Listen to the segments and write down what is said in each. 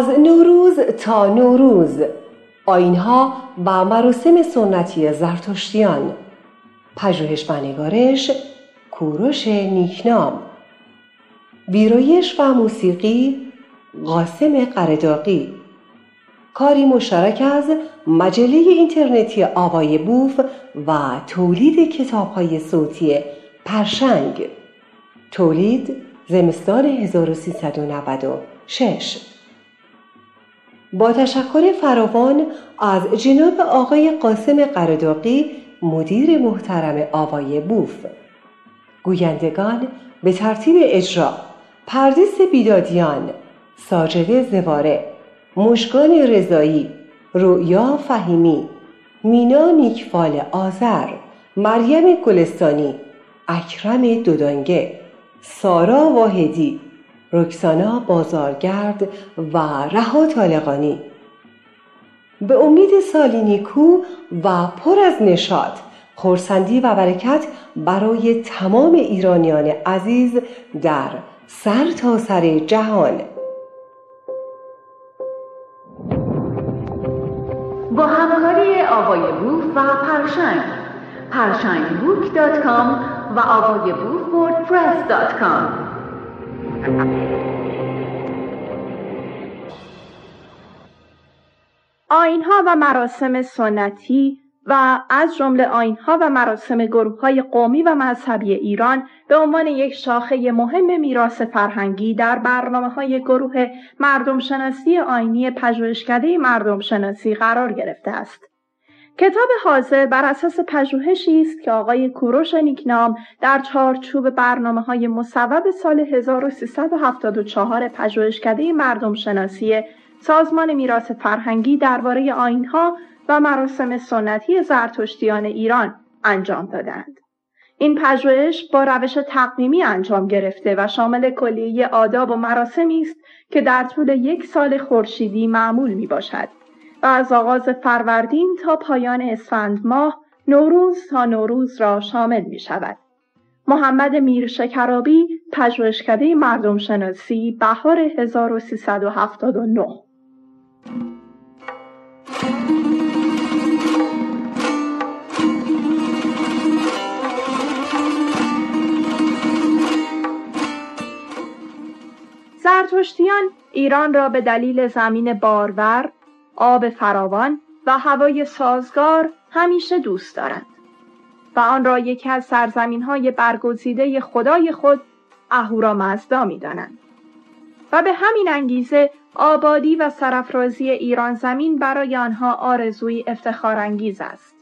از نوروز تا نوروز. آینها و مراسم سنتی زرتشتیان. پژوهش و نگارش کوروش نیکنام. ویرایش و موسیقی قاسم قرداقی کاری مشترک از مجله اینترنتی آوای بوف و تولید کتابهای صوتی پرشنگ. تولید زمستان 1396 با تشکر فراوان از جناب آقای قاسم قرداقی مدیر محترم آوای بوف. گویندگان به ترتیب اجرا پردیس بیدادیان ساجده زواره مشگان رضایی رؤیا فهیمی مینا نیکفال آذر مریم گلستانی اکرم دودانگه سارا واحدی رکسانا بازارگرد و رها طالقانی. به امید سالی نیکو و پر از نشاط خورسندی و برکت برای تمام ایرانیان عزیز در سر تا سر جهان. با همکاری آوای بوف و پرشنگ پرشنگ و آوای بوف وردپرس دات کام. آینها و مراسم سنتی و از جمله آینها و مراسم گروه های قومی و مذهبی ایران به عنوان یک شاخه مهم میراث فرهنگی در برنامه های گروه مردم شناسی آینی پژوهشکده مردم شناسی قرار گرفته است. کتاب حاضر بر اساس پژوهشی است که آقای کوروش نیکنام در چارچوب برنامه های مصوب سال 1374 پژوهشکده مردم شناسی سازمان میراث فرهنگی درباره آینها و مراسم سنتی زرتشتیان ایران انجام دادند. این پژوهش با روش تقویمی انجام گرفته و شامل کلیه آداب و مراسمی است که در طول یک سال خورشیدی معمول می باشد و از آغاز فروردین تا پایان اسفند ماه نوروز تا نوروز را شامل می شود. محمد میر شکرابی پژوهشکده مردم شناسی بهار 1379 زرتشتیان ایران را به دلیل زمین بارور، آب فراوان و هوای سازگار همیشه دوست دارند و آن را یکی از سرزمین های برگزیده خدای خود اهورامزدا می دانند. و به همین انگیزه آبادی و سرفرازی ایران زمین برای آنها آرزوی افتخارانگیز است.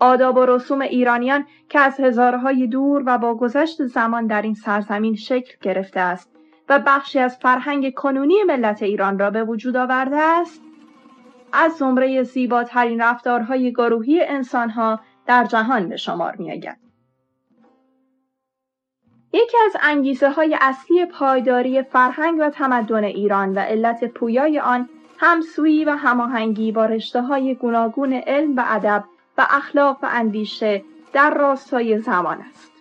آداب و رسوم ایرانیان که از هزارهای دور و با گذشت زمان در این سرزمین شکل گرفته است و بخشی از فرهنگ کنونی ملت ایران را به وجود آورده است از زمره زیباترین رفتارهای گروهی انسانها در جهان به شمار می آید. یکی از انگیزه های اصلی پایداری فرهنگ و تمدن ایران و علت پویای آن همسویی و هماهنگی با رشته های گوناگون علم و ادب و اخلاق و اندیشه در راستای زمان است.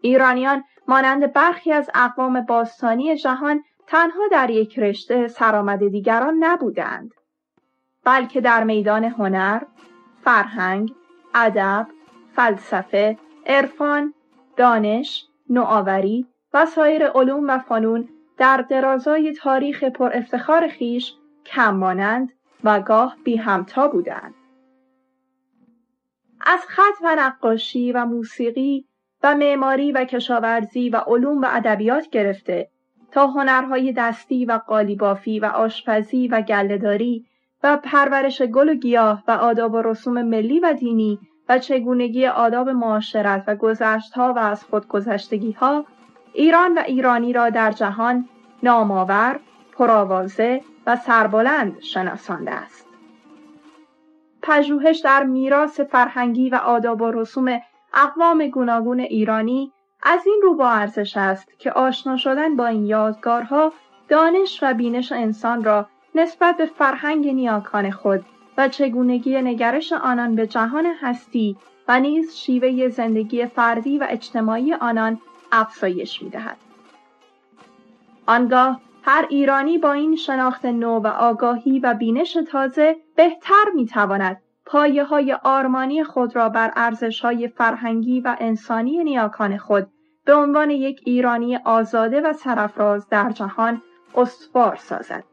ایرانیان مانند برخی از اقوام باستانی جهان تنها در یک رشته سرآمد دیگران نبودند بلکه در میدان هنر، فرهنگ، ادب، فلسفه، عرفان، دانش، نوآوری و سایر علوم و فنون در درازای تاریخ پر افتخار خیش کم مانند و گاه بی همتا بودند. از خط و نقاشی و موسیقی و معماری و کشاورزی و علوم و ادبیات گرفته تا هنرهای دستی و قالیبافی و آشپزی و گلهداری و پرورش گل و گیاه و آداب و رسوم ملی و دینی و چگونگی آداب معاشرت و گذشتها و از خودگذشتگیها ایران و ایرانی را در جهان نامآور، پرآوازه و سربلند شناسانده است. پژوهش در میراث فرهنگی و آداب و رسوم اقوام گوناگون ایرانی از این رو با ارزش است که آشنا شدن با این یادگارها دانش و بینش انسان را نسبت به فرهنگ نیاکان خود و چگونگی نگرش آنان به جهان هستی و نیز شیوه زندگی فردی و اجتماعی آنان افزایش می‌دهد. آنگاه هر ایرانی با این شناخت نو و آگاهی و بینش تازه بهتر می‌تواند پایه های آرمانی خود را بر ارزش های فرهنگی و انسانی نیاکان خود به عنوان یک ایرانی آزاده و سرفراز در جهان استوار سازد.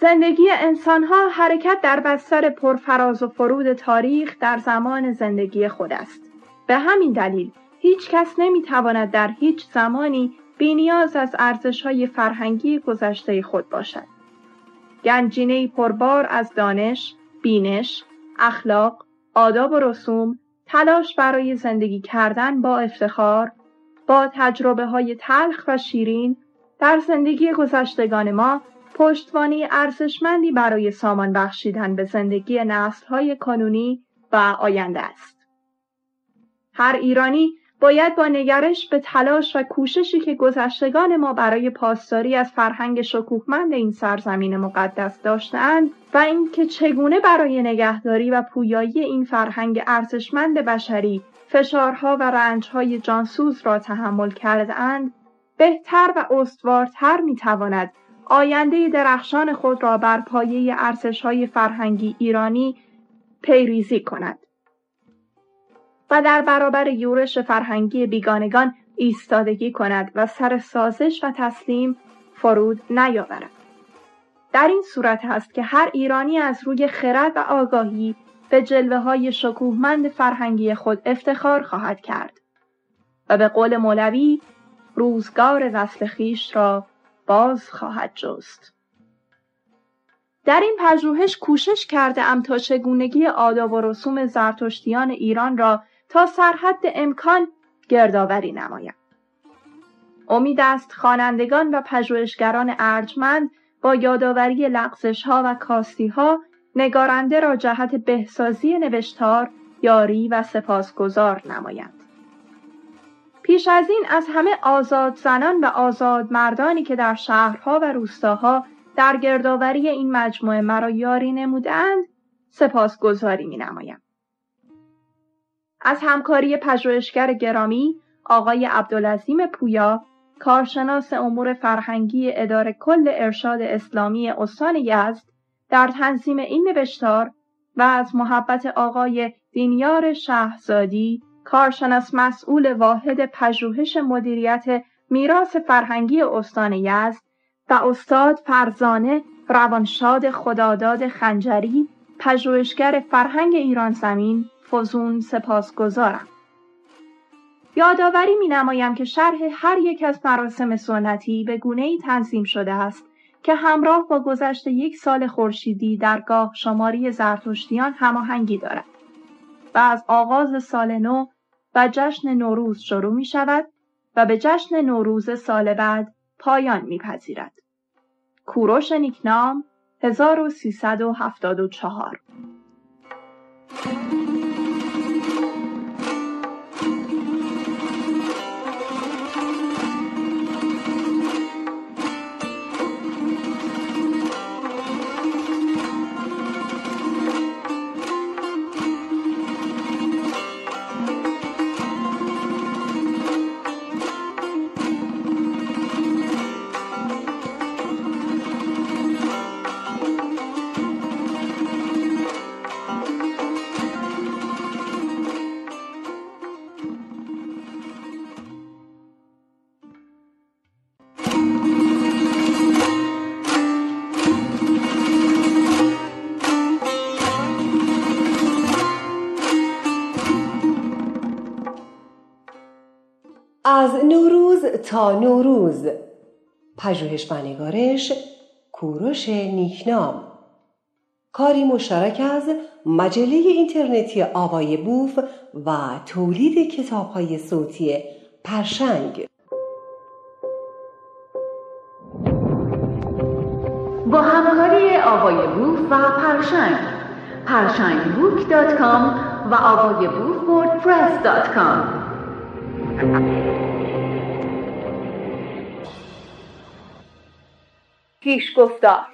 زندگی انسانها حرکت در بستر پرفراز و فرود تاریخ در زمان زندگی خود است. به همین دلیل هیچ کس نمی تواند در هیچ زمانی بینیاز از ارزش های فرهنگی گذشته خود باشد. گنجینه پربار از دانش، بینش، اخلاق، آداب و رسوم، تلاش برای زندگی کردن با افتخار، با تجربه های تلخ و شیرین در زندگی گذشتگان ما پشتوانی ارزشمندی برای سامان بخشیدن به زندگی های کنونی و آینده است. هر ایرانی باید با نگرش به تلاش و کوششی که گذشتگان ما برای پاسداری از فرهنگ شکوهمند این سرزمین مقدس داشتهاند و اینکه چگونه برای نگهداری و پویایی این فرهنگ ارزشمند بشری فشارها و رنجهای جانسوز را تحمل کرده اند بهتر و استوارتر می‌تواند آینده درخشان خود را بر پایه ارزشهای فرهنگی ایرانی پیریزی کند. و در برابر یورش فرهنگی بیگانگان ایستادگی کند و سر سازش و تسلیم فرود نیاورد. در این صورت است که هر ایرانی از روی خرد و آگاهی به جلوه های شکوهمند فرهنگی خود افتخار خواهد کرد و به قول مولوی روزگار وصل خیش را باز خواهد جست. در این پژوهش کوشش کرده ام تا چگونگی آداب و رسوم زرتشتیان ایران را تا سرحد امکان گردآوری نمایم امید است خوانندگان و پژوهشگران ارجمند با یادآوری لغزش ها و کاستی ها نگارنده را جهت بهسازی نوشتار یاری و سپاسگزار نمایند پیش از این از همه آزاد زنان و آزاد مردانی که در شهرها و روستاها در گردآوری این مجموعه مرا یاری نمودند سپاسگزاری می نمایم. از همکاری پژوهشگر گرامی آقای عبدالعظیم پویا کارشناس امور فرهنگی اداره کل ارشاد اسلامی استان یزد در تنظیم این نوشتار و از محبت آقای دینیار شهزادی کارشناس مسئول واحد پژوهش مدیریت میراث فرهنگی استان یزد و استاد فرزانه روانشاد خداداد خنجری پژوهشگر فرهنگ ایران زمین فزون سپاسگزارم. یادآوری می نمایم که شرح هر یک از مراسم سنتی به گونه ای تنظیم شده است که همراه با گذشت یک سال خورشیدی در گاه شماری زرتشتیان هماهنگی دارد و از آغاز سال نو و جشن نوروز شروع می شود و به جشن نوروز سال بعد پایان میپذیرد. کوروش نیکنام 1374 تا نوروز. پژوهش و نگارش کوروش نیکنام. کاری مشترک از مجله اینترنتی آوای بوف و تولید کتابهای صوتی پرشنگ. با همکاری آوای بوف و پرشنگ پرشنگ book dot com و آوای بوف دات کام. پیش گفتار.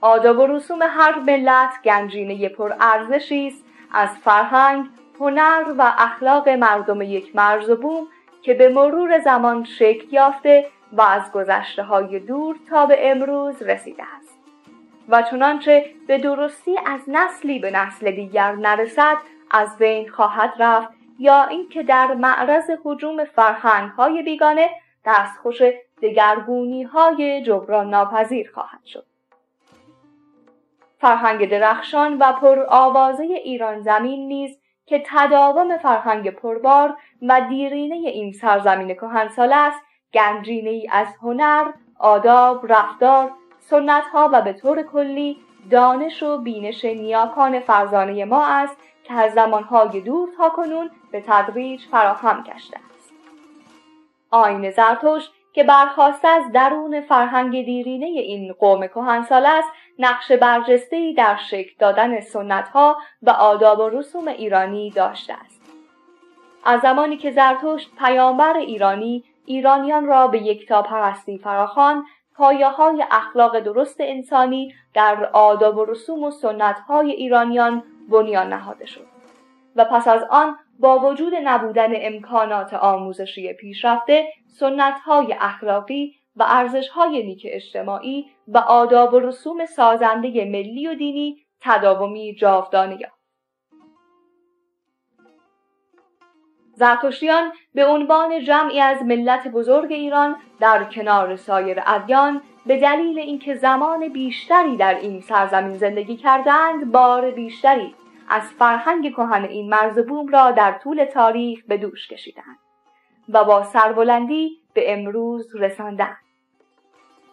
آداب و رسوم هر ملت گنجینه پر ارزشی است از فرهنگ، هنر و اخلاق مردم یک مرز و بوم که به مرور زمان شکل یافته و از گذشته های دور تا به امروز رسیده است. و چنانچه به درستی از نسلی به نسل دیگر نرسد از بین خواهد رفت یا اینکه در معرض حجوم فرهنگ های بیگانه دستخوش دگرگونی های جبران ناپذیر خواهد شد فرهنگ درخشان و پر آوازه ایران زمین نیز که تداوم فرهنگ پربار و دیرینه این سرزمین کهنسال است گنجینه ای از هنر، آداب، رفتار، سنت ها و به طور کلی دانش و بینش نیاکان فرزانه ما است که از زمانهای دور تا کنون به تدریج فراهم گشته است. آین زرتشت که برخواسته از درون فرهنگ دیرینه این قوم کهنسال است نقش برجستهای در شکل دادن سنتها و آداب و رسوم ایرانی داشته است. از زمانی که زرتشت پیامبر ایرانی ایرانیان را به یکتا پرستی فراخوان پایه های اخلاق درست انسانی در آداب و رسوم و سنت های ایرانیان بنیان نهاده شد و پس از آن با وجود نبودن امکانات آموزشی پیشرفته سنت های اخلاقی و ارزش های نیک اجتماعی و آداب و رسوم سازنده ملی و دینی تداومی جاودانه یافت. زرتشتیان به عنوان جمعی از ملت بزرگ ایران در کنار سایر ادیان به دلیل اینکه زمان بیشتری در این سرزمین زندگی کردند بار بیشتری از فرهنگ کهن این مرز بوم را در طول تاریخ به دوش کشیدند و با سربلندی به امروز رساندند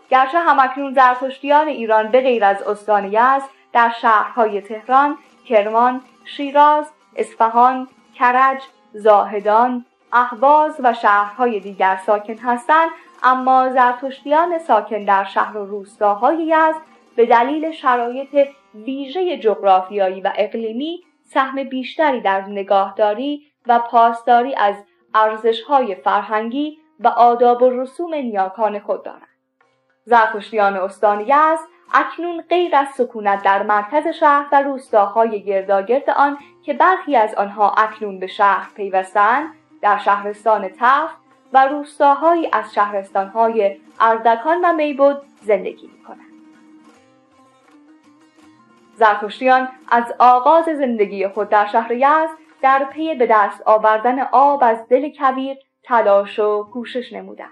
گرچه همکنون زرتشتیان ایران به غیر از استان یزد در شهرهای تهران، کرمان، شیراز، اصفهان، کرج، زاهدان، اهواز و شهرهای دیگر ساکن هستند اما زرتشتیان ساکن در شهر و روستاهای یزد به دلیل شرایط ویژه جغرافیایی و اقلیمی سهم بیشتری در نگاهداری و پاسداری از ارزشهای فرهنگی و آداب و رسوم نیاکان خود دارند. زرتشتیان استان یزد اکنون غیر از سکونت در مرکز شهر و روستاهای گرداگرد آن که برخی از آنها اکنون به شهر پیوستند در شهرستان تفت و روستاهایی از شهرستانهای اردکان و میبود زندگی می‌کنند. زرتشتیان از آغاز زندگی خود در شهر یزد در پی به دست آوردن آب از دل کویر تلاش و کوشش نمودند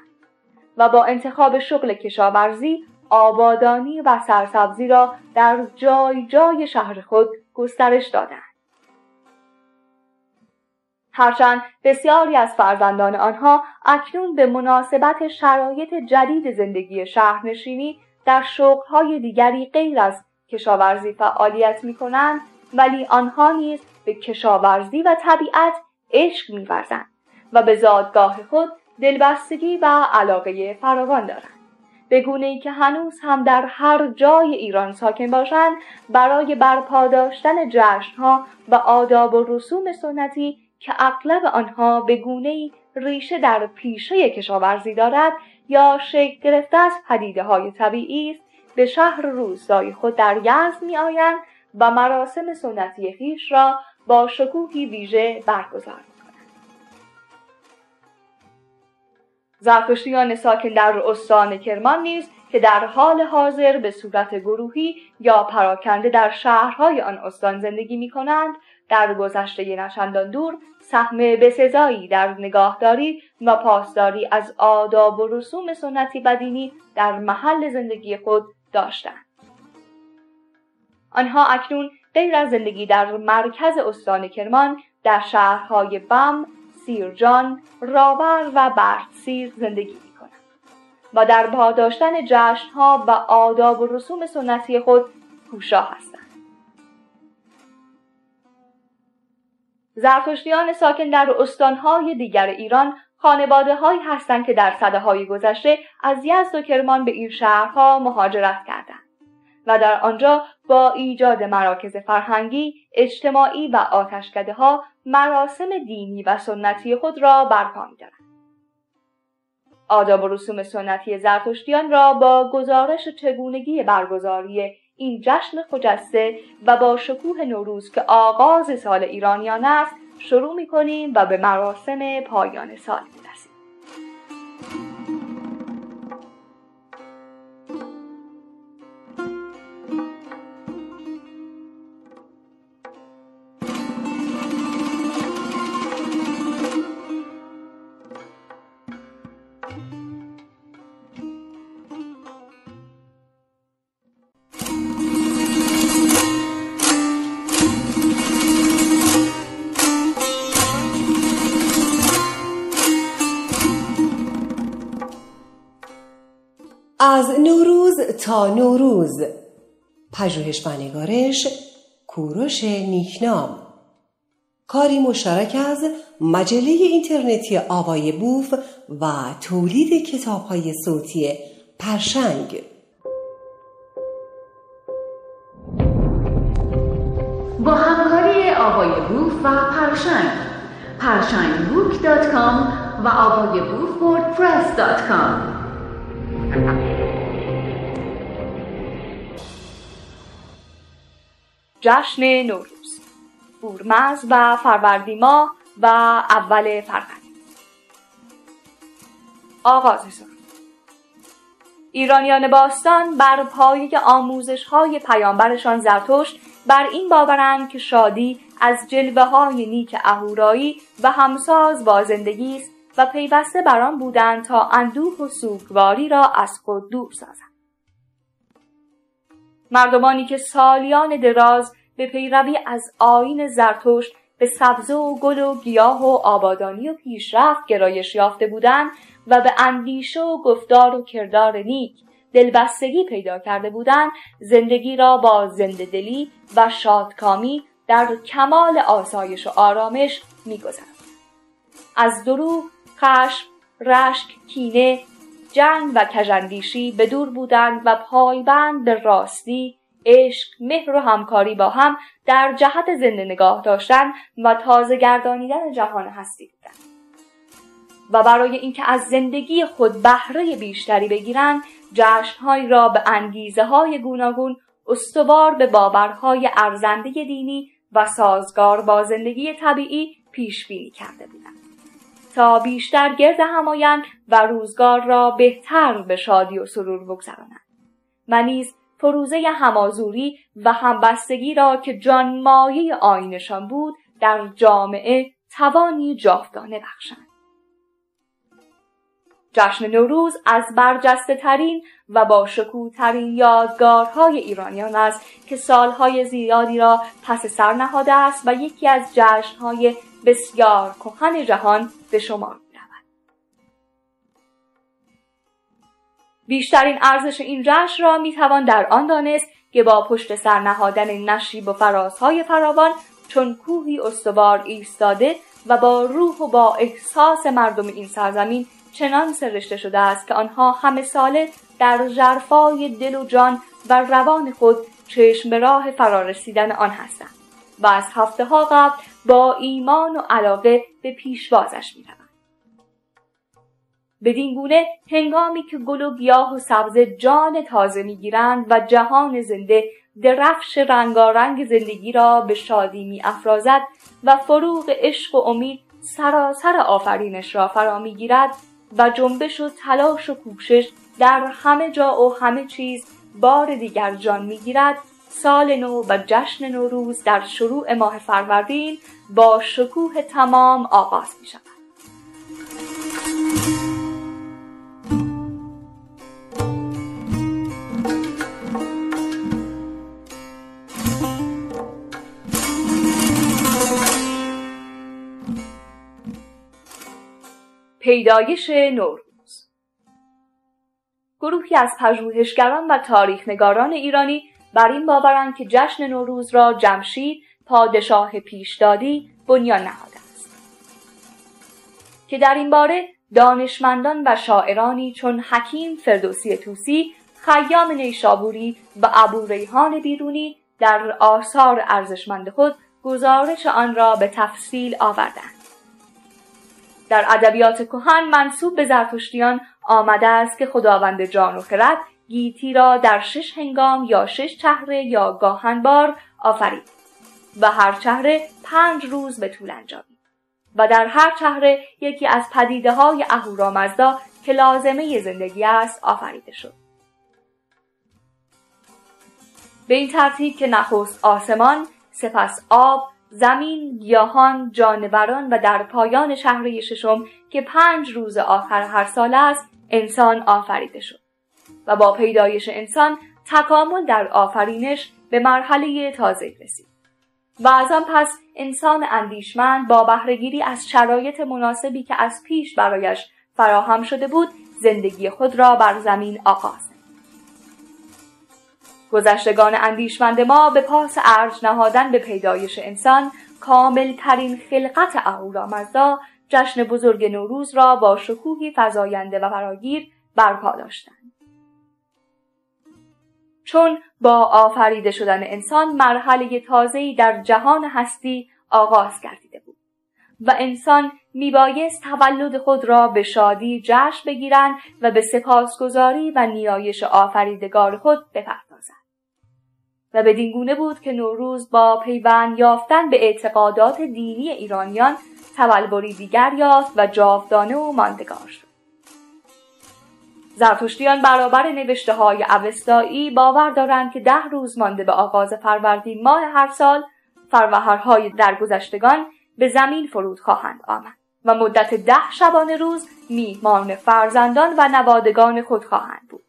و با انتخاب شغل کشاورزی آبادانی و سرسبزی را در جای جای شهر خود گسترش دادند. هرچند بسیاری از فرزندان آنها اکنون به مناسبت شرایط جدید زندگی شهرنشینی در شغلهای دیگری غیر از کشاورزی فعالیت می کنند ولی آنها نیز به کشاورزی و طبیعت عشق میورزند و به زادگاه خود دلبستگی و علاقه فراوان دارند. به گونه ای که هنوز هم در هر جای ایران ساکن باشند برای برپا داشتن جشنها و آداب و رسوم سنتی که اغلب آنها به گونه ای ریشه در پیشه کشاورزی دارد یا شکل گرفته از پدیده های طبیعی است به شهر روستایی خود در یزد می آیند و مراسم سنتی خیش را با شکوهی ویژه برگزار زرتشتیان ساکن در استان کرمان نیز که در حال حاضر به صورت گروهی یا پراکنده در شهرهای آن استان زندگی می کنند در گذشته نشندان دور سهم بسزایی در نگاهداری و پاسداری از آداب و رسوم سنتی و دینی در محل زندگی خود داشتند. آنها اکنون غیر از زندگی در مرکز استان کرمان در شهرهای بم سیرجان، راور و سیر زندگی می کنند و در پاداشتن جشنها و آداب و رسوم سنتی خود کوشا هستند. زرتشتیان ساکن در استانهای دیگر ایران خانواده هایی هستند که در صده های گذشته از یزد و کرمان به این شهرها مهاجرت کردند و در آنجا با ایجاد مراکز فرهنگی، اجتماعی و آتشکده ها مراسم دینی و سنتی خود را برپا می‌دارند. آداب و رسوم سنتی زرتشتیان را با گزارش چگونگی برگزاری این جشن خجسته و با شکوه نوروز که آغاز سال ایرانیان است شروع می کنیم و به مراسم پایان سال می تا نوروز. پژوهش و نگارش کوروش نیکنام. کاری مشترک از مجله اینترنتی آوای بوف و تولید کتاب های صوتی پرشنگ. با همکاری آوای بوف و پرشنگ. پرشنگ book dot com و آوای بوف WordPress dot com. جشن نوروز. بورمز و فروردی ماه و اول فروردین آغاز ایرانیان باستان بر پایه آموزش های پیامبرشان زرتشت بر این باورند که شادی از جلوه های نیک اهورایی و همساز با زندگی است و پیوسته بر آن بودند تا اندوه و سوگواری را از خود دور سازند. مردمانی که سالیان دراز به پیروی از آین زرتشت به سبزه و گل و گیاه و آبادانی و پیشرفت گرایش یافته بودند و به اندیشه و گفتار و کردار نیک دلبستگی پیدا کرده بودند زندگی را با زنده دلی و شادکامی در کمال آسایش و آرامش میگذرند از دروغ خشم رشک کینه جنگ و کژاندیشی به دور بودند و پایبند به راستی عشق مهر و همکاری با هم در جهت زنده نگاه داشتن و تازه گردانیدن جهان هستی بودند. و برای اینکه از زندگی خود بهره بیشتری بگیرند جشنهایی را به انگیزه های گوناگون استوار به باورهای ارزنده دینی و سازگار با زندگی طبیعی پیش بینی کرده بودند. تا بیشتر گرد همایند و روزگار را بهتر به شادی و سرور بگذرانند. و نیز فروزه همازوری و همبستگی را که جانمایه آینشان بود در جامعه توانی جاودانه بخشند جشن نوروز از برجسته ترین و با ترین یادگارهای ایرانیان است که سالهای زیادی را پس سر نهاده است و یکی از جشنهای بسیار کهن جهان به شمار بیشترین ارزش این جشن را می‌توان در آن دانست که با پشت سر نهادن نشیب و فرازهای فراوان چون کوهی استوار ایستاده و با روح و با احساس مردم این سرزمین چنان سرشته شده است که آنها همه ساله در جرفای دل و جان و روان خود چشم راه فرارسیدن آن هستند. و از هفته ها قبل با ایمان و علاقه به پیشوازش می‌روند. بدین گونه هنگامی که گل و گیاه و سبزه جان تازه می‌گیرند و جهان زنده درفش رنگارنگ زندگی را به شادی می افرازد و فروغ عشق و امید سراسر آفرینش را فرا می‌گیرد و جنبش و تلاش و کوشش در همه جا و همه چیز بار دیگر جان می‌گیرد سال نو و جشن نوروز در شروع ماه فروردین با شکوه تمام آغاز می شود. پیدایش نوروز گروهی از پژوهشگران و تاریخنگاران ایرانی بر این باورند که جشن نوروز را جمشید پادشاه پیشدادی بنیان نهاده است. که در این باره دانشمندان و شاعرانی چون حکیم فردوسی توسی خیام نیشابوری و ابو ریحان بیرونی در آثار ارزشمند خود گزارش آن را به تفصیل آوردند. در ادبیات کهن منصوب به زرتشتیان آمده است که خداوند جان و خرد گیتی را در شش هنگام یا شش چهره یا گاهنبار آفرید و هر چهره پنج روز به طول انجامید و در هر چهره یکی از پدیده های اهورامزدا که لازمه زندگی است آفریده شد. به این ترتیب که نخست آسمان سپس آب زمین، گیاهان، جانوران و در پایان شهر ششم که پنج روز آخر هر سال است انسان آفریده شد. و با پیدایش انسان تکامل در آفرینش به مرحله تازه رسید و از آن پس انسان اندیشمند با بهرهگیری از شرایط مناسبی که از پیش برایش فراهم شده بود زندگی خود را بر زمین آغاز گذشتگان اندیشمند ما به پاس ارج نهادن به پیدایش انسان کامل ترین خلقت اهورامزدا جشن بزرگ نوروز را با شکوهی فزاینده و فراگیر برپا داشتند. چون با آفریده شدن انسان مرحله تازه‌ای در جهان هستی آغاز گردیده بود. و انسان میبایست تولد خود را به شادی جشن بگیرند و به سپاسگزاری و نیایش آفریدگار خود بپردازند و بدین گونه بود که نوروز با پیوند یافتن به اعتقادات دینی ایرانیان تولبری دیگر یافت و جاودانه و ماندگار شد. زرتشتیان برابر نوشته های اوستایی باور دارند که ده روز مانده به آغاز فروردین ماه هر سال فروهرهای درگذشتگان به زمین فرود خواهند آمد و مدت ده شبانه روز میهمان فرزندان و نوادگان خود خواهند بود.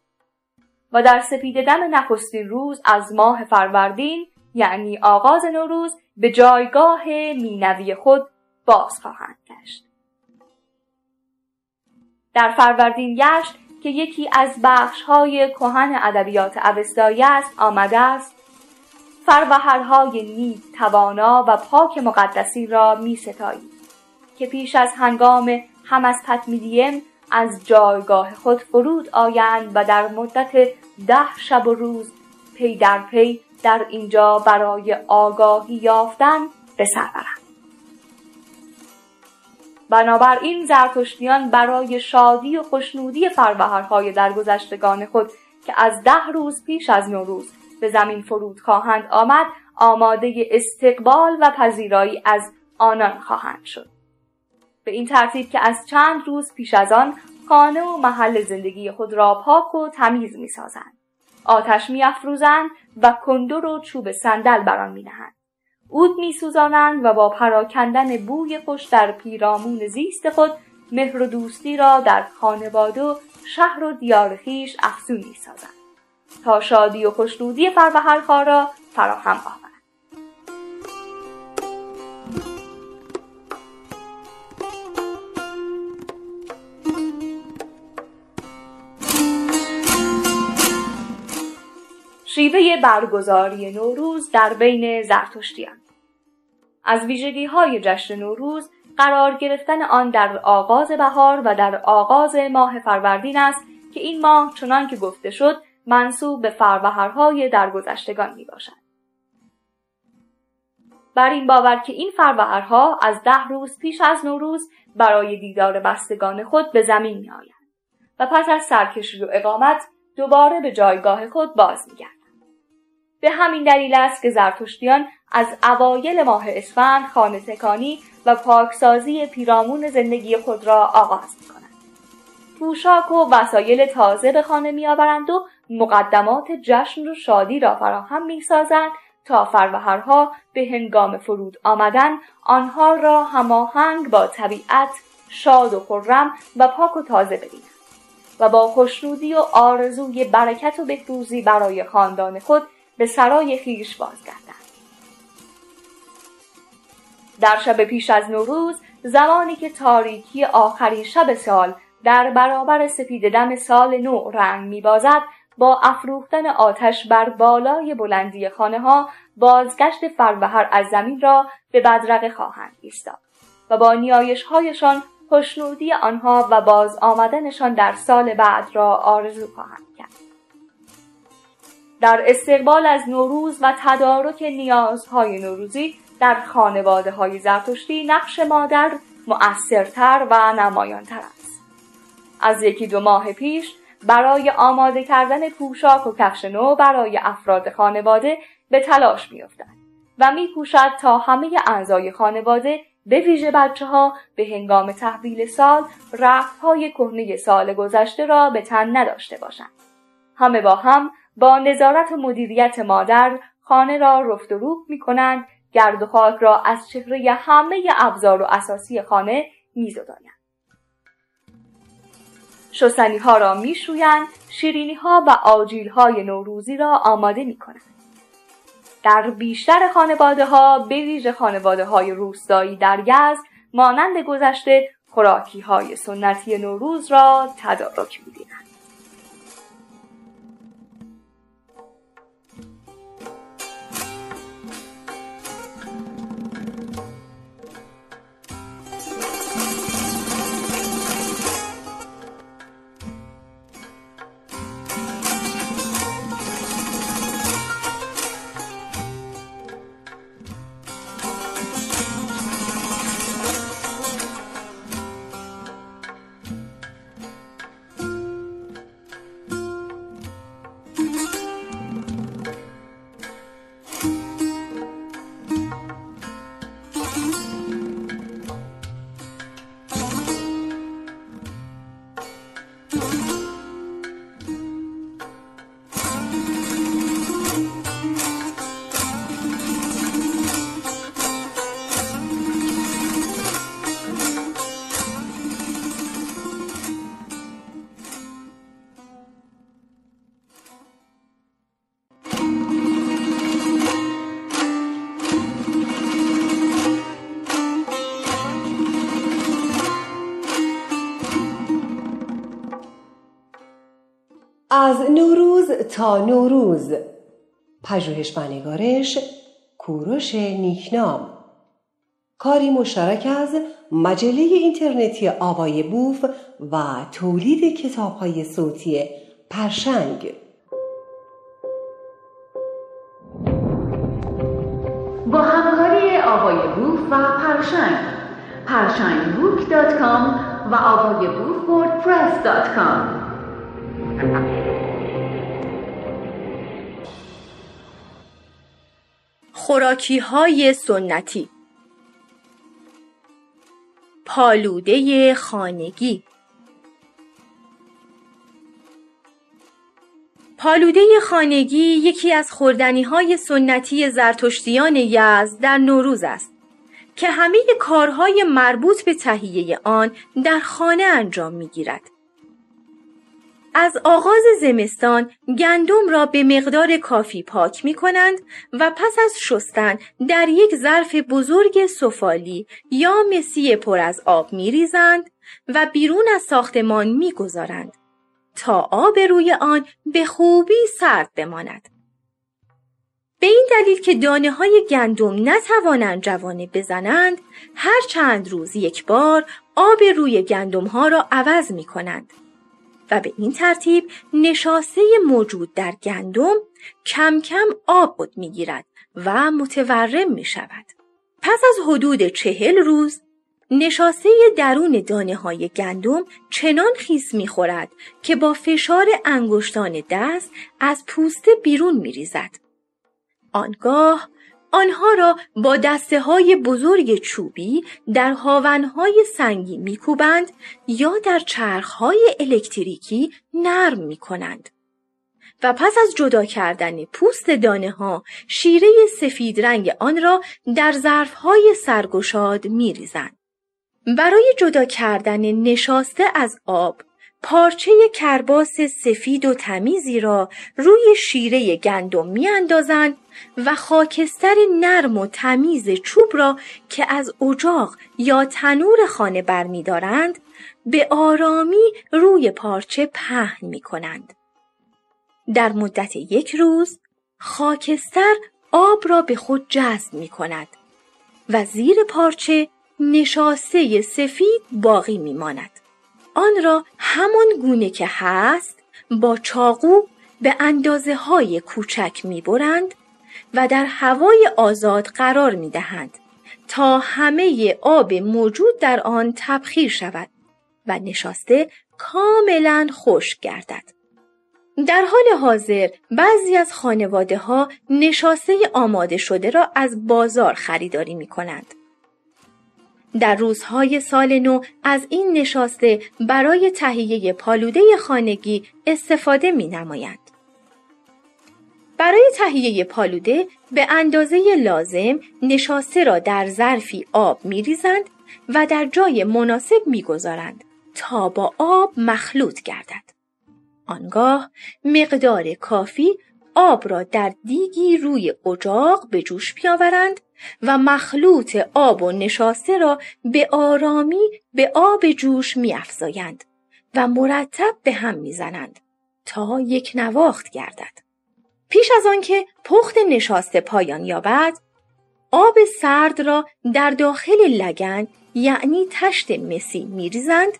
و در سپید دم نخستین روز از ماه فروردین یعنی آغاز نوروز به جایگاه مینوی خود باز خواهند گشت. در فروردین گشت که یکی از بخش های کهن ادبیات اوستایی است آمده است. فروهرهای نیک توانا و پاک مقدسی را می ستایید که پیش از هنگام هم از پتمیدیم از جایگاه خود فرود آیند و در مدت ده شب و روز پی در پی در اینجا برای آگاهی یافتن به سر برند. بنابراین زرتشتیان برای شادی و خوشنودی فروهرهای درگذشتگان خود که از ده روز پیش از نوروز به زمین فرود خواهند آمد آماده استقبال و پذیرایی از آنان خواهند شد به این ترتیب که از چند روز پیش از آن خانه و محل زندگی خود را پاک و تمیز می سازند. آتش می افروزند و کندر و چوب صندل بر آن می نهند. اود می سوزانند و با پراکندن بوی خوش در پیرامون زیست خود مهر و دوستی را در خانواده و شهر و دیار خیش افزون می سازند. تا شادی و خوشنودی فروهرها را فراهم آورد شیوه برگزاری نوروز در بین زرتشتیان از ویژگی های جشن نوروز قرار گرفتن آن در آغاز بهار و در آغاز ماه فروردین است که این ماه چنان که گفته شد منصوب به فروهرهای درگذشتگان می باشد. بر این باور که این فروهرها از ده روز پیش از نوروز برای دیدار بستگان خود به زمین می آیند و پس از سرکشی و اقامت دوباره به جایگاه خود باز می گردند. به همین دلیل است که زرتشتیان از اوایل ماه اسفند خانه تکانی و پاکسازی پیرامون زندگی خود را آغاز می کنند. پوشاک و وسایل تازه به خانه میآورند و مقدمات جشن و شادی را فراهم می‌سازند تا فروهرها به هنگام فرود آمدن آنها را هماهنگ با طبیعت شاد و خرم و پاک و تازه ببینند و با خوشنودی و آرزوی برکت و بهروزی برای خاندان خود به سرای خیش بازگردند در شب پیش از نوروز زمانی که تاریکی آخرین شب سال در برابر سپید دم سال نو رنگ میبازد با افروختن آتش بر بالای بلندی خانه ها بازگشت فروهر از زمین را به بدرقه خواهند ایستاد و با نیایش هایشان خوشنودی آنها و باز آمدنشان در سال بعد را آرزو خواهند کرد. در استقبال از نوروز و تدارک نیازهای نوروزی در خانواده های زرتشتی نقش مادر مؤثرتر و نمایانتر است. از یکی دو ماه پیش برای آماده کردن پوشاک و کفش نو برای افراد خانواده به تلاش میافتد و میکوشد تا همه اعضای خانواده به ویژه بچه ها به هنگام تحویل سال رفت های کهنه سال گذشته را به تن نداشته باشند. همه با هم با نظارت و مدیریت مادر خانه را رفت و روب می کنند گرد و خاک را از چهره همه ابزار و اساسی خانه میزدانند. شستنی ها را میشویند شیرینی ها و آجیل های نوروزی را آماده می کنند. در بیشتر خانواده ها به ویژه خانواده های روستایی در یزد مانند گذشته خوراکی های سنتی نوروز را تدارک میدینند از نوروز تا نوروز. پژوهش و نگارش کوروش نیکنام. کاری مشترک از مجله اینترنتی آوای بوف و تولید کتابهای صوتی پرشنگ. با همکاری آوای بوف و پرشنگ. پرشنگبوک dot com و آوای بوف وردپرس دات کام. خوراکی های سنتی پالوده خانگی پالوده خانگی یکی از خوردنی های سنتی زرتشتیان یزد در نوروز است که همه کارهای مربوط به تهیه آن در خانه انجام می گیرد. از آغاز زمستان گندم را به مقدار کافی پاک می کنند و پس از شستن در یک ظرف بزرگ سفالی یا مسی پر از آب می ریزند و بیرون از ساختمان می گذارند تا آب روی آن به خوبی سرد بماند. به این دلیل که دانه های گندم نتوانند جوانه بزنند هر چند روز یک بار آب روی گندم ها را عوض می کنند. و به این ترتیب نشاسته موجود در گندم کم کم آب بود می گیرد و متورم می شود. پس از حدود چهل روز نشاسته درون دانه های گندم چنان خیس می خورد که با فشار انگشتان دست از پوسته بیرون می ریزد. آنگاه آنها را با دسته های بزرگ چوبی در هاونهای سنگی میکوبند یا در چرخهای الکتریکی نرم می کنند. و پس از جدا کردن پوست دانه ها شیره سفید رنگ آن را در ظرف های سرگشاد می ریزند. برای جدا کردن نشاسته از آب پارچه کرباس سفید و تمیزی را روی شیره گندم می اندازند و خاکستر نرم و تمیز چوب را که از اجاق یا تنور خانه برمیدارند به آرامی روی پارچه پهن می کنند. در مدت یک روز خاکستر آب را به خود جذب می کند و زیر پارچه نشاسته سفید باقی می ماند. آن را همان گونه که هست با چاقو به اندازه های کوچک می برند و در هوای آزاد قرار می دهند تا همه آب موجود در آن تبخیر شود و نشاسته کاملا خشک گردد. در حال حاضر بعضی از خانواده ها نشاسته آماده شده را از بازار خریداری می کنند. در روزهای سال نو از این نشاسته برای تهیه پالوده خانگی استفاده می نمایند. برای تهیه پالوده به اندازه لازم نشاسته را در ظرفی آب می ریزند و در جای مناسب می گذارند تا با آب مخلوط گردد. آنگاه مقدار کافی آب را در دیگی روی اجاق به جوش بیاورند و مخلوط آب و نشاسته را به آرامی به آب جوش میافزایند و مرتب به هم می‌زنند تا یک نواخت گردد. پیش از آنکه پخت نشاسته پایان یابد، آب سرد را در داخل لگن یعنی تشت مسی میریزند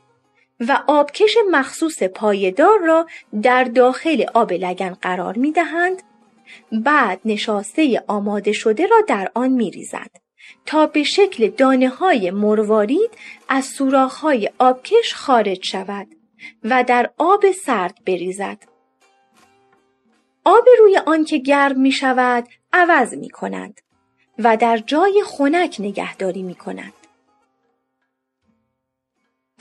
و آبکش مخصوص پایدار را در داخل آب لگن قرار می دهند بعد نشاسته آماده شده را در آن می ریزند تا به شکل دانه های مروارید از سوراخ های آبکش خارج شود و در آب سرد بریزد. آب روی آن که گرم می شود عوض می کنند و در جای خنک نگهداری می کنند.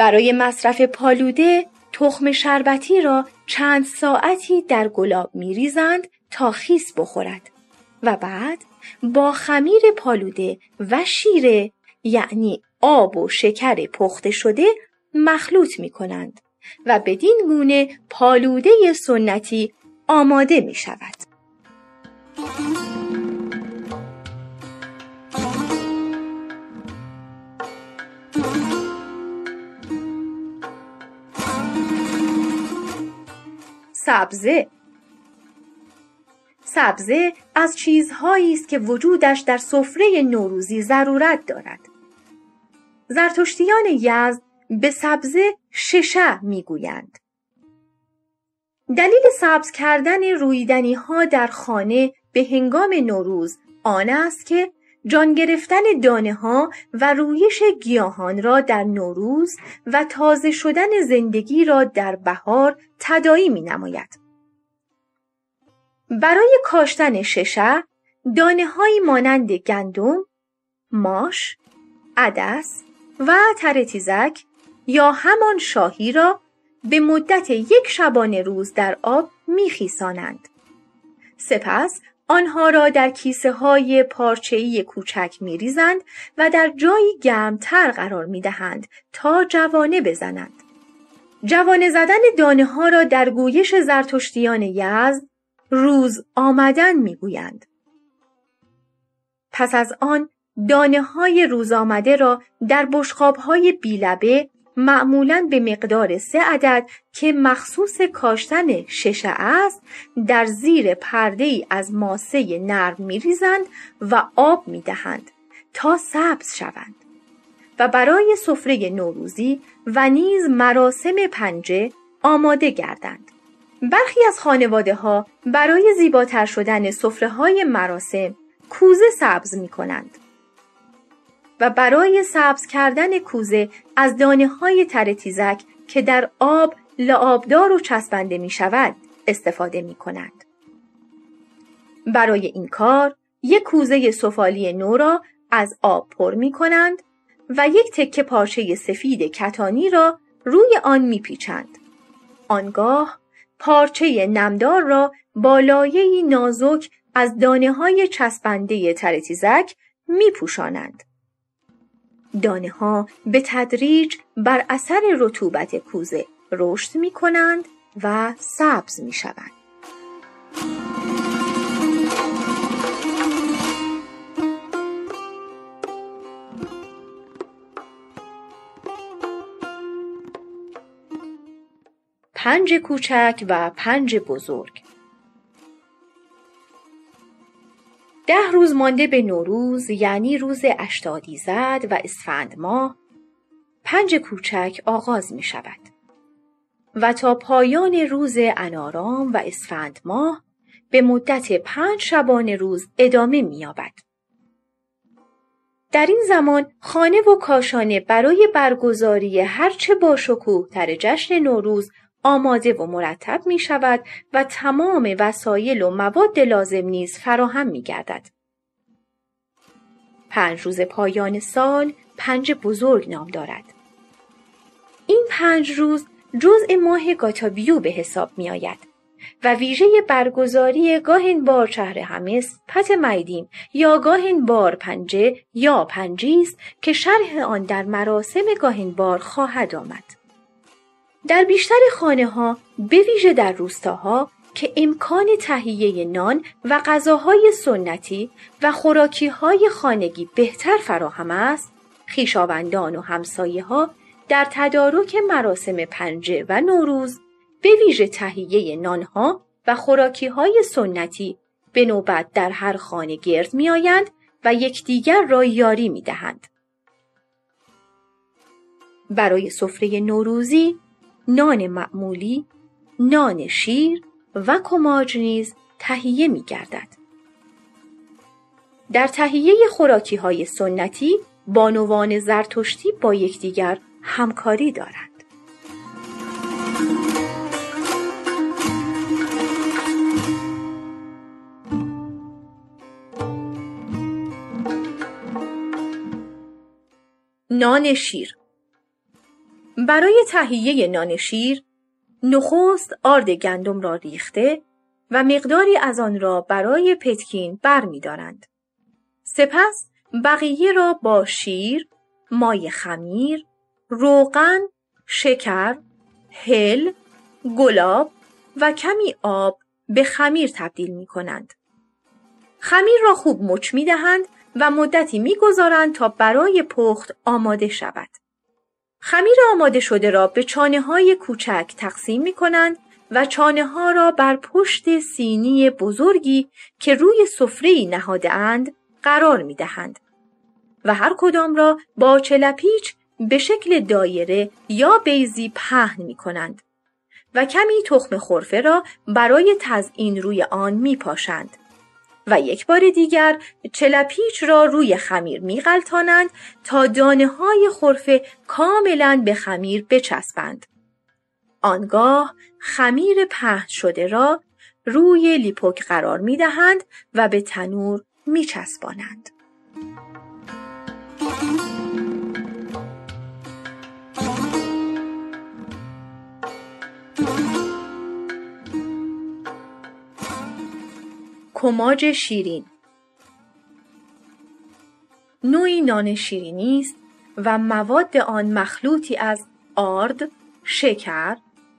برای مصرف پالوده تخم شربتی را چند ساعتی در گلاب می ریزند تا خیس بخورد و بعد با خمیر پالوده و شیره یعنی آب و شکر پخته شده مخلوط می کنند و بدین گونه پالوده سنتی آماده می شود. سبزه سبزه از چیزهایی است که وجودش در سفره نوروزی ضرورت دارد. زرتشتیان یزد به سبزه ششه می‌گویند. دلیل سبز کردن رویدنی ها در خانه به هنگام نوروز آن است که جان گرفتن دانه ها و رویش گیاهان را در نوروز و تازه شدن زندگی را در بهار تدایی می نماید. برای کاشتن ششه دانه های مانند گندم، ماش، عدس و ترتیزک یا همان شاهی را به مدت یک شبانه روز در آب میخیسانند. سپس آنها را در کیسه های پارچه‌ای کوچک می ریزند و در جایی گرمتر قرار می دهند تا جوانه بزنند. جوانه زدن دانه ها را در گویش زرتشتیان یزد روز آمدن می گویند. پس از آن دانه های روز آمده را در بشخاب های بیلبه معمولا به مقدار سه عدد که مخصوص کاشتن ششه است در زیر پرده ای از ماسه نرم می ریزند و آب می دهند تا سبز شوند و برای سفره نوروزی و نیز مراسم پنجه آماده گردند. برخی از خانواده ها برای زیباتر شدن سفره های مراسم کوزه سبز می کنند. و برای سبز کردن کوزه از دانه های تر تیزک که در آب لعابدار و چسبنده می شود استفاده می کنند. برای این کار یک کوزه سفالی نو را از آب پر می کنند و یک تکه پارچه سفید کتانی را روی آن می پیچند. آنگاه پارچه نمدار را با لایه‌ای نازک از دانه های چسبنده ترتیزک می پوشانند. دانه ها به تدریج بر اثر رطوبت کوزه رشد می کنند و سبز می شوند. پنج کوچک و پنج بزرگ ده روز مانده به نوروز یعنی روز اشتادی زد و اسفند ماه پنج کوچک آغاز می شود و تا پایان روز انارام و اسفند ماه به مدت پنج شبانه روز ادامه می یابد. در این زمان خانه و کاشانه برای برگزاری هرچه با شکوه تر جشن نوروز آماده و مرتب می شود و تمام وسایل و مواد لازم نیز فراهم می گردد. پنج روز پایان سال پنج بزرگ نام دارد. این پنج روز جزء ماه گاتابیو به حساب می آید و ویژه برگزاری گاهن بار شهر همس پت میدیم یا گاهن بار پنجه یا پنجیست که شرح آن در مراسم گاهن بار خواهد آمد. در بیشتر خانه ها به ویژه در روستاها که امکان تهیه نان و غذاهای سنتی و خوراکی های خانگی بهتر فراهم است، خیشاوندان و همسایه ها در تدارک مراسم پنجه و نوروز به ویژه تهیه نانها و خوراکی های سنتی به نوبت در هر خانه گرد می آیند و یکدیگر را یاری می دهند. برای سفره نوروزی نان معمولی، نان شیر و کماج نیز تهیه می گردد. در تهیه خوراکی های سنتی بانوان زرتشتی با یکدیگر همکاری دارند. نان شیر برای تهیه نان شیر نخست آرد گندم را ریخته و مقداری از آن را برای پتکین بر می دارند. سپس بقیه را با شیر، مای خمیر، روغن، شکر، هل، گلاب و کمی آب به خمیر تبدیل می کنند. خمیر را خوب مچ می دهند و مدتی می گذارند تا برای پخت آماده شود. خمیر آماده شده را به چانه های کوچک تقسیم می کنند و چانه ها را بر پشت سینی بزرگی که روی سفره نهاده اند قرار می دهند و هر کدام را با چلپیچ به شکل دایره یا بیزی پهن می کنند و کمی تخم خرفه را برای تزئین روی آن می پاشند. و یک بار دیگر چلپیچ را روی خمیر می غلطانند تا دانه های خرفه کاملا به خمیر بچسبند. آنگاه خمیر پهن شده را روی لیپوک قرار می دهند و به تنور می چسبانند. کماج شیرین نوعی نان شیرینی است و مواد آن مخلوطی از آرد، شکر،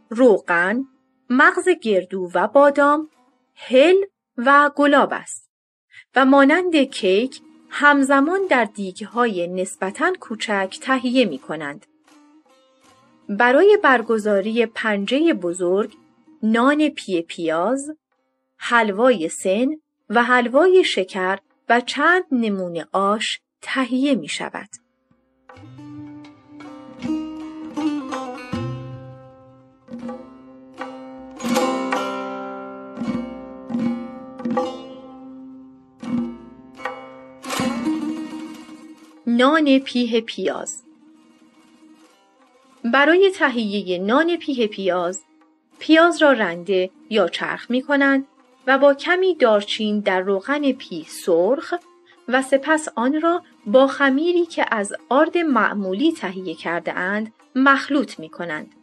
روغن، مغز گردو و بادام، هل و گلاب است و مانند کیک همزمان در دیگه های نسبتاً کوچک تهیه می کنند. برای برگزاری پنجه بزرگ نان پی پیاز، حلوای سن و حلوای شکر و چند نمونه آش تهیه می شود. نان پیه پیاز برای تهیه نان پیه پیاز پیاز را رنده یا چرخ می کنند و با کمی دارچین در روغن پی سرخ و سپس آن را با خمیری که از آرد معمولی تهیه کرده اند مخلوط می کنند.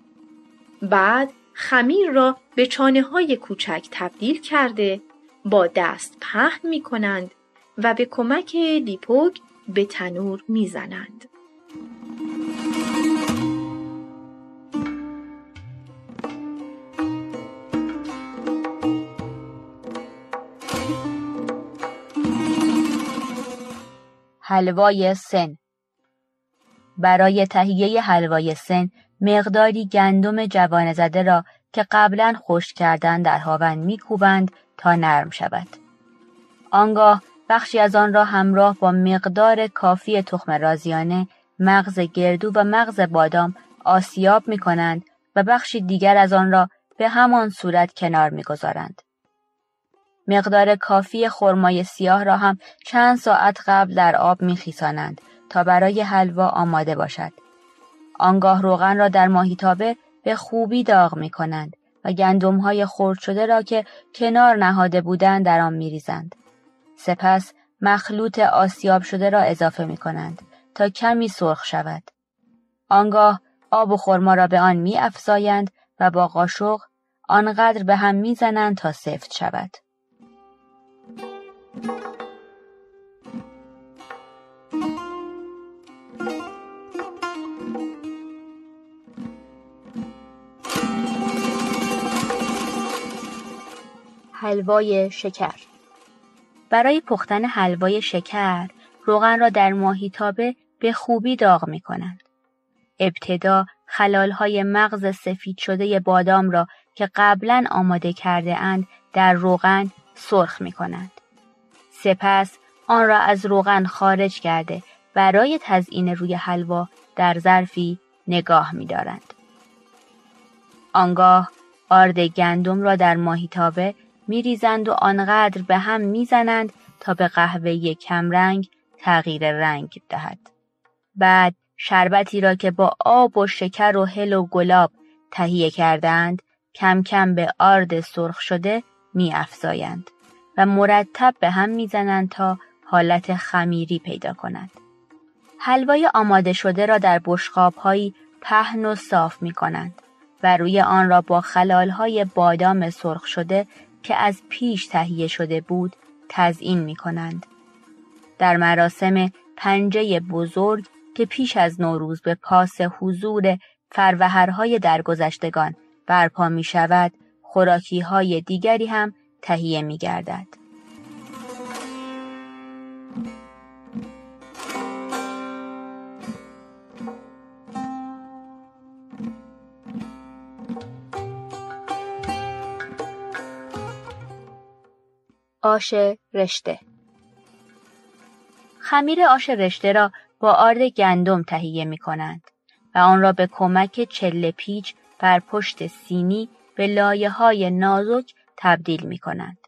بعد خمیر را به چانه های کوچک تبدیل کرده با دست پهن می کنند و به کمک لیپوک به تنور می زنند. حلوای سن برای تهیه حلوای سن مقداری گندم جوان زده را که قبلا خشک کردن در هاون میکوبند تا نرم شود. آنگاه بخشی از آن را همراه با مقدار کافی تخم رازیانه، مغز گردو و مغز بادام آسیاب می کنند و بخشی دیگر از آن را به همان صورت کنار می‌گذارند. مقدار کافی خرمای سیاه را هم چند ساعت قبل در آب میخیسانند تا برای حلوا آماده باشد. آنگاه روغن را در ماهیتابه به خوبی داغ می کنند و گندم های خرد شده را که کنار نهاده بودند در آن می ریزند. سپس مخلوط آسیاب شده را اضافه می کنند تا کمی سرخ شود. آنگاه آب و خرما را به آن می افزایند و با قاشق آنقدر به هم می زنند تا سفت شود. حلوای شکر برای پختن حلوای شکر روغن را در ماهیتابه به خوبی داغ می کنند. ابتدا خلالهای مغز سفید شده بادام را که قبلا آماده کرده اند در روغن سرخ می کنند. سپس آن را از روغن خارج کرده برای تزئین روی حلوا در ظرفی نگاه می دارند. آنگاه آرد گندم را در ماهیتابه می ریزند و آنقدر به هم می زنند تا به قهوه کمرنگ تغییر رنگ دهد. بعد شربتی را که با آب و شکر و هل و گلاب تهیه کردند کم کم به آرد سرخ شده می افزایند مرتب به هم می‌زنند تا حالت خمیری پیدا کند. حلوای آماده شده را در بشقابهایی پهن و صاف می کنند و روی آن را با خلالهای بادام سرخ شده که از پیش تهیه شده بود تزئین می کنند. در مراسم پنجه بزرگ که پیش از نوروز به پاس حضور فروهرهای درگذشتگان برپا می شود خوراکی های دیگری هم تهیه می گردد. آش رشته خمیر آش رشته را با آرد گندم تهیه می کنند و آن را به کمک چله پیچ بر پشت سینی به لایه های نازک تبدیل می کنند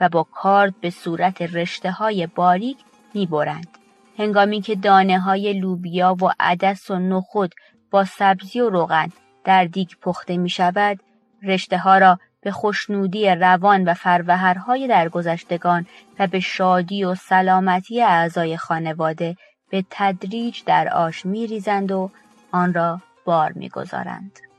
و با کارد به صورت رشته های باریک می برند. هنگامی که دانه های لوبیا و عدس و نخود با سبزی و روغن در دیگ پخته می شود، رشته ها را به خوشنودی روان و فروهرهای درگذشتگان و به شادی و سلامتی اعضای خانواده به تدریج در آش می ریزند و آن را بار می گذارند.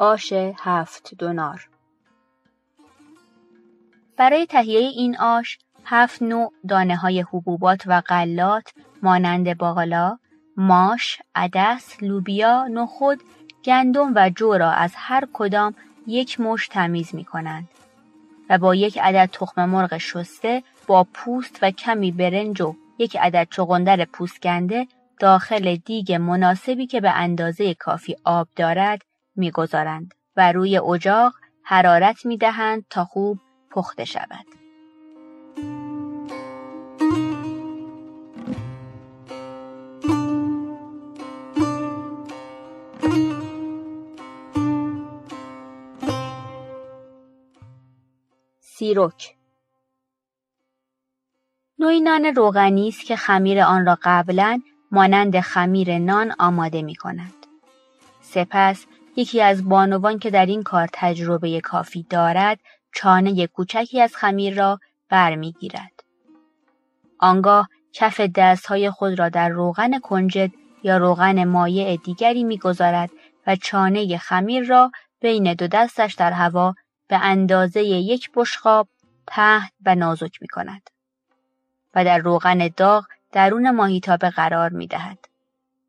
آش هفت دونار. برای تهیه این آش هفت نوع دانه های حبوبات و غلات مانند باقلا، ماش، عدس، لوبیا، نخود، گندم و جو را از هر کدام یک مش تمیز می کنند و با یک عدد تخم مرغ شسته با پوست و کمی برنج و یک عدد چغندر پوستکنده داخل دیگ مناسبی که به اندازه کافی آب دارد می‌گذارند و روی اجاق حرارت می دهند تا خوب پخته شود. سیروک نوعی نان روغنی است که خمیر آن را قبلا مانند خمیر نان آماده می کند. سپس یکی از بانوان که در این کار تجربه کافی دارد چانه کوچکی از خمیر را برمیگیرد. آنگاه کف دستهای خود را در روغن کنجد یا روغن مایع دیگری می‌گذارد و چانه خمیر را بین دو دستش در هوا به اندازه یک بشقاب پهن و نازک می کند و در روغن داغ درون ماهیتابه قرار می دهد.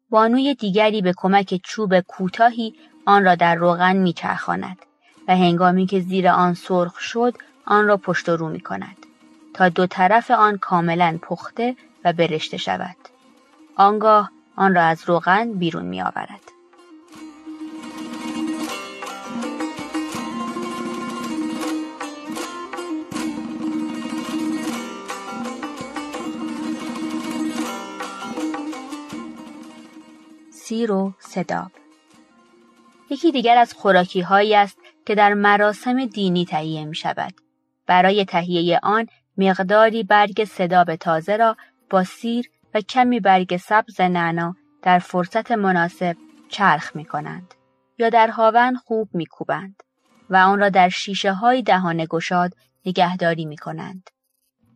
بانوی دیگری به کمک چوب کوتاهی آن را در روغن میچرخاند و هنگامی که زیر آن سرخ شد آن را پشت و رو می کند تا دو طرف آن کاملا پخته و برشته شود. آنگاه آن را از روغن بیرون می آورد. سیر و یکی دیگر از خوراکی هایی است که در مراسم دینی تهیه می شود. برای تهیه آن مقداری برگ صداب تازه را با سیر و کمی برگ سبز نعنا در فرصت مناسب چرخ می کنند یا در هاون خوب می کوبند و آن را در شیشه های دهانه گشاد نگهداری می کنند.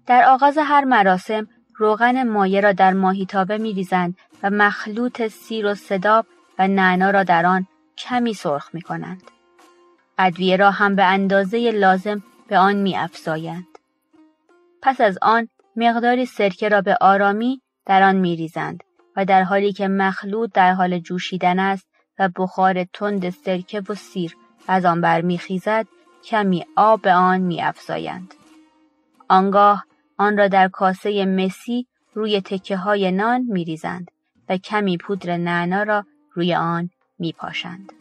در آغاز هر مراسم روغن مایه را در ماهیتابه می ریزند و مخلوط سیر و صداب و نعنا را در آن کمی سرخ می کنند. ادویه را هم به اندازه لازم به آن می افزایند. پس از آن مقداری سرکه را به آرامی در آن می ریزند و در حالی که مخلوط در حال جوشیدن است و بخار تند سرکه و سیر از آن برمیخیزد کمی آب به آن می افزایند. آنگاه آن را در کاسه مسی روی تکه های نان می ریزند و کمی پودر نعنا را روی آن می پاشند.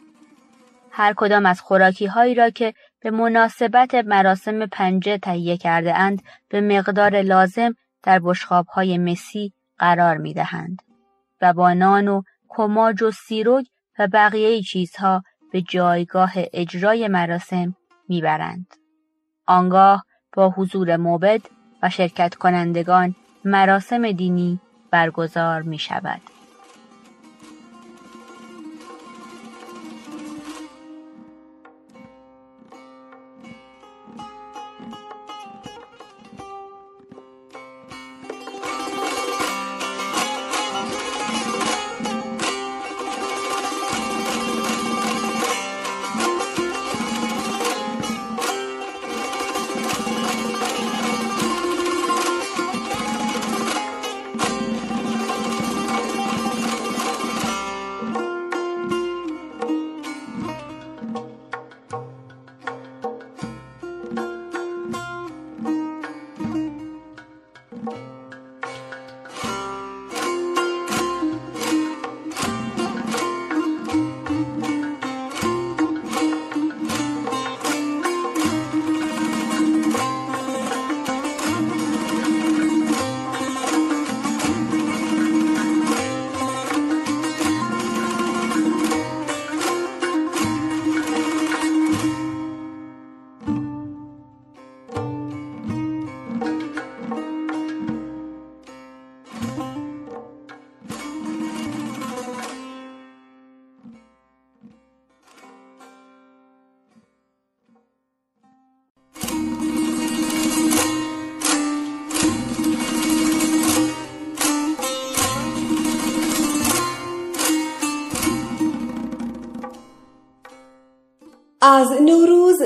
هر کدام از خوراکی هایی را که به مناسبت مراسم پنجه تهیه کرده اند به مقدار لازم در بشخاب های مسی قرار می دهند و با نان و کماج و سیروگ و بقیه چیزها به جایگاه اجرای مراسم می‌برند. آنگاه با حضور موبد و شرکت کنندگان مراسم دینی برگزار می شود.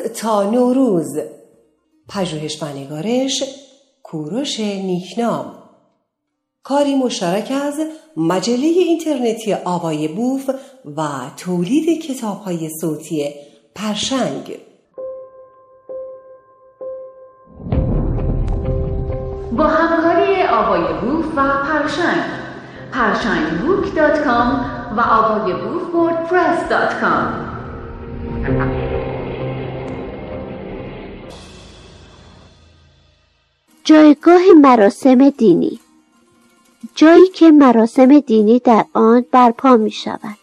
تا نوروز. پژوهش و نگارش کوروش نیکنام. کاری مشترک از مجله اینترنتی آوای بوف و تولید کتابهای صوتی پرشنگ. با همکاری آوای بوف و پرشنگ. کام و آوای بوف WordPress dot com. جایگاه مراسم دینی. جایی که مراسم دینی در آن برپا می شود.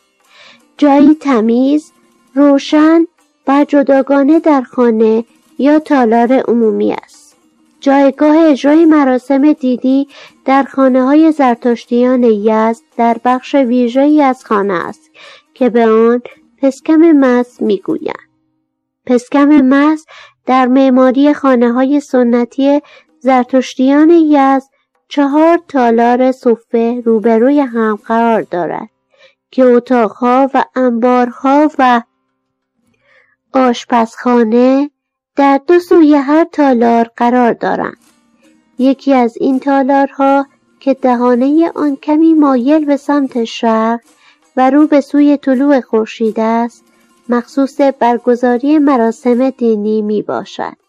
جایی تمیز روشن و جداگانه در خانه یا تالار عمومی است. جایگاه اجرای مراسم دینی در خانه های زرتشتیان یزد در بخش ویژه‌ای از خانه است که به آن پسکم مس می‌گویند پسکم مس در معماری خانه های سنتی زرتشتیان یزد چهار تالار صفه روبروی هم قرار دارد که اتاقها و انبارها و آشپزخانه در دو سوی هر تالار قرار دارند. یکی از این تالارها که دهانه آن کمی مایل به سمت شرق و رو به سوی طلوع خورشید است مخصوص برگزاری مراسم دینی می باشد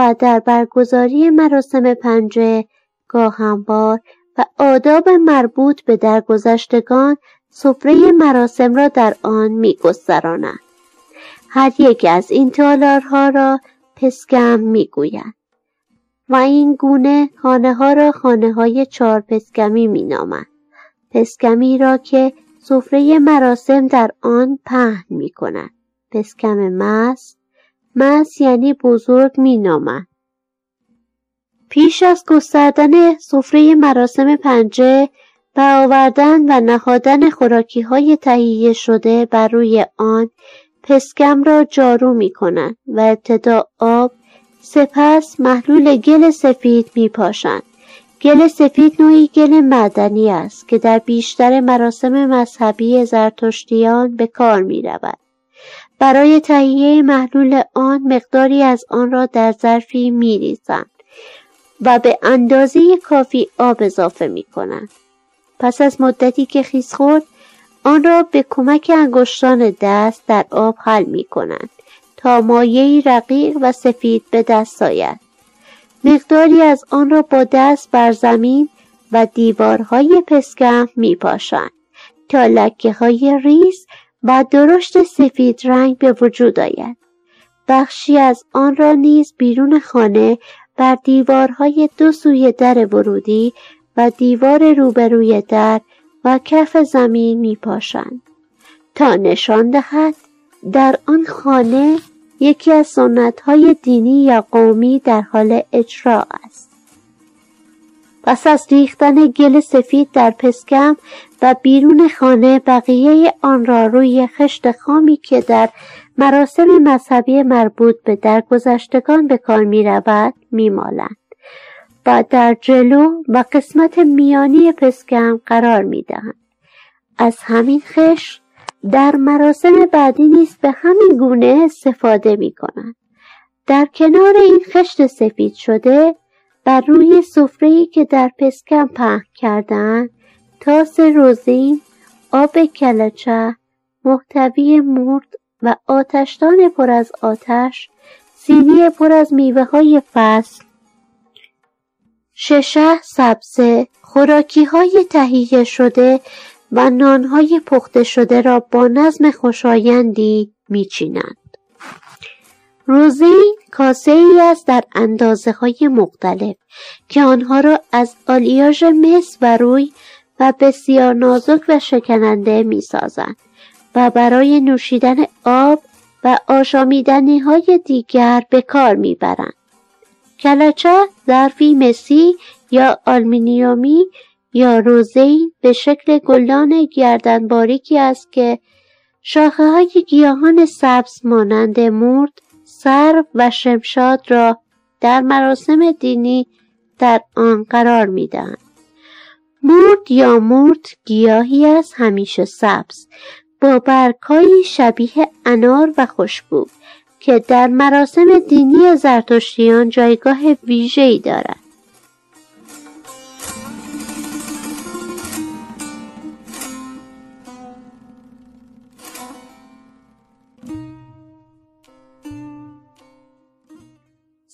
و در برگزاری مراسم پنجه گاهنبار و آداب مربوط به درگذشتگان سفره مراسم را در آن میگسترانند هر یک از این تالارها را پسکم می‌گویند و این گونه خانه ها را خانه های چهار پسکمی مینامند پسکمی را که سفره مراسم در آن پهن می کند. پسکم مس مس یعنی بزرگ می نامد. پیش از گستردن سفره مراسم پنجه و آوردن و نهادن خوراکی های تهیه شده بر روی آن پسکم را جارو می کنند و ابتدا آب سپس محلول گل سفید می پاشند. گل سفید نوعی گل معدنی است که در بیشتر مراسم مذهبی زرتشتیان به کار می رود. برای تهیه محلول آن مقداری از آن را در ظرفی می ریزند و به اندازه کافی آب اضافه می کنند. پس از مدتی که خیس خورد آن را به کمک انگشتان دست در آب حل می کنند تا مایعی رقیق و سفید به دست آید. مقداری از آن را با دست بر زمین و دیوارهای پسکم می پاشند تا لکه های ریز و درشت سفید رنگ به وجود آید. بخشی از آن را نیز بیرون خانه بر دیوارهای دو سوی در ورودی و دیوار روبروی در و کف زمین می پاشند تا نشان دهد در آن خانه یکی از های دینی یا قومی در حال اجرا است. پس از ریختن گل سفید در پسکم و بیرون خانه بقیه آن را روی خشت خامی که در مراسم مذهبی مربوط به درگذشتگان به کار می رود می مالند. و در جلو و قسمت میانی پسکم قرار می دهند. از همین خشت در مراسم بعدی نیز به همین گونه استفاده می کنند. در کنار این خشت سفید شده بر روی سفره‌ای که در پسکم پهن کردن تاس روزین آب کلچه محتوی مرد و آتشدان پر از آتش سینی پر از میوه های فصل ششه سبزه خوراکی های تهیه شده و نانهای پخته شده را با نظم خوشایندی میچینند. روزین کاسه ای است در اندازه های مختلف که آنها را از آلیاژ مس و روی و بسیار نازک و شکننده می سازند و برای نوشیدن آب و آشامیدنی های دیگر به کار می برند. کلچه ظرفی مسی یا آلمینیومی یا روزهای به شکل گلدان گردن باریکی است که شاخه های گیاهان سبز مانند مورد، سر و شمشاد را در مراسم دینی در آن قرار می‌دهند. مورد یا مورد گیاهی است همیشه سبز با برگهایی شبیه انار و خوشبو که در مراسم دینی زرتشتیان جایگاه ویژه‌ای دارد.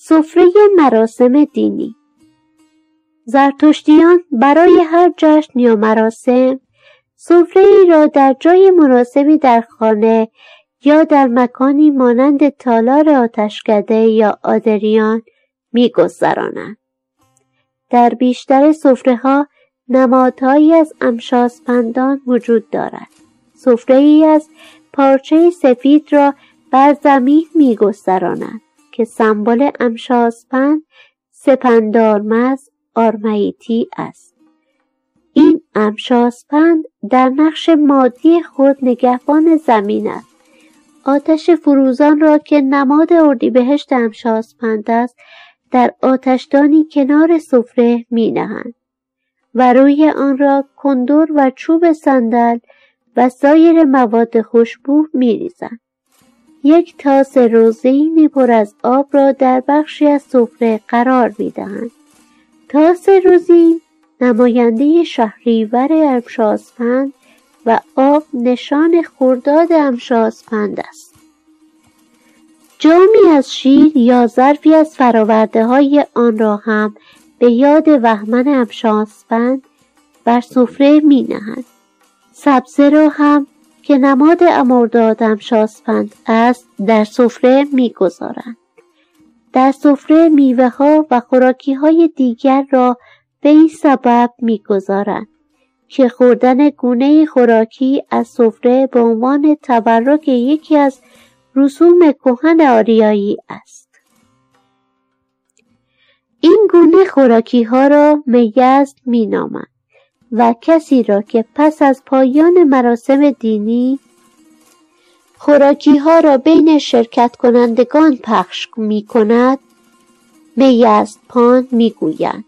سفره مراسم دینی. زرتشتیان برای هر جشن یا مراسم سفره ای را در جای مناسبی در خانه یا در مکانی مانند تالار آتشکده یا آدریان میگذرانند. در بیشتر سفره ها نمادهایی از امشاسپندان وجود دارد. سفره ای از پارچه سفید را بر زمین میگسترانند که سمبل امشاسپند سپندارمز آرمایتی است این امشاسپند در نقش مادی خود نگهبان زمین است آتش فروزان را که نماد اردیبهشت امشاسپند است در آتشدانی کنار سفره می نهند و روی آن را کندور و چوب صندل و سایر مواد خوشبو می ریزند. یک تاس روزینی پر از آب را در بخشی از سفره قرار می دهند. تاس روزین نماینده شهریور امشاسپند و آب نشان خرداد امشاسپند است. جامی از شیر یا ظرفی از فراورده های آن را هم به یاد وهمن امشاسپند بر سفره می نهند. سبزه را هم که نماد امرداد امشاسپند است در سفره می گذارند. در سفره میوه ها و خوراکی های دیگر را به این سبب می‌گذارند که خوردن گونه خوراکی از سفره به عنوان تبرک یکی از رسوم کهن آریایی است این گونه خوراکی ها را می‌زد می نامند و کسی را که پس از پایان مراسم دینی خوراکی ها را بین شرکت کنندگان پخش می کند پان می گویند.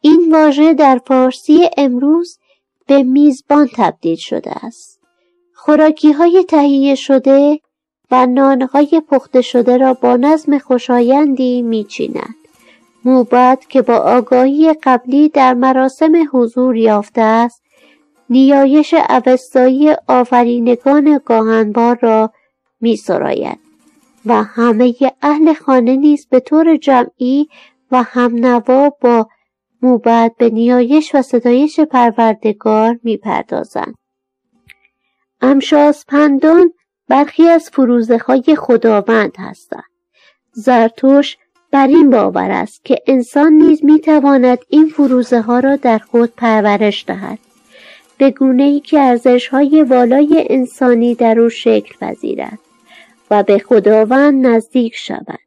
این واژه در فارسی امروز به میزبان تبدیل شده است. خوراکی های تهیه شده و نانهای پخته شده را با نظم خوشایندی میچیند. موبد که با آگاهی قبلی در مراسم حضور یافته است نیایش اوستایی آفرینگان گاهنبار را می سراید و همه اهل خانه نیز به طور جمعی و همنوا با موبد به نیایش و ستایش پروردگار می پردازند. پندان برخی از فروزه های خداوند هستند. زرتوش بر این باور است که انسان نیز می تواند این فروزه ها را در خود پرورش دهد. به گونه ای که ارزش های والای انسانی در او شکل پذیرد و به خداوند نزدیک شود.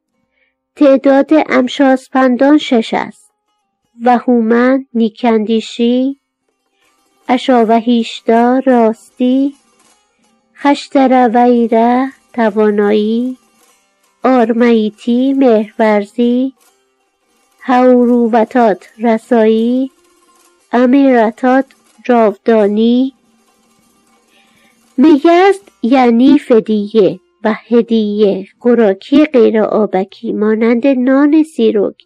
تعداد امشاسپندان شش است و هومن نیکندیشی اشاوهیشتا راستی خشترویره توانایی آرماییتی مهرورزی هورووتات رسایی امیرتات جاودانی. میگست یعنی فدیه و هدیه. خوراکی غیر آبکی مانند نان سیروک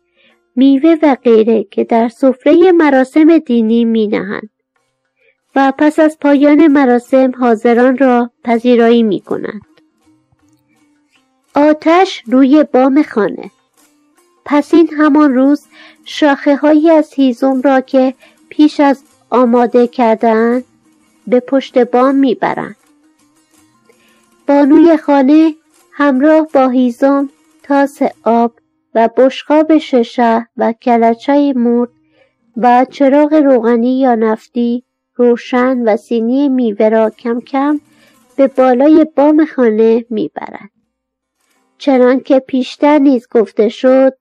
میوه و غیره که در سفره مراسم دینی می نهند و پس از پایان مراسم حاضران را پذیرایی می کنند. آتش روی بام خانه. پس این همان روز شاخه هایی از هیزم را که پیش از آماده کردن به پشت بام می‌برند. بانوی خانه همراه با هیزم تاس آب و بشقاب ششه و کلچه مرد و چراغ روغنی یا نفتی روشن و سینی میوه را کم کم به بالای بام خانه می‌برد چنانکه پیشتر نیز گفته شد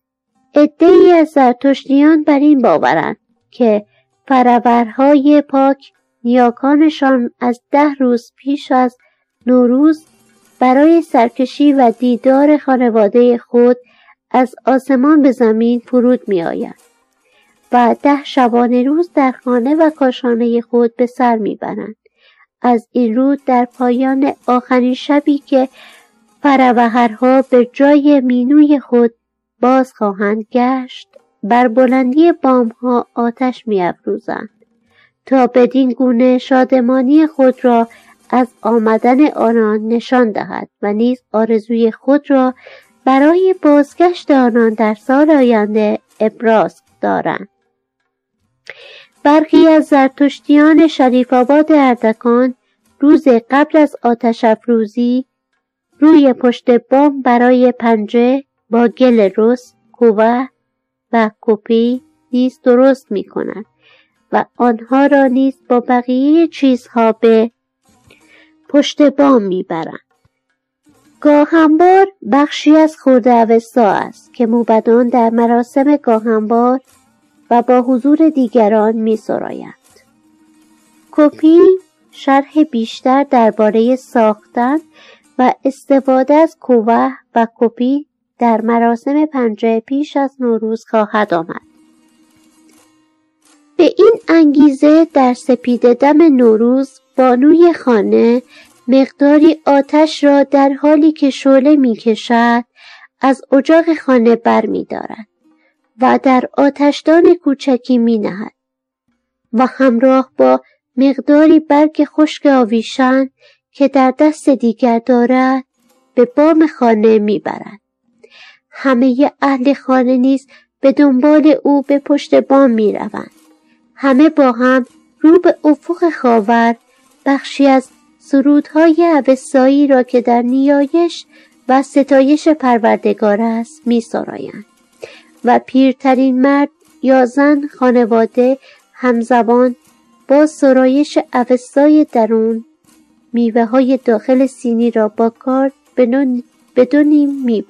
عدهای از زرتشتیان بر این باورند که فرورهای پاک نیاکانشان از ده روز پیش از نوروز برای سرکشی و دیدار خانواده خود از آسمان به زمین فرود می آید و ده شبانه روز در خانه و کاشانه خود به سر می برند. از این رو در پایان آخرین شبی که فروهرها به جای مینوی خود باز خواهند گشت. بر بلندی بامها آتش میافروزند تا بدین گونه شادمانی خود را از آمدن آنان نشان دهد و نیز آرزوی خود را برای بازگشت آنان در سال آینده ابراز دارند. برخی از زرتشتیان شریف آباد اردکان روز قبل از آتش افروزی روی پشت بام برای پنجه با گل رس، کوه و کپی نیز درست می کنند و آنها را نیز با بقیه چیزها به پشت بام می‌برند گاهنبار بخشی از خورده اوستا است که موبدان در مراسم گاهنبار و با حضور دیگران می سرایند. کپی شرح بیشتر درباره ساختن استفاده از کوه و کپی در مراسم پنجه پیش از نوروز خواهد آمد. به این انگیزه در سپید دم نوروز بانوی خانه مقداری آتش را در حالی که شعله می کشد از اجاق خانه بر می دارد و در آتشدان کوچکی می نهد و همراه با مقداری برگ خشک آویشن که در دست دیگر دارد به بام خانه می برد. همه اهل خانه نیز به دنبال او به پشت بام می روند. همه با هم رو به افق خاور بخشی از سرودهای اوستایی را که در نیایش و ستایش پروردگار است می سرایند و پیرترین مرد یا زن خانواده همزبان با سرایش اوستای درون میوه های داخل سینی را با کار به دو نیم می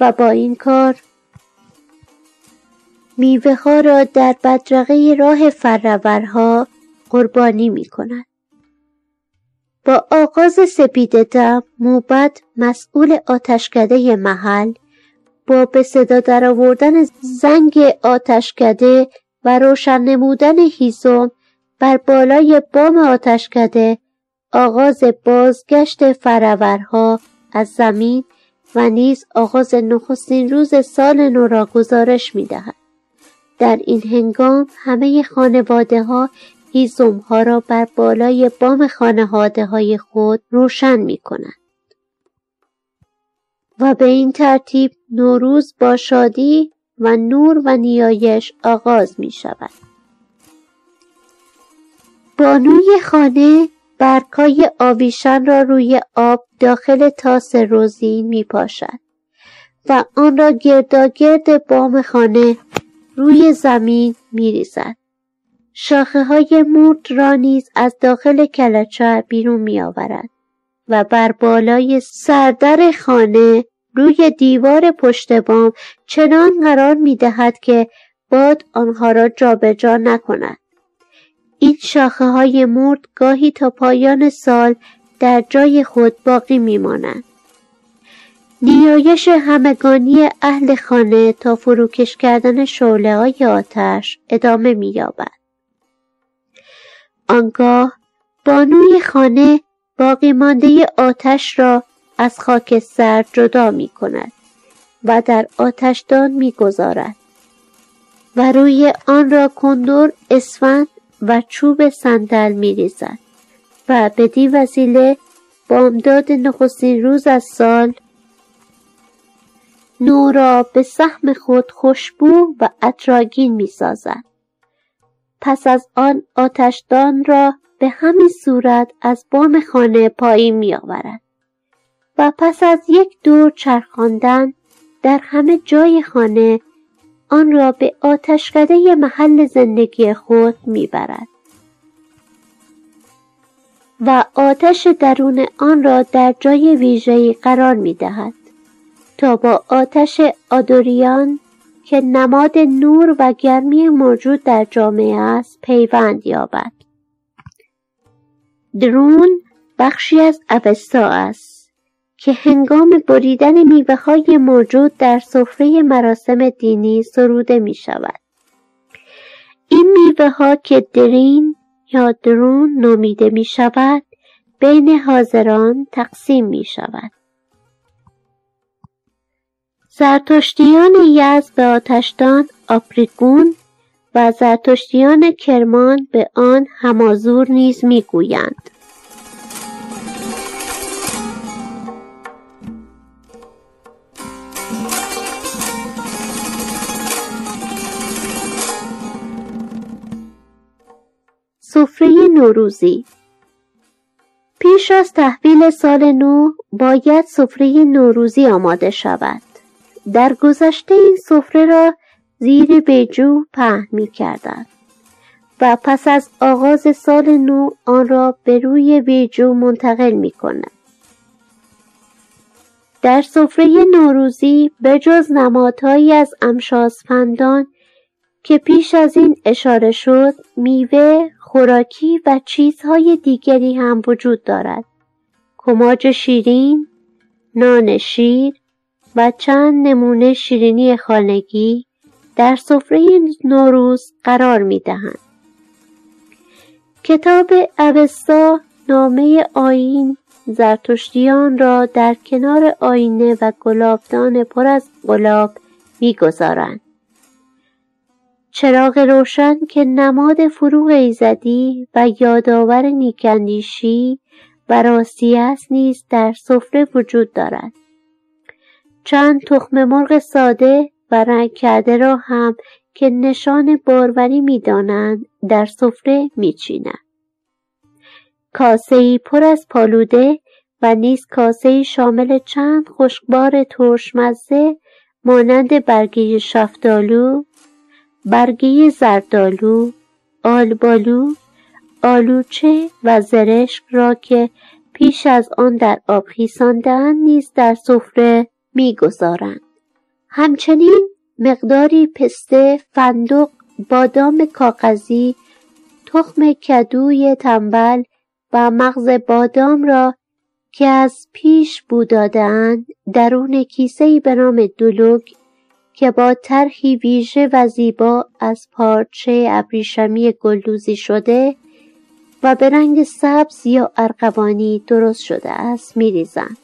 و با این کار میوه ها را در بدرقه راه فرورها قربانی می کند. با آغاز دم موبد مسئول آتشکده محل با به صدا درآوردن زنگ آتشکده و روشن نمودن هیزم بر بالای بام آتشکده آغاز بازگشت فرورها از زمین و نیز آغاز نخستین روز سال نو را گزارش می دهد. در این هنگام همه خانواده ها هیزم ها را بر بالای بام خانواده های خود روشن می کنند. و به این ترتیب نوروز با شادی و نور و نیایش آغاز می شود. بانوی خانه برکای آویشن را روی آب داخل تاس روزی می پاشد و آن را گرداگرد بام خانه روی زمین می ریزد. شاخه های مرد را نیز از داخل کلچه بیرون می آورد و بر بالای سردر خانه روی دیوار پشت بام چنان قرار می دهد که باد آنها را جابجا جا نکند. این شاخه های مرد گاهی تا پایان سال در جای خود باقی می مانند. نیایش همگانی اهل خانه تا فروکش کردن شعله های آتش ادامه می یابد. آنگاه بانوی خانه باقی مانده آتش را از خاکستر جدا می کند و در آتشدان می گذارد و روی آن را کندور اسفند و چوب صندل می ریزد و بدی وسیله بامداد نخستین روز از سال نو را به سهم خود خوشبو و اطراگین می سازد. پس از آن آتشدان را به همین صورت از بام خانه پایین می آورد و پس از یک دور چرخاندن در همه جای خانه آن را به آتشکده محل زندگی خود می‌برد. و آتش درون آن را در جای ویژه‌ای قرار می دهد تا با آتش آدوریان که نماد نور و گرمی موجود در جامعه است پیوند یابد. درون بخشی از اوستا است. که هنگام بریدن میوه های موجود در سفره مراسم دینی سروده می شود. این میوه ها که درین یا درون نامیده می شود بین حاضران تقسیم می شود. زرتشتیان یزد به آتشدان آپریگون و زرتشتیان کرمان به آن همازور نیز می‌گویند سفره نوروزی. پیش از تحویل سال نو باید سفره نوروزی آماده شود. در گذشته این سفره را زیر بیجو پهن می کردن و پس از آغاز سال نو آن را به روی بیجو منتقل می کنند. در سفره نوروزی به جز نمادهایی از امشاسپندان که پیش از این اشاره شد میوه خوراکی و چیزهای دیگری هم وجود دارد کماج شیرین نان شیر و چند نمونه شیرینی خانگی در سفره نوروز قرار می دهند. کتاب اوستا نامه آین زرتشتیان را در کنار آینه و گلابدان پر از گلاب می‌گذارند چراغ روشن که نماد فروغ ایزدی و یادآور نیکندیشی و راستی است نیز در سفره وجود دارد. چند تخم مرغ ساده و رنگ کرده را هم که نشان باروری می‌دانند در سفره میچینند کاسه پر از پالوده و نیز کاسه شامل چند خشکبار ترشمزه مانند برگه شفتالو برگه زردالو آلبالو آلوچه و زرشک را که پیش از آن در آب خیساندهاند نیز در سفره می‌گذارند. همچنین مقداری پسته فندق بادام کاغذی تخم کدوی تنبل و مغز بادام را که از پیش بو دادهاند درون کیسهای به نام دلوگ که با طرحی ویژه و زیبا از پارچه ابریشمی گلدوزی شده و به رنگ سبز یا ارغوانی درست شده است میریزند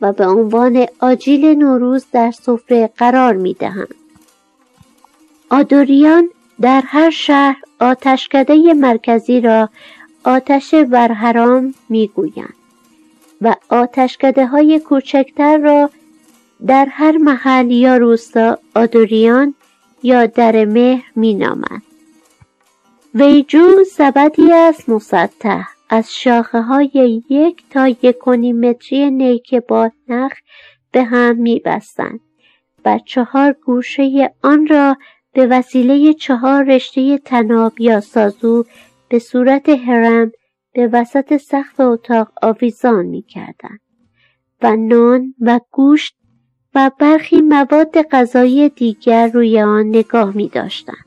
و به عنوان آجیل نوروز در سفره قرار می‌دهند. آدوریان در هر شهر آتشکده مرکزی را آتش برحرام می‌گویند و آتشکده های کوچکتر را در هر محل یا روستا آدوریان یا در مهر مینامند. ویجو سبدی است مسطح. از شاخه های یک تا یک متری نیک با نخ به هم میبستند. و چهار گوشه آن را به وسیله چهار رشته تناب یا سازو به صورت هرم به وسط سقف اتاق آویزان می‌کردند و نان و گوشت و برخی مواد غذایی دیگر روی آن نگاه می داشتند.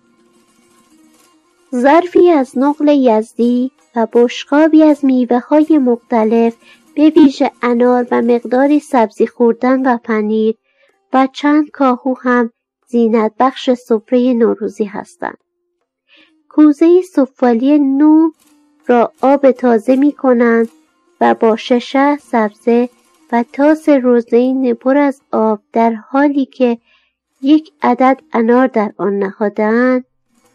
ظرفی از نقل یزدی و بشقابی از میوه های مختلف به ویژه انار و مقداری سبزی خوردن و پنیر و چند کاهو هم زینت بخش سفره نوروزی هستند. کوزه سفالی نو را آب تازه می کنند و با ششه سبزه و تاس روزین پر از آب در حالی که یک عدد انار در آن نهادند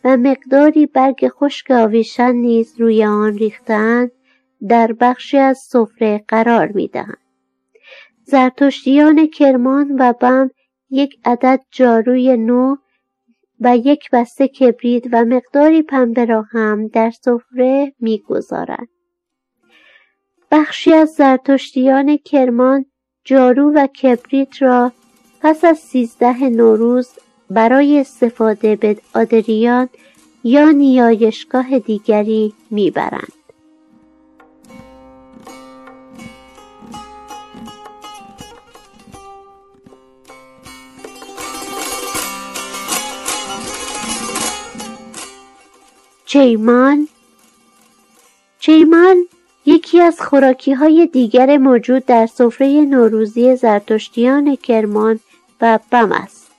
و مقداری برگ خشک آویشن نیز روی آن ریختند در بخشی از سفره قرار می‌دهند. زرتشتیان کرمان و بم یک عدد جاروی نو و یک بسته کبرید و مقداری پنبه را هم در سفره می‌گذارند. بخشی از زرتشتیان کرمان جارو و کبریت را پس از سیزده نوروز برای استفاده به آدریان یا نیایشگاه دیگری می‌برند. چیمال چیمال یکی از خوراکی های دیگر موجود در سفره نوروزی زرتشتیان کرمان و بم است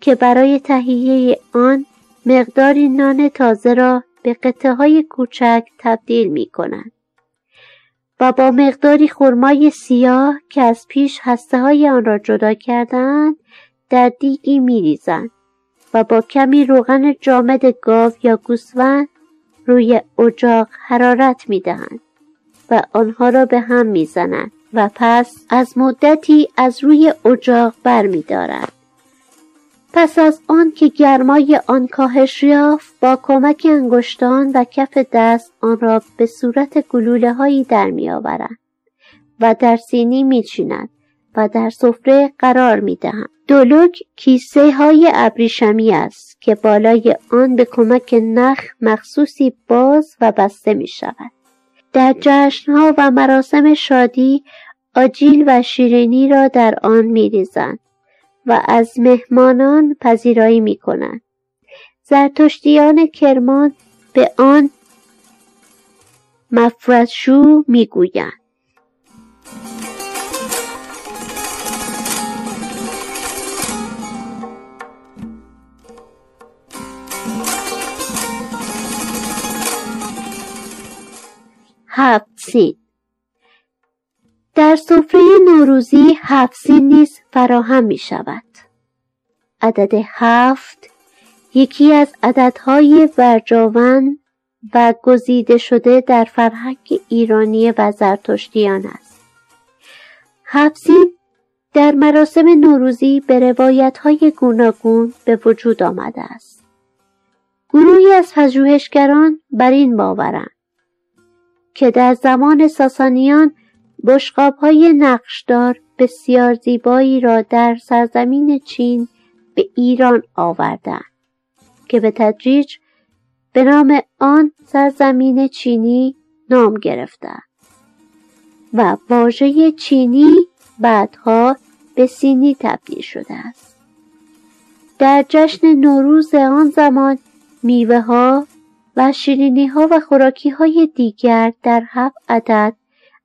که برای تهیه آن مقداری نان تازه را به قطعه های کوچک تبدیل می کنند. و با مقداری خرمای سیاه که از پیش هسته های آن را جدا کردند در دیگی می ریزند و با کمی روغن جامد گاو یا گوسفند روی اجاق حرارت می دهند آنها را به هم می زنند و پس از مدتی از روی اجاق بر می. پس از آن که گرمای آن کاهش یافت با کمک انگشتان و کف دست آن را به صورت گلوله هایی در می و در سینی می چینند و در سفره قرار می دهند. دولوک کیسه های ابریشمی است که بالای آن به کمک نخ مخصوصی باز و بسته می شود. در جشنها و مراسم شادی آجیل و شیرینی را در آن می ریزند و از مهمانان پذیرایی می کنند. زرتشتیان کرمان به آن مفرشو می هفت در سفره نوروزی هفت سین نیز فراهم می شود. عدد هفت یکی از عددهای برجاون و گزیده شده در فرهنگ ایرانی و زرتشتیان است. هفت سین در مراسم نوروزی به روایت های گوناگون به وجود آمده است. گروهی از پژوهشگران بر این باورند که در زمان ساسانیان های نقشدار بسیار زیبایی را در سرزمین چین به ایران آوردند که به تدریج به نام آن سرزمین چینی نام گرفتند و واژه چینی بعدها به سینی تبدیل شده است در جشن نوروز آن زمان میوه ها و شیرینی ها و خوراکی های دیگر در هفت عدد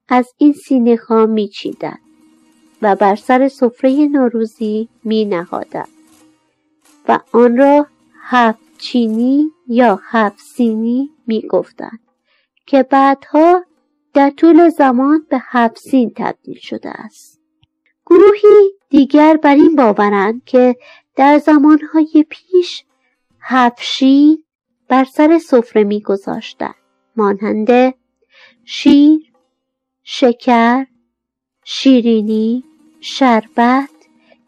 از این سینه می چیدن و بر سر سفره نوروزی می نهادن و آن را هفت چینی یا هفت سینی می گفتن که بعدها در طول زمان به هفت سین تبدیل شده است. گروهی دیگر بر این باورند که در زمانهای پیش هفشی بر سر سفره میگذاشتند مانند شیر شکر شیرینی شربت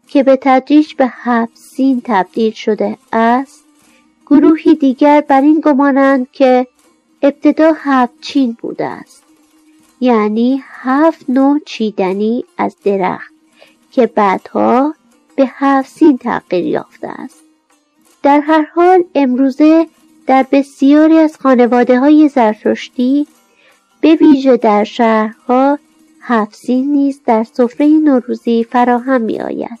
که به تدریج به هفت سین تبدیل شده است گروهی دیگر بر این گمانند که ابتدا هفت چین بوده است. یعنی هفت نوع چیدنی از درخت که بعدها به هفت سین تغییر یافته است. در هر حال امروزه در بسیاری از خانواده های زرتشتی به ویژه در شهرها هفسین نیز در سفره نوروزی فراهم می آید.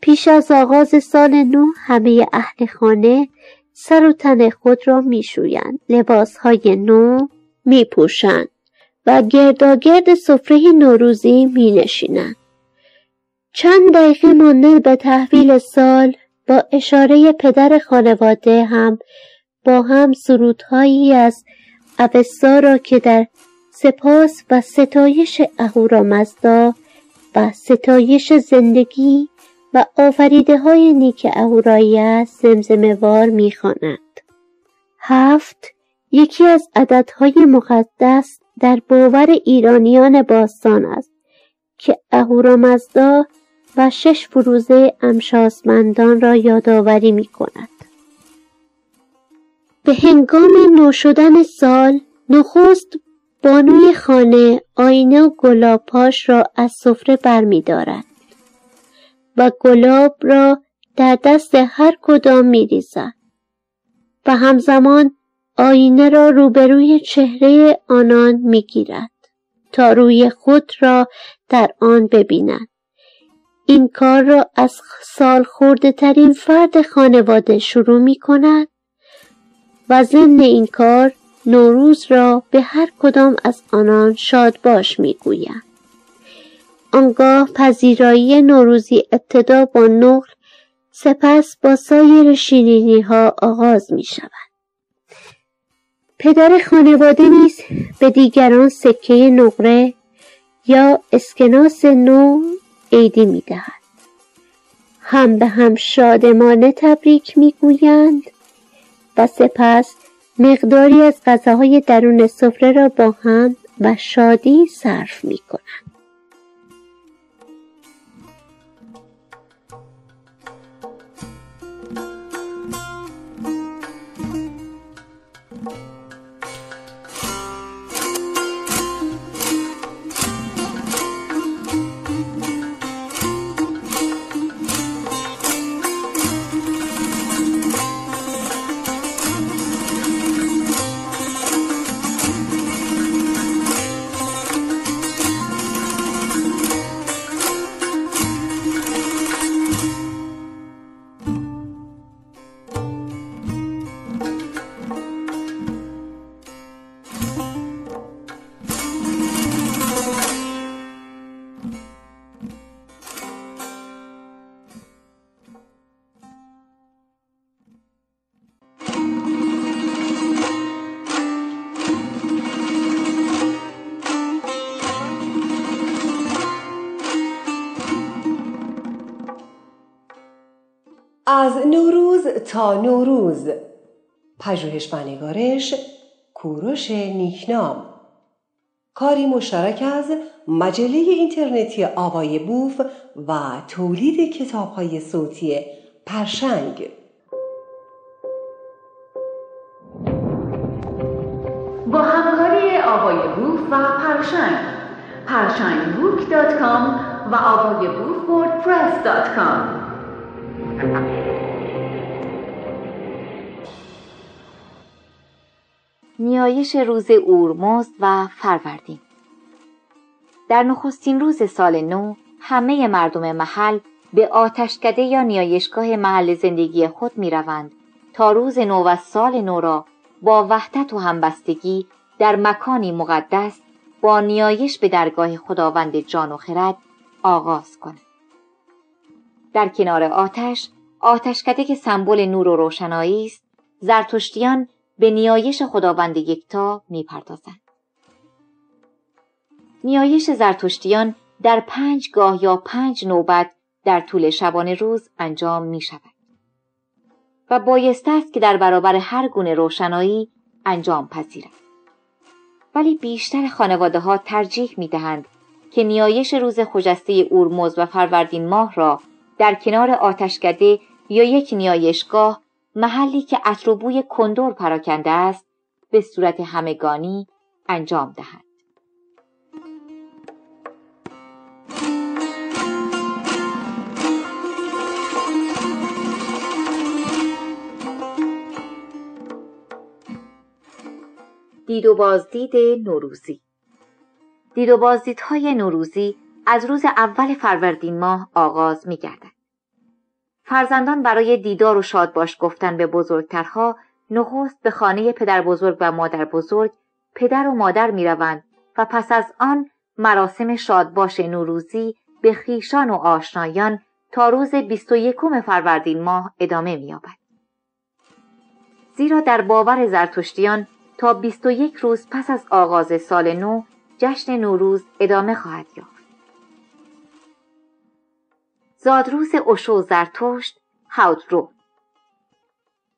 پیش از آغاز سال نو همه اهل خانه سر و تن خود را می شویند. لباس های نو می پوشند و گرداگرد سفره نوروزی می نشینند. چند دقیقه مانده به تحویل سال با اشاره پدر خانواده هم با هم سرودهایی از اوستا را که در سپاس و ستایش اهورامزدا و ستایش زندگی و آفریده های نیک اهورایی است زمزموار می‌خواند هفت یکی از عددهای مقدس در باور ایرانیان باستان است که اهورامزدا و شش فروزه امشاسمندان را یادآوری می کند. به هنگام نو شدن سال نخست بانوی خانه آینه و گلابهاش را از سفره برمیدارد و گلاب را در دست هر کدام ریزد و همزمان آینه را روبروی چهره آنان می‌گیرد تا روی خود را در آن ببیند. این کار را از سال خورده ترین فرد خانواده شروع می کند و ضمن این کار نوروز را به هر کدام از آنان شاد باش می گویم. آنگاه پذیرایی نوروزی ابتدا با نقل سپس با سایر شیرینی ها آغاز می شود. پدر خانواده نیز به دیگران سکه نقره یا اسکناس نو عیدی می‌دهد هم به هم شادمانه تبریک می‌گویند و سپس مقداری از غذاهای درون سفره را با هم و شادی صرف می کنند. تا نوروز. پژوهش و نگارش کوروش نیکنام. کاری مشترک از مجله اینترنتی آوای بوف و تولید کتابهای صوتی پرشنگ. با همکاری آوای بوف و پرشنگ. پرشنگ بوک dot com و آوای بوف WordPress dot com. نیایش روز اورمزد و فروردین در نخستین روز سال نو همه مردم محل به آتشکده یا نیایشگاه محل زندگی خود می روند تا روز نو و سال نو را با وحدت و همبستگی در مکانی مقدس با نیایش به درگاه خداوند جان و خرد آغاز کنند. در کنار آتش آتشکده که سمبل نور و روشنایی است زرتشتیان به نیایش خداوند یکتا می‌پردازند. نیایش زرتشتیان در پنج گاه یا پنج نوبت در طول شبانه روز انجام می شود و بایسته است که در برابر هر گونه روشنایی انجام پذیرد. ولی بیشتر خانواده ها ترجیح می دهند که نیایش روز خجسته اورموز و فروردین ماه را در کنار آتشکده یا یک نیایشگاه محلی که عطر کندور پراکنده است به صورت همگانی انجام دهند دید و بازدید نوروزی دید و بازدیدهای نوروزی از روز اول فروردین ماه آغاز می گردد. فرزندان برای دیدار و شادباش گفتن به بزرگترها نخست به خانه پدر بزرگ و مادر بزرگ پدر و مادر می روند و پس از آن مراسم شادباش نوروزی به خیشان و آشنایان تا روز 21 فروردین ماه ادامه می‌یابد. زیرا در باور زرتشتیان تا 21 روز پس از آغاز سال نو جشن نوروز ادامه خواهد یافت. زادروز اوشو زرتشت هاوترو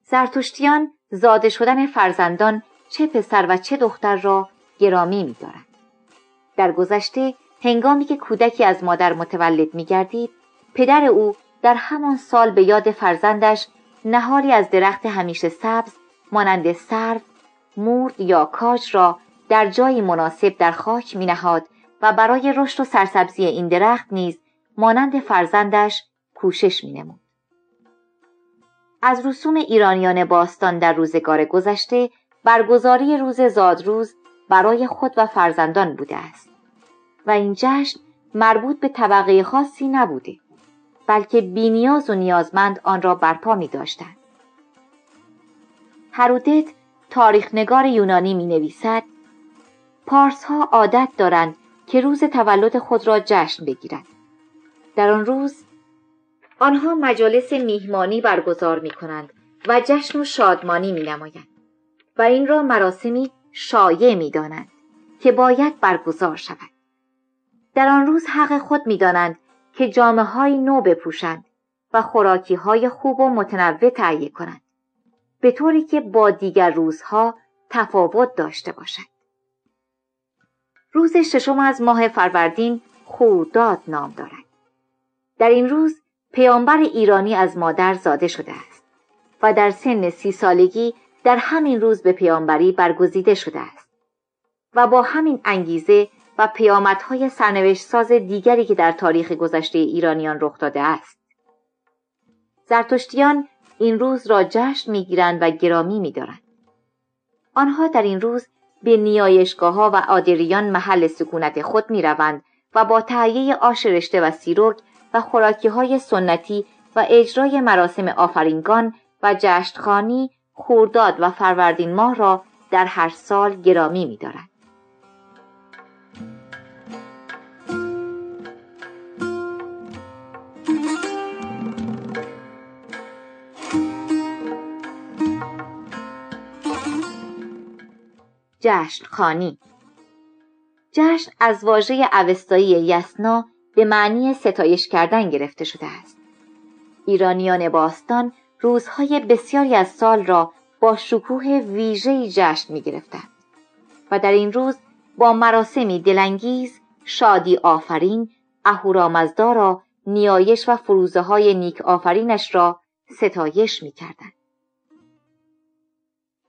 زرتشتیان زاده شدن فرزندان چه پسر و چه دختر را گرامی می‌دارند. در گذشته هنگامی که کودکی از مادر متولد می‌گردید پدر او در همان سال به یاد فرزندش نهاری از درخت همیشه سبز مانند سرو مورد یا کاج را در جایی مناسب در خاک می نهاد و برای رشد و سرسبزی این درخت نیز مانند فرزندش کوشش می نمود. از رسوم ایرانیان باستان در روزگار گذشته برگزاری روز زادروز برای خود و فرزندان بوده است و این جشن مربوط به طبقه خاصی نبوده بلکه بینیاز و نیازمند آن را برپا می داشتند. هرودت تاریخنگار یونانی می نویسد پارس ها عادت دارند که روز تولد خود را جشن بگیرند در آن روز آنها مجالس میهمانی برگزار می کنند و جشن و شادمانی می نمایند و این را مراسمی شایع می‌دانند که باید برگزار شود. در آن روز حق خود می‌دانند که جامعه های نو بپوشند و خوراکی های خوب و متنوع تهیه کنند به طوری که با دیگر روزها تفاوت داشته باشد. روز ششم از ماه فروردین خورداد نام دارد. در این روز پیامبر ایرانی از مادر زاده شده است و در سن سی سالگی در همین روز به پیامبری برگزیده شده است و با همین انگیزه و پیامدهای سرنوشت ساز دیگری که در تاریخ گذشته ایرانیان رخ داده است. زرتشتیان این روز را جشن می‌گیرند و گرامی میدارند. آنها در این روز به نیایشگاه ها و آدریان محل سکونت خود می روند و با تهیه آش رشته و سیرک و خوراکی های سنتی و اجرای مراسم آفرینگان و جشنخانی خورداد و فروردین ماه را در هر سال گرامی می دارند. جشن خانی جشن از واژه اوستایی یسنا به معنی ستایش کردن گرفته شده است ایرانیان باستان روزهای بسیاری از سال را با شکوه ویژه‌ای جشن می گرفتند و در این روز با مراسمی دلانگیز شادی آفرین اهورامزدا را نیایش و فروزه های نیک آفرینش را ستایش می کردند.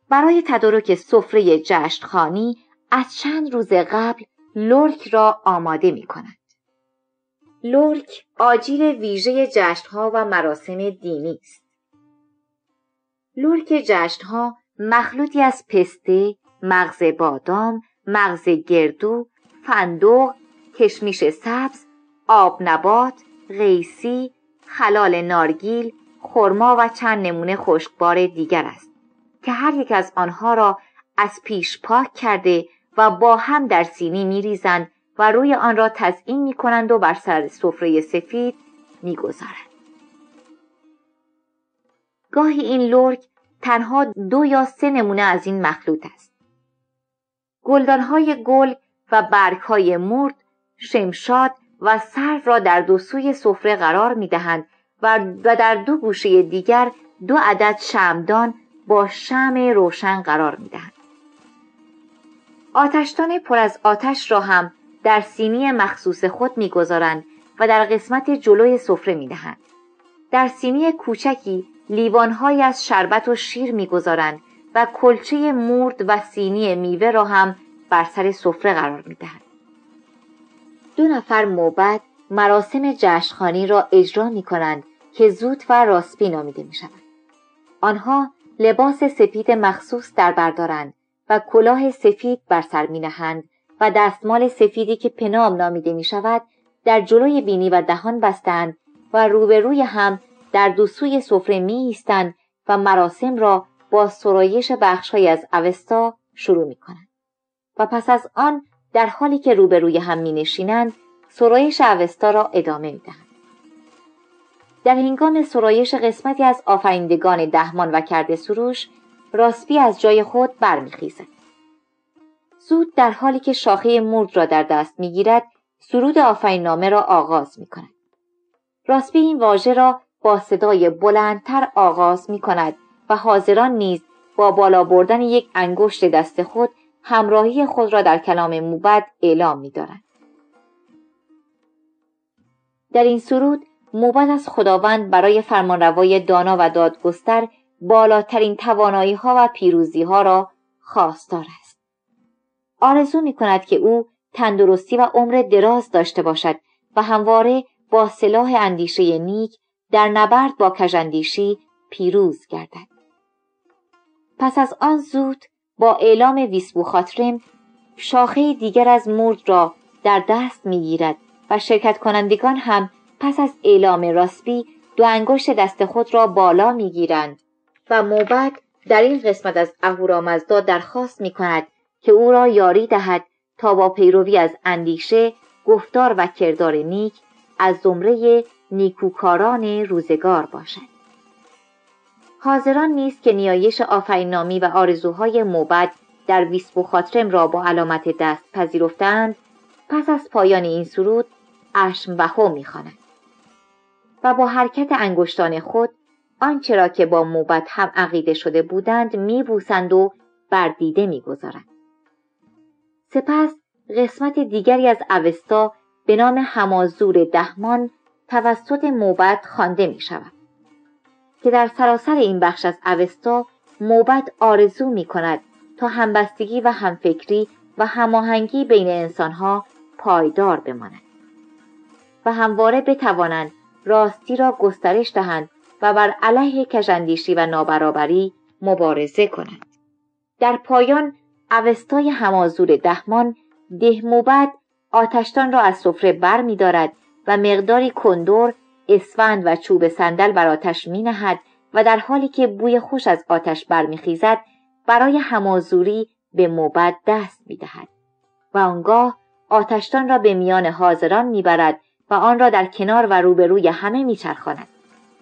برای تدارک سفره جشنخانی از چند روز قبل لرک را آماده می کند. لرک آجیل ویژه جشنها و مراسم دینی است. لرک جشنها مخلوطی از پسته، مغز بادام، مغز گردو، فندق، کشمیش سبز، آب نبات، غیسی، خلال نارگیل، خرما و چند نمونه خشکبار دیگر است. که هر یک از آنها را از پیش پاک کرده و با هم در سینی میریزند و روی آن را تزئین می کنند و بر سر سفره سفید می‌گذارند. گاهی این لرک تنها دو یا سه نمونه از این مخلوط است. گلدانهای گل و برگهای مرد، شمشاد و سر را در دو سوی سفره قرار می دهند و در دو گوشه دیگر دو عدد شمدان با شم روشن قرار می‌دهند آتشتان پر از آتش را هم در سینی مخصوص خود می‌گذارند و در قسمت جلوی سفره می‌دهند در سینی کوچکی لیوانهایی از شربت و شیر می‌گذارند و کلچه مورد و سینی میوه را هم بر سر سفره قرار می‌دهند دو نفر موبد مراسم جشنخانی را اجرا می کنند که زود و راسپی نامیده می شود. آنها لباس سپید مخصوص در بردارند و کلاه سفید بر سر می نهند و دستمال سفیدی که پنام نامیده می شود در جلوی بینی و دهان بستند و روبروی هم در دو سوی سفره می ایستند و مراسم را با سرایش بخشهایی از اوستا شروع می کنند. و پس از آن در حالی که روبروی هم می نشینند سرایش اوستا را ادامه می دهند. در هنگام سرایش قسمتی از آفریندگان دهمان و کرده سروش راسپی از جای خود برمیخیزد زود در حالی که شاخه مرد را در دست می‌گیرد سرود آفرین نامه را آغاز می کند. راسپی این واژه را با صدای بلندتر آغاز می کند و حاضران نیز با بالا بردن یک انگشت دست خود همراهی خود را در کلام موبد اعلام می دارند. در این سرود موبد از خداوند برای فرمانروای دانا و دادگستر بالاترین توانایی ها و پیروزی ها را خواستار است. آرزو می کند که او تندرستی و عمر دراز داشته باشد و همواره با سلاح اندیشه نیک در نبرد با کژاندیشی پیروز گردد. پس از آن زود با اعلام ویسبو خاطرم شاخه دیگر از مرد را در دست می‌گیرد و شرکت کنندگان هم پس از اعلام راسپی دو انگشت دست خود را بالا می‌گیرند و موبد در این قسمت از اهورامزدا درخواست می کند که او را یاری دهد تا با پیروی از اندیشه گفتار و کردار نیک از زمره نیکوکاران روزگار باشد. حاضران نیست که نیایش آفرینامی و آرزوهای موبد در ویسپ و خاطرم را با علامت دست پذیرفتند پس از پایان این سرود اشم و هو می‌خواند و با حرکت انگشتان خود آنچه را که با موبت هم عقیده شده بودند میبوسند و بر دیده می‌گذارند. سپس قسمت دیگری از اوستا به نام همازور دهمان توسط موبت خوانده می شود. که در سراسر این بخش از اوستا موبت آرزو می کند تا همبستگی و همفکری و هماهنگی بین انسانها پایدار بماند و همواره بتوانند راستی را گسترش دهند و بر علیه کشندیشی و نابرابری مبارزه کنند. در پایان اوستای همازور دهمان دهموبد آتشتان را از سفره بر می دارد و مقداری کندور اسفند و چوب صندل بر آتش می نهد و در حالی که بوی خوش از آتش برمیخیزد برای همازوری به موبد دست می دهد و آنگاه آتشتان را به میان حاضران می‌برد و آن را در کنار و روبروی همه میچرخاند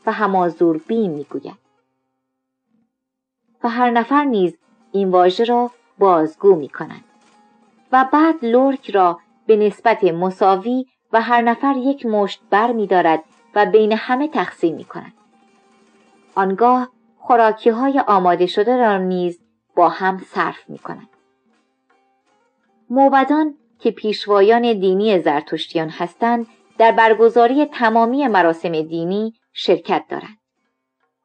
و همازور بیم می‌گوید. و هر نفر نیز این واژه را بازگو می کنند و بعد لورک را به نسبت مساوی و هر نفر یک مشت بر می دارد و بین همه تقسیم می کند. آنگاه خوراکی های آماده شده را نیز با هم صرف می کند. موبدان که پیشوایان دینی زرتشتیان هستند در برگزاری تمامی مراسم دینی شرکت دارند.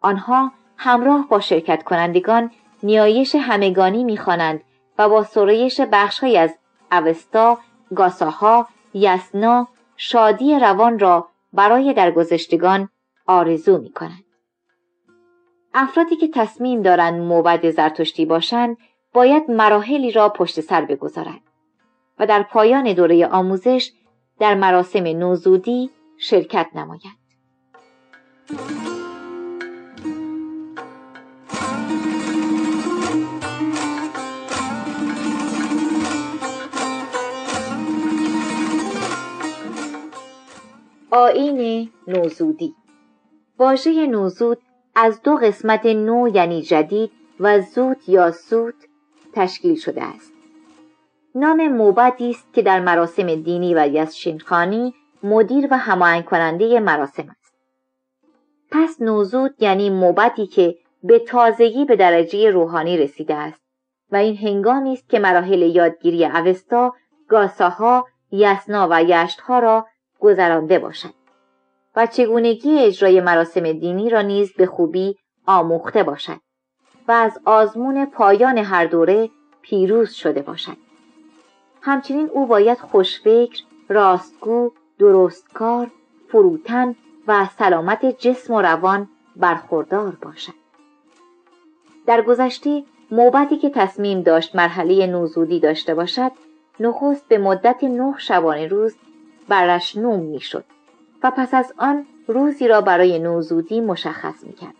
آنها همراه با شرکت کنندگان نیایش همگانی می‌خوانند و با سرایش بخشهایی از اوستا، گاساها، یسنا، شادی روان را برای درگذشتگان آرزو می کنند. افرادی که تصمیم دارند موبد زرتشتی باشند باید مراحلی را پشت سر بگذارند و در پایان دوره آموزش در مراسم نوزودی شرکت نمایند. آین نوزودی. واژه نوزود از دو قسمت نو یعنی جدید و زود یا سود تشکیل شده است. نام موبدی است که در مراسم دینی و یزشینخانی مدیر و هماهنگ کننده مراسم است. پس نوزود یعنی موبدی که به تازگی به درجه روحانی رسیده است و این هنگامی است که مراحل یادگیری اوستا گاساها یسنا و یشتها را گذرانده باشد. و چگونگی اجرای مراسم دینی را نیز به خوبی آموخته باشد و از آزمون پایان هر دوره پیروز شده باشد. همچنین او باید خوشفکر راستگو درستکار فروتن و سلامت جسم و روان برخوردار باشد. در گذشته موبتی که تصمیم داشت مرحله نوزودی داشته باشد نخست به مدت نه شبانه روز برش نوم می‌شد و پس از آن روزی را برای نوزودی مشخص می‌کرد.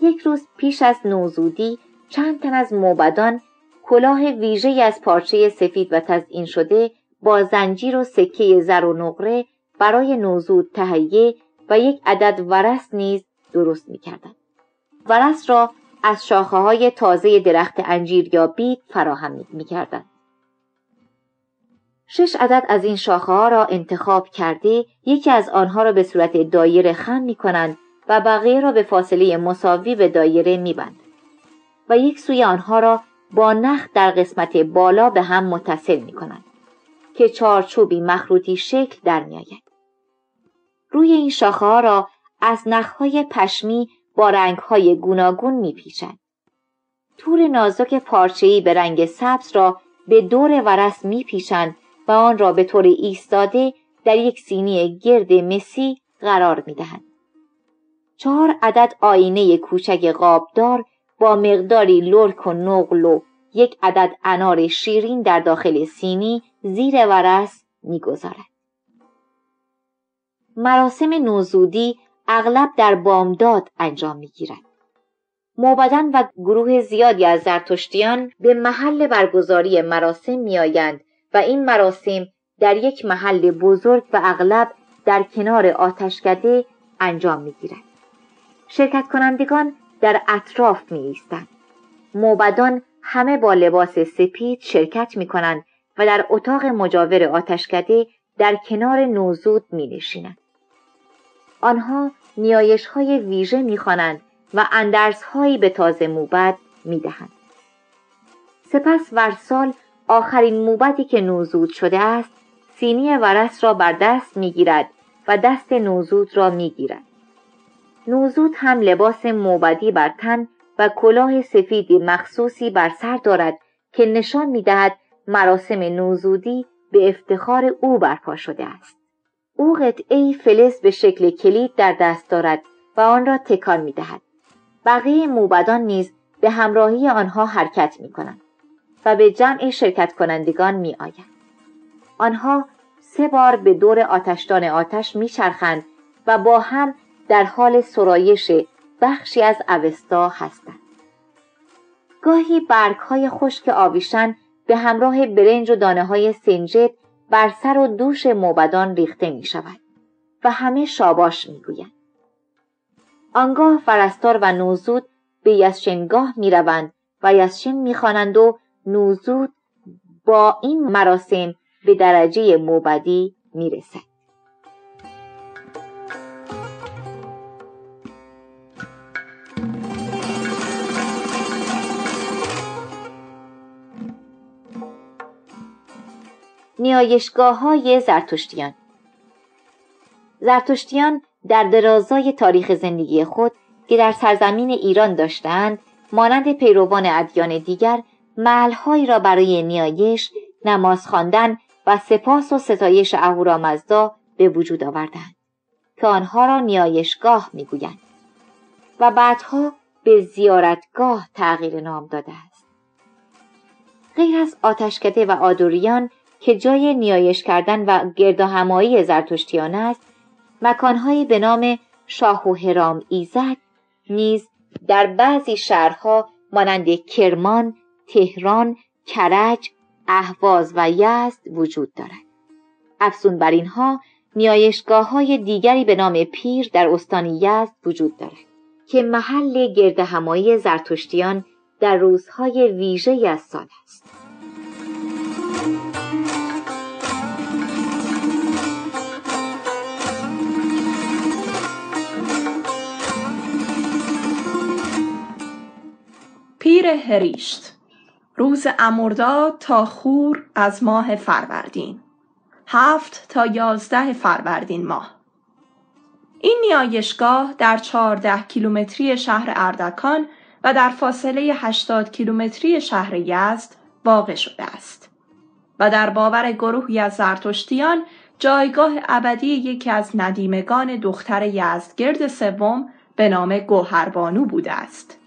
یک روز پیش از نوزودی چند تن از موبدان کلاه ویژه از پارچه سفید و تزئین شده با زنجیر و سکه زر و نقره برای نوزود تهیه و یک عدد ورس نیز درست می‌کردند. ورس را از شاخه های تازه درخت انجیر یا بید فراهم می‌کردند. شش عدد از این شاخه ها را انتخاب کرده یکی از آنها را به صورت دایره خم می کنند و بقیه را به فاصله مساوی به دایره می بند. و یک سوی آنها را با نخ در قسمت بالا به هم متصل می کنند که چارچوبی مخروطی شکل در می آید. روی این شاخه ها را از نخهای پشمی با رنگهای گوناگون می پیچند. تور نازک پارچه‌ای به رنگ سبز را به دور ورس می پیچند و آن را به طور ایستاده در یک سینی گرد مسی قرار می دهند. چهار عدد آینه کوچک قابدار با مقداری لرک و نقل و یک عدد انار شیرین در داخل سینی زیر ورس می‌گذارد مراسم نوزودی اغلب در بامداد انجام می‌گیرد موبدان و گروه زیادی از زرتشتیان به محل برگزاری مراسم میآیند و این مراسم در یک محل بزرگ و اغلب در کنار آتشکده انجام می‌گیرد شرکت کنندگان در اطراف می ایستند. موبدان همه با لباس سپید شرکت می کنند و در اتاق مجاور آتشکده در کنار نوزود می نشینند. آنها نیایش های ویژه می خوانند و اندرس هایی به تازه موبد می دهند. سپس ورسال آخرین موبدی که نوزود شده است سینی ورس را بر دست می گیرد و دست نوزود را می گیرد. نوزود هم لباس موبدی بر تن و کلاه سفیدی مخصوصی بر سر دارد که نشان می دهد مراسم نوزودی به افتخار او برپا شده است. او قطعه فلز به شکل کلید در دست دارد و آن را تکان می دهد. بقیه موبدان نیز به همراهی آنها حرکت می کنند و به جمع شرکت کنندگان می آیند. آنها سه بار به دور آتشدان آتش می چرخند و با هم در حال سرایش بخشی از اوستا هستند. گاهی برگ های خشک آویشن به همراه برنج و دانه های سنجد بر سر و دوش موبدان ریخته می شود و همه شاباش می گویند. آنگاه فرستار و نوزود به یسشنگاه می روند و یسشن می خوانند و نوزود با این مراسم به درجه موبدی می رسد. نیایشگاه های زرتشتیان زرتشتیان در درازای تاریخ زندگی خود که در سرزمین ایران داشتند مانند پیروان ادیان دیگر محلهایی را برای نیایش نماز خواندن و سپاس و ستایش اهورامزدا به وجود آوردند که آنها را نیایشگاه می‌گویند و بعدها به زیارتگاه تغییر نام داده است. غیر از آتشکده و آدوریان که جای نیایش کردن و گرداهمایی زرتشتیان است مکانهایی به نام شاه و هرام ایزد نیز در بعضی شهرها مانند کرمان تهران کرج اهواز و یزد وجود دارد. افزون بر اینها نیایشگاه های دیگری به نام پیر در استان یزد وجود دارد که محل گرد همایی زرتشتیان در روزهای ویژه از سال است. پیر هریشت روز امرداد تا خور از ماه فروردین. هفت تا یازده فروردین ماه. این نیایشگاه در چهارده کیلومتری شهر اردکان و در فاصله 80 کیلومتری شهر یزد واقع شده است و در باور گروهی از زرتشتیان جایگاه ابدی یکی از ندیمگان دختر یزدگرد سوم به نام گوهربانو بوده است.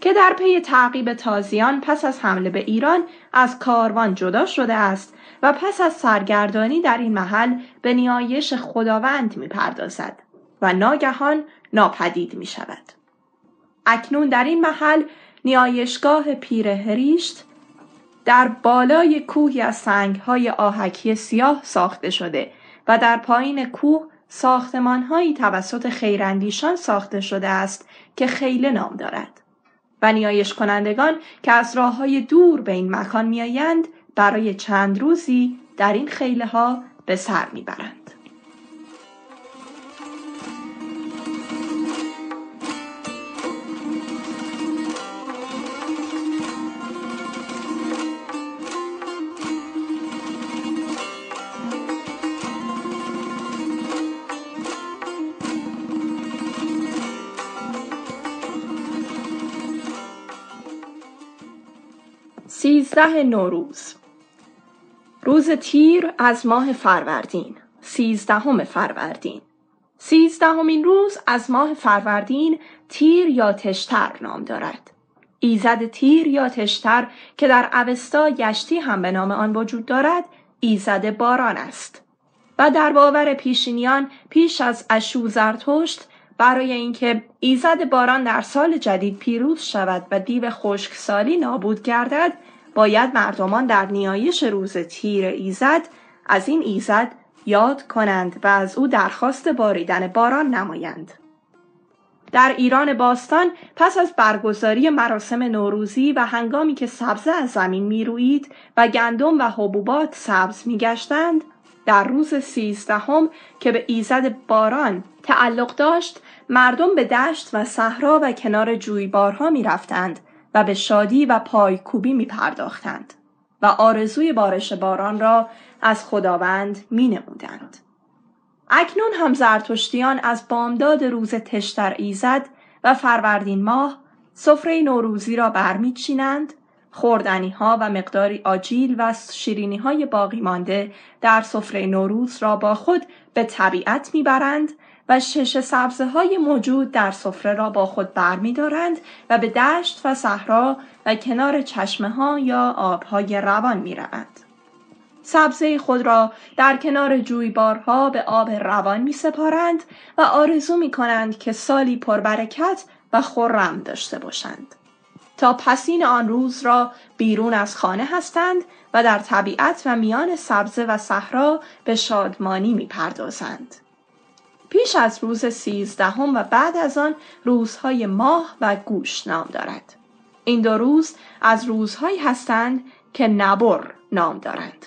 که در پی تعقیب تازیان پس از حمله به ایران از کاروان جدا شده است و پس از سرگردانی در این محل به نیایش خداوند می پردازد و ناگهان ناپدید می شود. اکنون در این محل نیایشگاه پیر هریشت در بالای کوهی از سنگهای آهکی سیاه ساخته شده و در پایین کوه ساختمانهایی توسط خیراندیشان ساخته شده است که خیله نام دارد. و نیایش کنندگان که از راه های دور به این مکان میآیند برای چند روزی در این خیله ها به سر می‌برند. سیزده نوروز. روز تیر از ماه فروردین. سیزدهم فروردین. سیزدهمین روز از ماه فروردین تیر یا تشتر نام دارد. ایزد تیر یا تشتر که در اوستا یشتی هم به نام آن وجود دارد ایزد باران است. و در باور پیشینیان پیش از اشو زرتشت برای اینکه ایزد باران در سال جدید پیروز شود و دیو خشکسالی نابود گردد باید مردمان در نیایش روز تیر ایزد از این ایزد یاد کنند و از او درخواست باریدن باران نمایند. در ایران باستان پس از برگزاری مراسم نوروزی و هنگامی که سبزه از زمین میرویید و گندم و حبوبات سبز میگشتند در روز سیزدهم که به ایزد باران تعلق داشت مردم به دشت و صحرا و کنار جویبارها می رفتند و به شادی و پایکوبی می پرداختند و آرزوی بارش باران را از خداوند می نمودند. اکنون هم زرتشتیان از بامداد روز تشتر ایزد و فروردین ماه سفره نوروزی را برمیچینند خوردنی ها و مقداری آجیل و شیرینی های باقی مانده در سفره نوروز را با خود به طبیعت می‌برند و شش سبزه های موجود در سفره را با خود برمیدارند و به دشت و صحرا و کنار چشمه ها یا آبهای روان می روند. سبزه خود را در کنار جویبارها به آب روان می سپارند و آرزو می کنند که سالی پربرکت و خرم داشته باشند. تا پسین آن روز را بیرون از خانه هستند و در طبیعت و میان سبزه و صحرا به شادمانی می پردازند. پیش از روز سیزدهم و بعد از آن روزهای ماه و گوش نام دارد. این دو روز از روزهایی هستند که نبر نام دارند.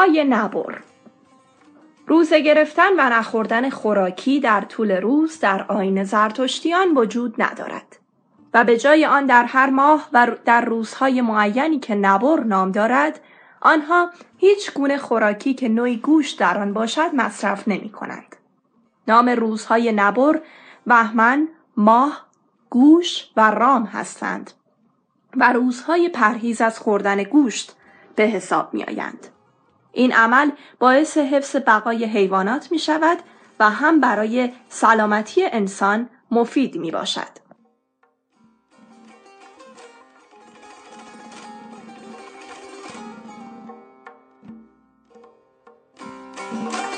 روزهای نبر روزه گرفتن و نخوردن خوراکی در طول روز در آین زرتشتیان وجود ندارد و به جای آن در هر ماه و در روزهای معینی که نبر نام دارد آنها هیچ گونه خوراکی که نوعی گوشت در آن باشد مصرف نمی کنند. نام روزهای نبر بهمن، ماه، گوش و رام هستند و روزهای پرهیز از خوردن گوشت به حساب می آیند. این عمل باعث حفظ بقای حیوانات می شود و هم برای سلامتی انسان مفید می باشد. از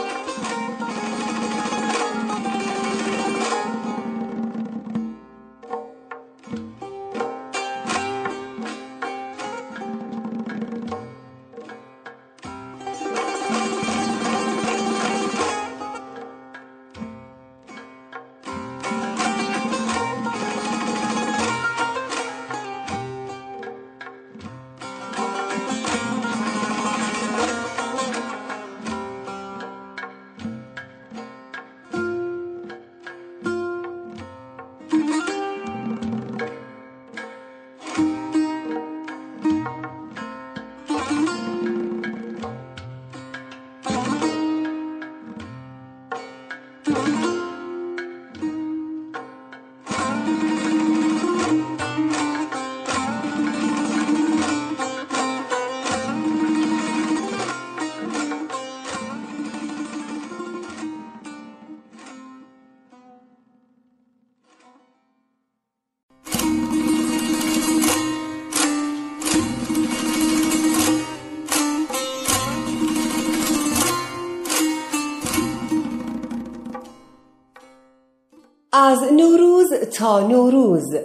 نوروز.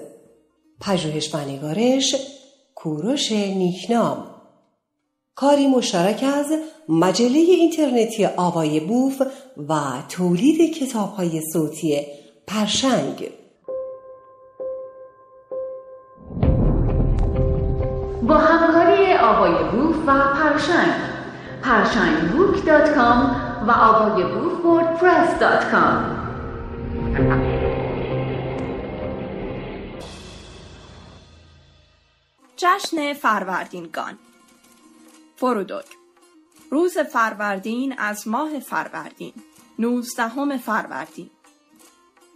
پژوهش و نگارش کوروش نیکنام. کاری مشترک از مجله اینترنتی آوای بوف و تولید کتاب های صوتی پرشنگ. با همکاری آوای بوف و پرشنگ پرشنگبوک dot com و آوای بوف WordPress جشن فروردینگان فرودک. روز فروردین از ماه فروردین نوزدهم فروردین.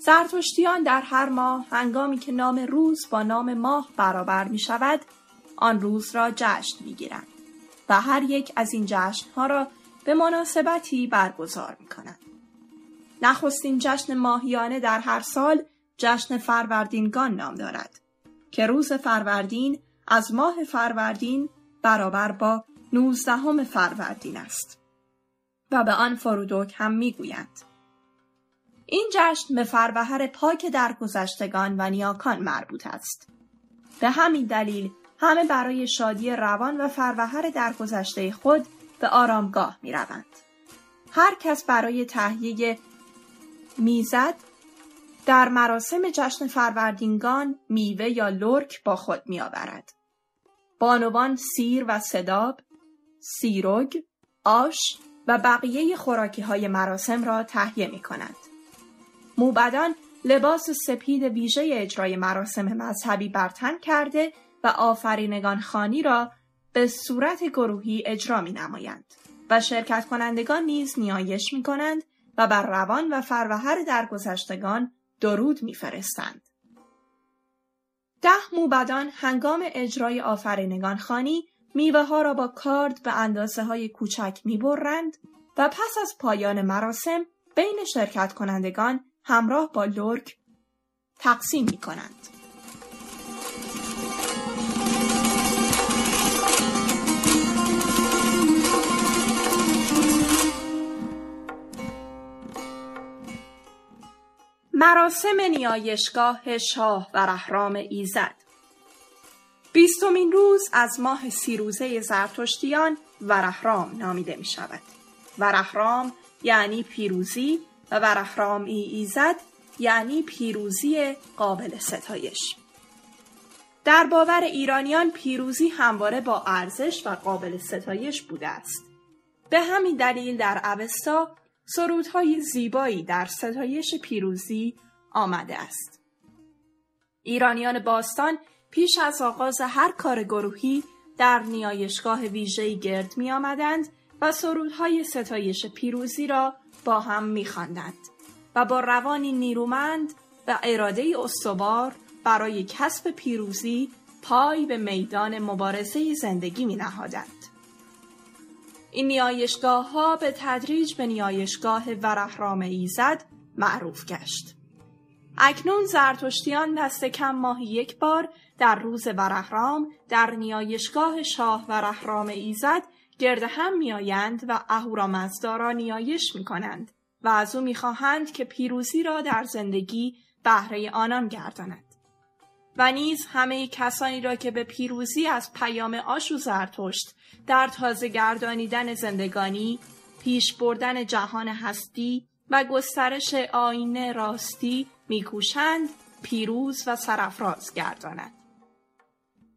زرتشتیان در هر ماه هنگامی که نام روز با نام ماه برابر می شود آن روز را جشن می گیرند و هر یک از این جشن ها را به مناسبتی برگزار می کنند. نخستین جشن ماهیانه در هر سال جشن فروردینگان نام دارد که روز فروردین از ماه فروردین برابر با نوزدهم فروردین است و به آن فرودوک هم می‌گویند این جشن به فروهر پاک درگذشتگان و نیاکان مربوط است به همین دلیل همه برای شادی روان و فروهر درگذشته خود به آرامگاه می روند. هر کس برای تهیه می‌زد در مراسم جشن فروردینگان میوه یا لرک با خود می آورد. بانوان سیر و صداب، سیروگ، آش و بقیه خوراکی های مراسم را تهیه می کنند. موبدان لباس سپید ویژه اجرای مراسم مذهبی برتن کرده و آفرینگان خانی را به صورت گروهی اجرا می نمایند و شرکت کنندگان نیز نیایش می کنند و بر روان و فروهر درگذشتگان درود میفرستند. ده موبدان هنگام اجرای آفرینگان خانی میوه ها را با کارد به اندازه های کوچک می برند و پس از پایان مراسم بین شرکت کنندگان همراه با لرک تقسیم می کنند. مراسم نیایشگاه شاه و رهرام ایزد بیستمین روز از ماه سیروزه زرتشتیان ورهرام نامیده می شود. ورهرام یعنی پیروزی و ورهرام ای ایزد یعنی پیروزی قابل ستایش. در باور ایرانیان پیروزی همواره با ارزش و قابل ستایش بوده است. به همین دلیل در اوستا سرودهای زیبایی در ستایش پیروزی آمده است. ایرانیان باستان پیش از آغاز هر کار گروهی در نیایشگاه ویژه‌ای گرد می آمدند و سرودهای ستایش پیروزی را با هم می خواندند و با روانی نیرومند و اراده استوار برای کسب پیروزی پای به میدان مبارزه زندگی می نهادند. این نیایشگاه ها به تدریج به نیایشگاه ورهرام ایزد معروف گشت. اکنون زرتشتیان دست کم ماهی یک بار در روز ورهرام در نیایشگاه شاه ورهرام ایزد گرد هم میآیند و اهورامزدا را نیایش می کنند و از او می‌خواهند که پیروزی را در زندگی بهره آنان گرداند. و نیز همه کسانی را که به پیروزی از پیام آشو زرتشت در تازه گردانیدن زندگانی، پیش بردن جهان هستی و گسترش آینه راستی میکوشند پیروز و سرفراز گرداند.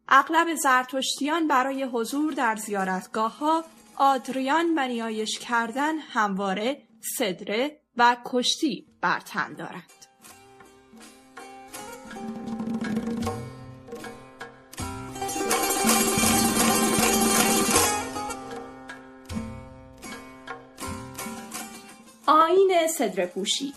اغلب زرتشتیان برای حضور در زیارتگاه ها آدریان و نیایش کردن همواره صدره و کشتی برتن دارند. آین صدرپوشی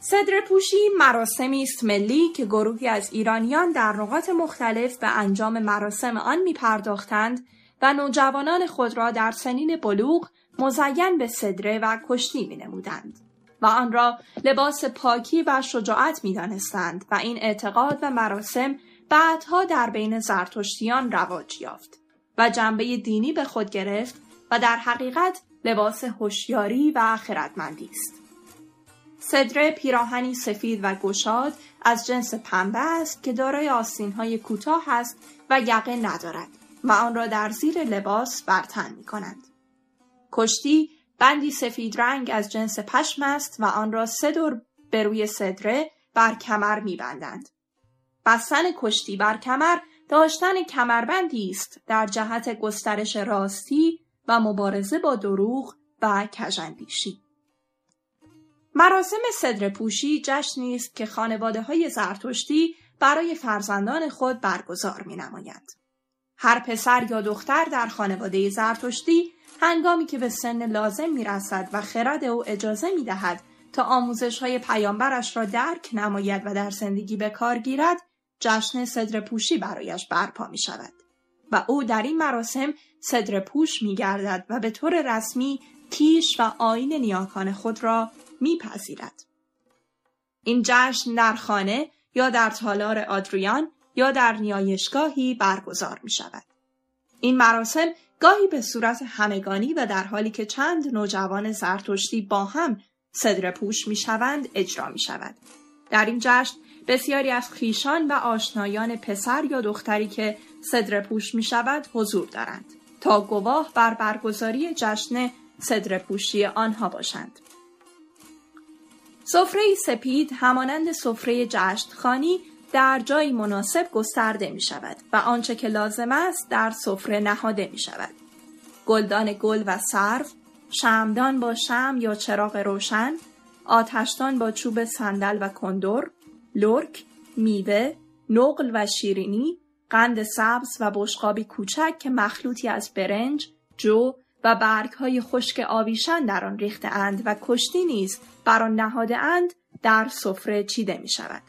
صدرپوشی مراسمی است ملی که گروهی از ایرانیان در نقاط مختلف به انجام مراسم آن می پرداختند و نوجوانان خود را در سنین بلوغ مزین به صدره و کشتی می نمودند. و آن را لباس پاکی و شجاعت می دانستند و این اعتقاد و مراسم بعدها در بین زرتشتیان رواج یافت و جنبه دینی به خود گرفت و در حقیقت لباس هوشیاری و خردمندی است. صدره پیراهنی سفید و گشاد از جنس پنبه است که دارای آستینهای کوتاه است و یقه ندارد و آن را در زیر لباس برتن می کنند. کشتی بندی سفید رنگ از جنس پشم است و آن را سه دور به روی صدره بر کمر می بندند. بستن کشتی بر کمر داشتن کمربندی است در جهت گسترش راستی و مبارزه با دروغ و کژاندیشی. مراسم صدر پوشی جشنی است که خانواده های زرتشتی برای فرزندان خود برگزار می نمایند. هر پسر یا دختر در خانواده زرتشتی هنگامی که به سن لازم می رسد و خرد او اجازه می دهد تا آموزش های پیامبرش را درک نماید و در زندگی به کار گیرد جشن صدر پوشی برایش برپا می شود و او در این مراسم صدر پوش می گردد و به طور رسمی کیش و آین نیاکان خود را میپذیرد. این جشن در خانه یا در تالار آدریان یا در نیایشگاهی برگزار می شود. این مراسم گاهی به صورت همگانی و در حالی که چند نوجوان زرتشتی با هم صدر پوش می شوند اجرا می شود. در این جشن بسیاری از خیشان و آشنایان پسر یا دختری که صدر پوش می شود حضور دارند تا گواه بر برگزاری جشن صدر پوشی آنها باشند. سفره سپید همانند سفره جشن خانی در جایی مناسب گسترده می شود و آنچه که لازم است در سفره نهاده می شود. گلدان گل و سرو، شمدان با شم یا چراغ روشن، آتشدان با چوب صندل و کندور، لرک، میوه، نقل و شیرینی، قند سبز و بشقابی کوچک که مخلوطی از برنج، جو و برگ های خشک آویشن در آن ریخته اند و کشتی نیز بر آن نهاده اند در سفره چیده می شود.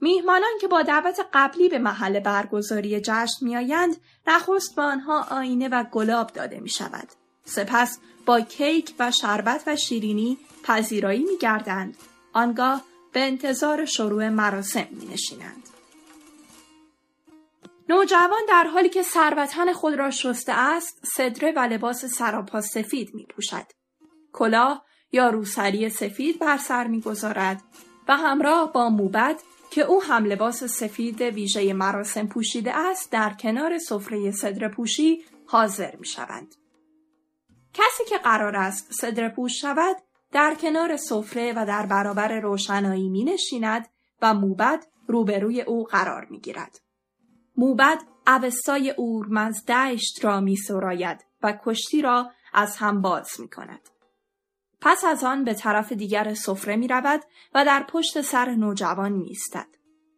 میهمانان که با دعوت قبلی به محل برگزاری جشن میآیند نخست به آنها آینه و گلاب داده می شود. سپس با کیک و شربت و شیرینی پذیرایی می گردند. آنگاه به انتظار شروع مراسم می نشینند. نوجوان در حالی که سربتن خود را شسته است صدره و لباس سراپا سفید می پوشد. کلاه یا روسری سفید بر سر می گذارد و همراه با موبت که او هم لباس سفید ویژه مراسم پوشیده است در کنار سفره صدر پوشی حاضر می شوند. کسی که قرار است صدر پوش شود در کنار سفره و در برابر روشنایی می نشیند و موبد روبروی او قرار می گیرد. موبد اوستای اورمزدشت را می سراید و کشتی را از هم باز می کند. پس از آن به طرف دیگر سفره می رود و در پشت سر نوجوان می استد.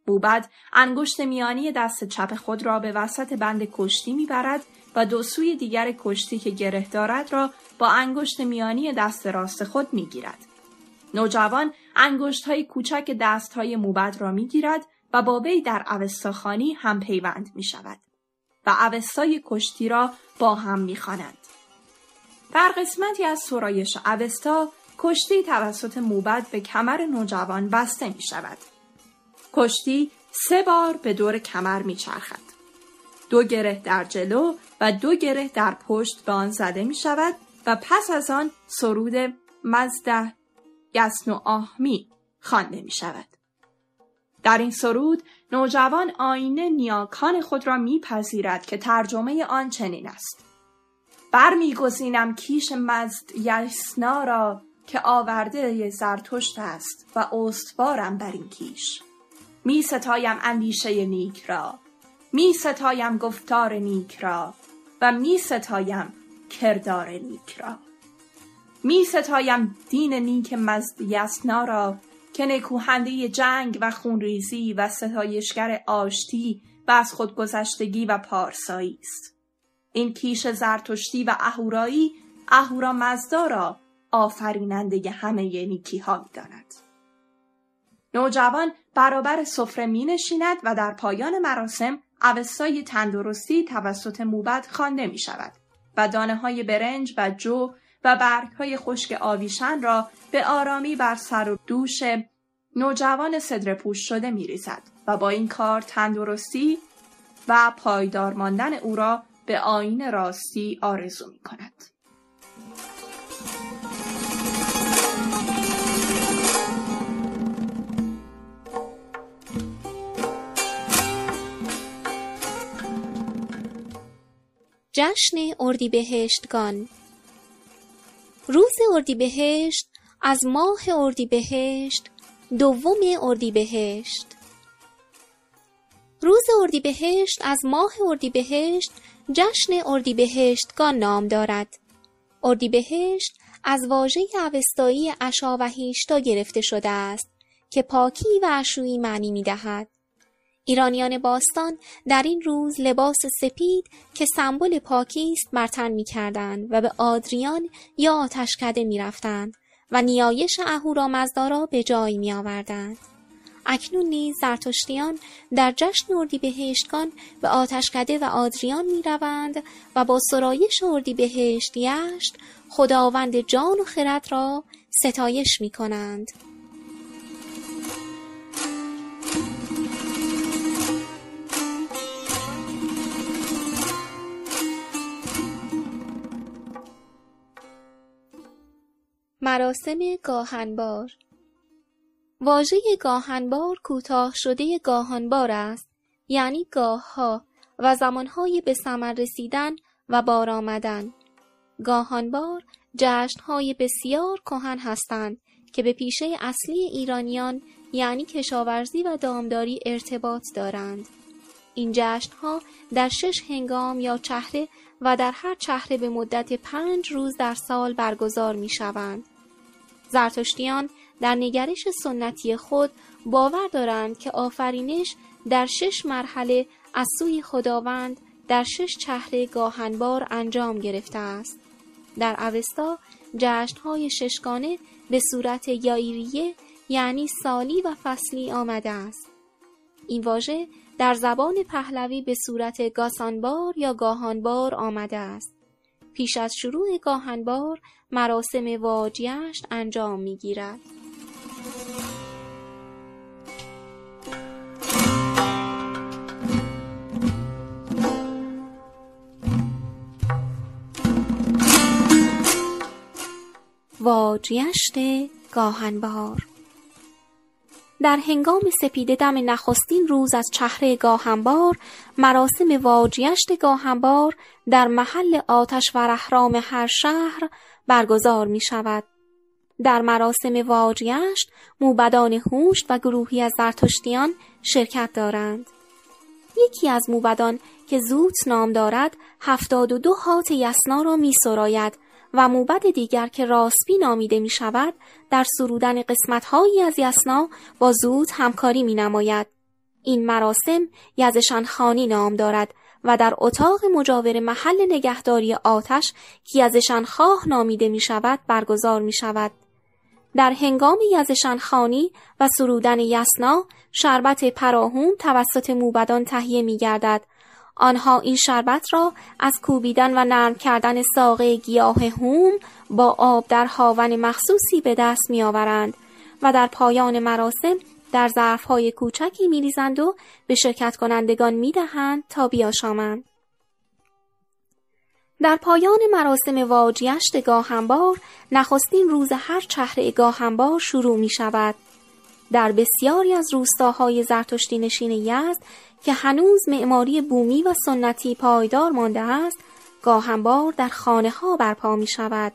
بوبد انگشت میانی دست چپ خود را به وسط بند کشتی می برد و دو سوی دیگر کشتی که گره دارد را با انگشت میانی دست راست خود می گیرد. نوجوان انگشت های کوچک دست های موبد را می گیرد و با وی در اوستاخانی هم پیوند می شود و اوستای کشتی را با هم می خانند. در قسمتی از سرایش اوستا کشتی توسط موبد به کمر نوجوان بسته می شود. کشتی سه بار به دور کمر می چرخد. دو گره در جلو و دو گره در پشت به آن زده می شود و پس از آن سرود مزده گسن و آهمی خوانده می شود. در این سرود نوجوان آیین نیاکان خود را میپذیرد که ترجمه آن چنین است. برمیگزینم کیش مزدیسنا را که آورده زرتشت است و استوارم بر این کیش. می ستایم اندیشه نیک را می ستایم گفتار نیک را و می ستایم کردار نیک را. می ستایم دین نیک مزدیسنا را که نکوهنده جنگ و خونریزی و ستایشگر آشتی و از خودگذشتگی و پارسایی است این کیش زرتشتی و اهورایی اهورا مزدا را آفریننده همه نیکی ها می داند. نوجوان برابر سفره می نشیند و در پایان مراسم اوستای تندرستی توسط موبد خوانده می شود و دانه های برنج و جو و برگ های خشک آویشن را به آرامی بر سر و دوش نوجوان صدر پوش شده می ریزد و با این کار تندرستی و پایدار ماندن او را به آین راستی آرزو می کند. جشن اردیبهشتگان روز اردیبهشت از ماه اردیبهشت دوم اردیبهشت روز اردیبهشت از ماه اردیبهشت جشن اردیبهشتگان نام دارد اردیبهشت از واژه اوستایی اشا و هیشتا گرفته شده است که پاکی و اشویی معنی می دهد. ایرانیان باستان در این روز لباس سپید که سمبل پاکی است مرتن می کردند و به آدریان یا آتشکده می رفتند و نیایش اهورامزدا را به جای می آوردند. اکنون نیز زرتشتیان در جشن اردیبهشتگان به آتشکده و آدریان می روند و با سرایش اردیبهشت یشت خداوند جان و خرد را ستایش می کنند. مراسم گاهنبار. واژه گاهنبار کوتاه شده گاهانبار است یعنی گاهها و زمانهای به ثمر رسیدن و بار آمدن. گاهانبار جشنهای بسیار کهن هستند که به پیشه اصلی ایرانیان یعنی کشاورزی و دامداری ارتباط دارند. این جشنها در شش هنگام یا چهره و در هر چهره به مدت پنج روز در سال برگزار می شوند. زرتشتیان در نگرش سنتی خود باور دارند که آفرینش در شش مرحله از سوی خداوند در شش چهره گاهنبار انجام گرفته است. در اوستا جشنهای ششگانه به صورت یایریه یعنی سالی و فصلی آمده است. این واژه در زبان پهلوی به صورت گاسانبار یا گاهانبار آمده است. پیش از شروع گاهنبار مراسم واجیشت انجام می گیرد. واجیشت گاهنبار در هنگام سپیده دم نخستین روز از چهره گاهنبار مراسم واجیشت گاهنبار در محل آتش و رهرام هر شهر برگزار می شود. در مراسم واجیشت موبدان هوشت و گروهی از زرتشتیان شرکت دارند. یکی از موبدان که زوت نام دارد هفتاد و دو هات یسنا را می سراید و موبد دیگر که راسبی نامیده می شود در سرودن قسمتهایی از یسنا با زود همکاری می نماید. این مراسم یزشان خانی نام دارد و در اتاق مجاور محل نگهداری آتش که یزشان خواه نامیده می شود برگزار می شود. در هنگام یزشان خانی و سرودن یسنا شربت پراهون توسط موبدان تهیه می گردد آنها این شربت را از کوبیدن و نرم کردن ساقه گیاه هوم با آب در هاون مخصوصی به دست می آورند و در پایان مراسم در ظرفهای کوچکی می ریزند و به شرکت کنندگان می دهند تا بیاشامند. در پایان مراسم واجیشت گاهنبار نخستین روز هر چهره گاهنبار شروع می شود. در بسیاری از روستاهای زرتشتی نشین یزد که هنوز معماری بومی و سنتی پایدار مانده است گاهنبار در خانه ها برپا می شود.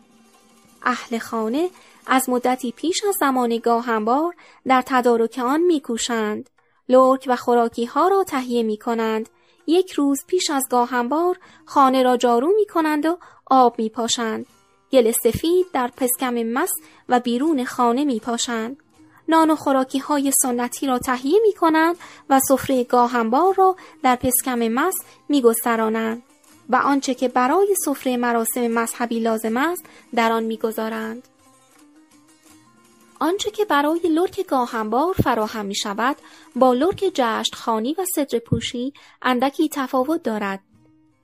اهل خانه از مدتی پیش از زمان گاهنبار در تدارک آن می کوشند. لرک و خوراکی ها را تهیه می کنند. یک روز پیش از گاهنبار خانه را جارو می کنند و آب می پاشند. گل سفید در پسکم مس و بیرون خانه می پاشند. نان و خوراکی های سنتی را تهیه می کنند و سفره گاهنبار را در پسکم مس می گسترانند و آنچه که برای سفره مراسم مذهبی لازم است در آن می‌گذارند. آنچه که برای لرک گاهنبار فراهم می شود با لرک جشت خانی و صدر پوشی اندکی تفاوت دارد.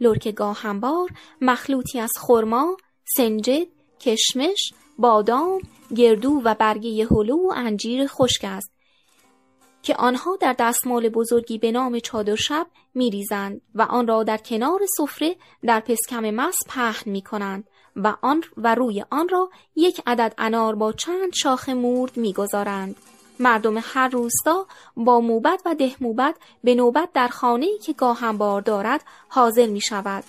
لرک گاهنبار مخلوطی از خرما، سنجد، کشمش، بادام، گردو و برگه هلو و انجیر خشک است که آنها در دستمال بزرگی به نام چادر شب می ریزند و آن را در کنار سفره در پسکم مس پهن می کنند و آن و روی آن را یک عدد انار با چند شاخ مورد می گذارند. مردم هر روستا با موبت و ده موبت به نوبت در خانه که گاهنبار دارد حاضر می شود.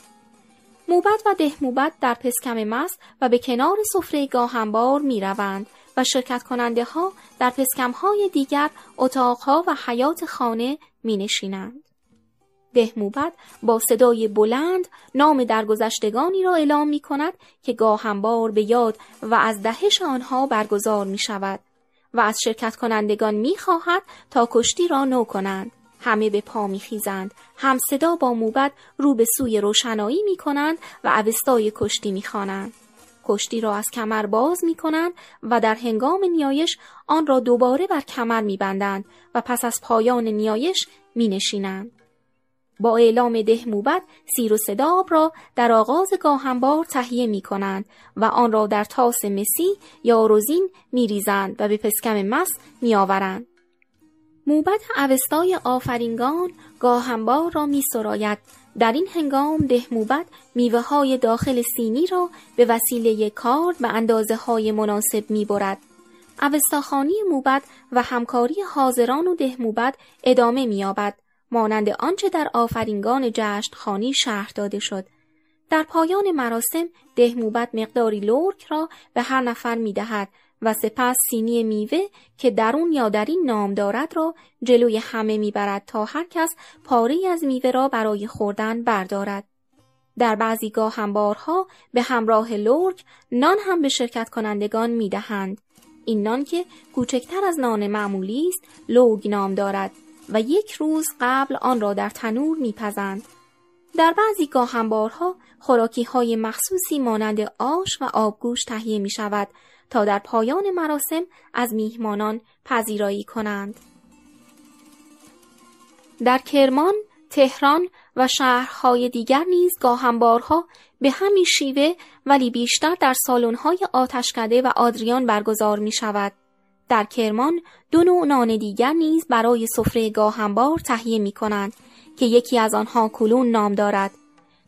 موبت و دهموبت در پسکم مست و به کنار سفره گاهنبار می روند و شرکت کننده ها در پسکم های دیگر اتاقها و حیات خانه می نشینند. دهموبت با صدای بلند نام درگذشتگانی را اعلام می کند که گاهنبار به یاد و از دهش آنها برگزار می شود و از شرکت کنندگان می خواهد تا کشتی را نو کنند. همه به پا میخیزند هم صدا با موبت رو به سوی روشنایی می کنند و اوستای کشتی می خوانند. کشتی را از کمر باز می کنند و در هنگام نیایش آن را دوباره بر کمر می بندند و پس از پایان نیایش می نشینند. با اعلام ده موبت سیر و صداب را در آغاز گاهنبار تهیه می کنند و آن را در تاس مسی یا روزین می ریزند و به پسکم مس می آورند. موبت اوستای آفرینگان گاهنبار را می سراید. در این هنگام ده موبت میوه های داخل سینی را به وسیله کارد به اندازه های مناسب می برد. اوستاخانی موبت و همکاری حاضران و ده موبت ادامه می یابد. مانند آنچه در آفرینگان جشن خانی شهر داده شد. در پایان مراسم دهموبد مقداری لرک را به هر نفر می دهد و سپس سینی میوه که درون یا درین نام دارد را جلوی همه می‌برد تا هر کس پاره از میوه را برای خوردن بردارد. در بعضی گاهنبارها به همراه لرک نان هم به شرکت کنندگان می‌دهند. این نان که کوچکتر از نان معمولی است لوگ نام دارد و یک روز قبل آن را در تنور میپزند. در بعضی گاهنبارها خوراکی های مخصوصی مانند آش و آبگوش تهیه می شود تا در پایان مراسم از میهمانان پذیرایی کنند. در کرمان، تهران و شهرهای دیگر نیز گاهنبارها به همین شیوه ولی بیشتر در سالن‌های آتشکده و آدریان برگزار می شود. در کرمان دو نوع نان دیگر نیز برای سفره گاهنبار تهیه می کنند که یکی از آنها کلون نام دارد.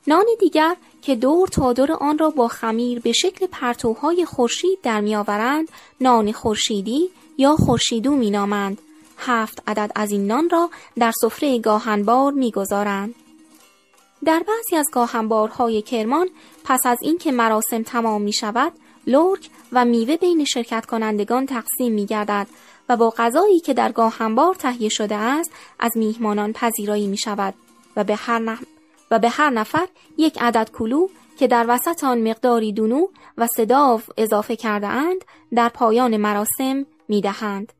نان دیگر که دور تا دور آن را با خمیر به شکل پرتوهای خورشید در میآورند نان خورشیدی یا خورشیدو مینامند. هفت عدد از این نان را در سفره گاهنبار می‌گذارند. در بعضی از گاهنبارهای کرمان پس از اینکه مراسم تمام می شود لورک و میوه بین شرکت کنندگان تقسیم می گردد و با غذایی که در گاهنبار تهیه شده است از میهمانان پذیرایی می شود و به هر و به هر نفر یک عدد کلو که در وسط آن مقداری دونو و صداو اضافه کرده اند در پایان مراسم می دهند.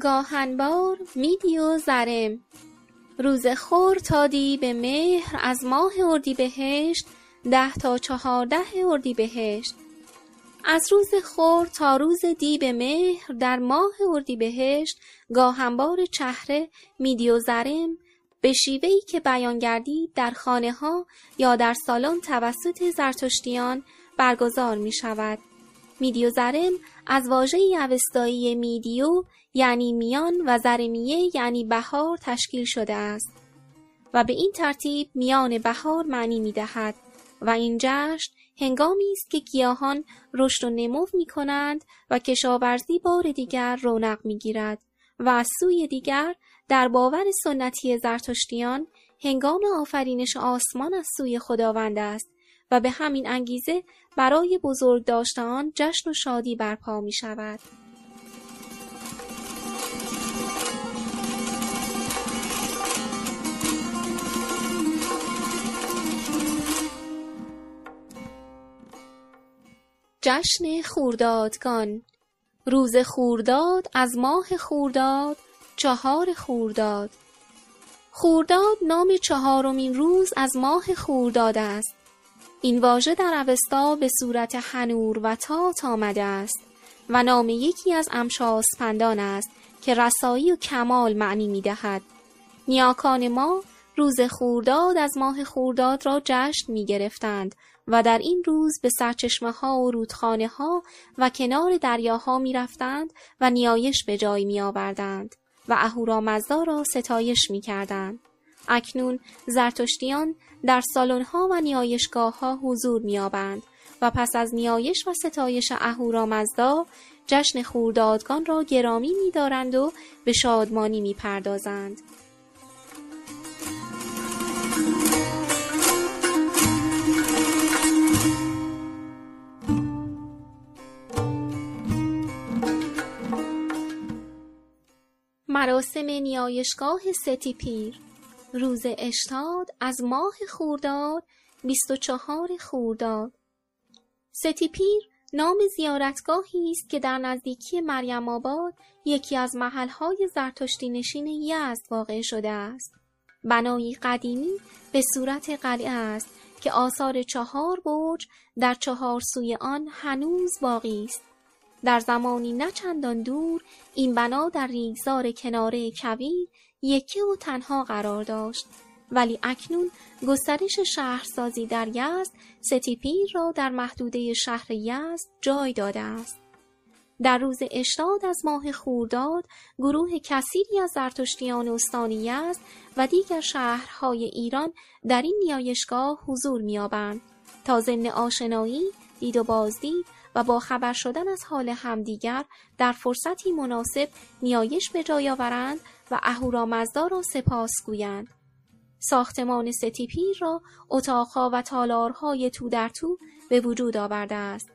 گاهنبار میدی و زرم روز خور تادی به مهر از ماه اردی بهشت ده تا چهارده اردی بهشت از روز خور تا روز دی به مهر در ماه اردی بهشت گاهنبار چهره میدی و زرم به شیوهی که بیان گردید در خانه ها یا در سالن توسط زرتشتیان برگزار می شود. میدیو زرم از واژه اوستایی میدیو یعنی میان و زرمیه یعنی بهار تشکیل شده است و به این ترتیب میان بهار معنی می دهد و این جشن هنگامی است که گیاهان رشد و نمو می کنند و کشاورزی بار دیگر رونق می گیرد و از سوی دیگر در باور سنتی زرتشتیان هنگام آفرینش آسمان از سوی خداوند است و به همین انگیزه برای بزرگ داشتان جشن و شادی برپا می شود. جشن خوردادگان. روز خورداد از ماه خورداد چهار خورداد. خورداد نام چهارمین روز از ماه خورداد است. این واژه در اوستا به صورت هنور و تات آمده است و نام یکی از امشاسپندان است که رسایی و کمال معنی می دهد. نیاکان ما روز خورداد از ماه خورداد را جشن می گرفتند و در این روز به سرچشمه ها و رودخانه ها و کنار دریاها می رفتند و نیایش به جای می آوردند و اهورامزدا را ستایش می کردند. اکنون زرتشتیان در ها و نیایشگاه ها حضور می آبند و پس از نیایش و ستایش اهورامزدا جشن خوردادگان را گرامی می دارند و به شادمانی می پردازند. مراسم نیایشگاه ستیپیر روز اشتاد از ماه خورداد 24 خورداد ستیپیر نام زیارتگاهی است که در نزدیکی مریم آباد یکی از محلهای زرتشتی نشین یزد واقع شده است. بنایی قدیمی به صورت قلعه است که آثار چهار برج در چهار سوی آن هنوز باقی است. در زمانی نه چندان دور این بنا در ریگزار کناره کویر یکی و تنها قرار داشت. ولی اکنون گسترش شهرسازی در یزد ستیپیر را در محدوده شهر یزد جای داده است. در روز اشتاد از ماه خورداد گروه کثیری از زرتشتیان استانی یزد و دیگر شهرهای ایران در این نیایشگاه حضور می‌یابند. تا ضمن آشنایی دید و بازدید با خبر شدن از حال همدیگر در فرصتی مناسب نیایش به جای آورند و اهورامزدا را سپاس گویند. ساختمان ستیپیر را اتاقها و تالارهای تو در تو به وجود آورده است.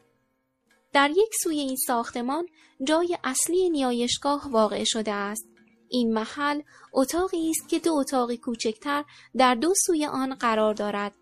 در یک سوی این ساختمان جای اصلی نیایشگاه واقع شده است. این محل اتاقی است که دو اتاقی کوچکتر در دو سوی آن قرار دارد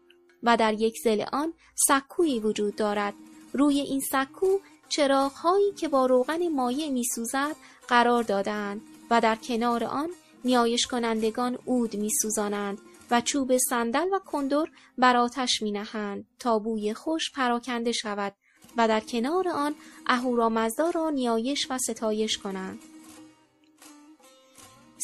و در یک زل آن سکویی وجود دارد. روی این سکو چراغهایی که با روغن مایع میسوزد قرار دادند و در کنار آن نیایش کنندگان اود میسوزانند و چوب صندل و کندر بر آتش می نهند تا بوی خوش پراکنده شود و در کنار آن اهورامزدا را نیایش و ستایش کنند.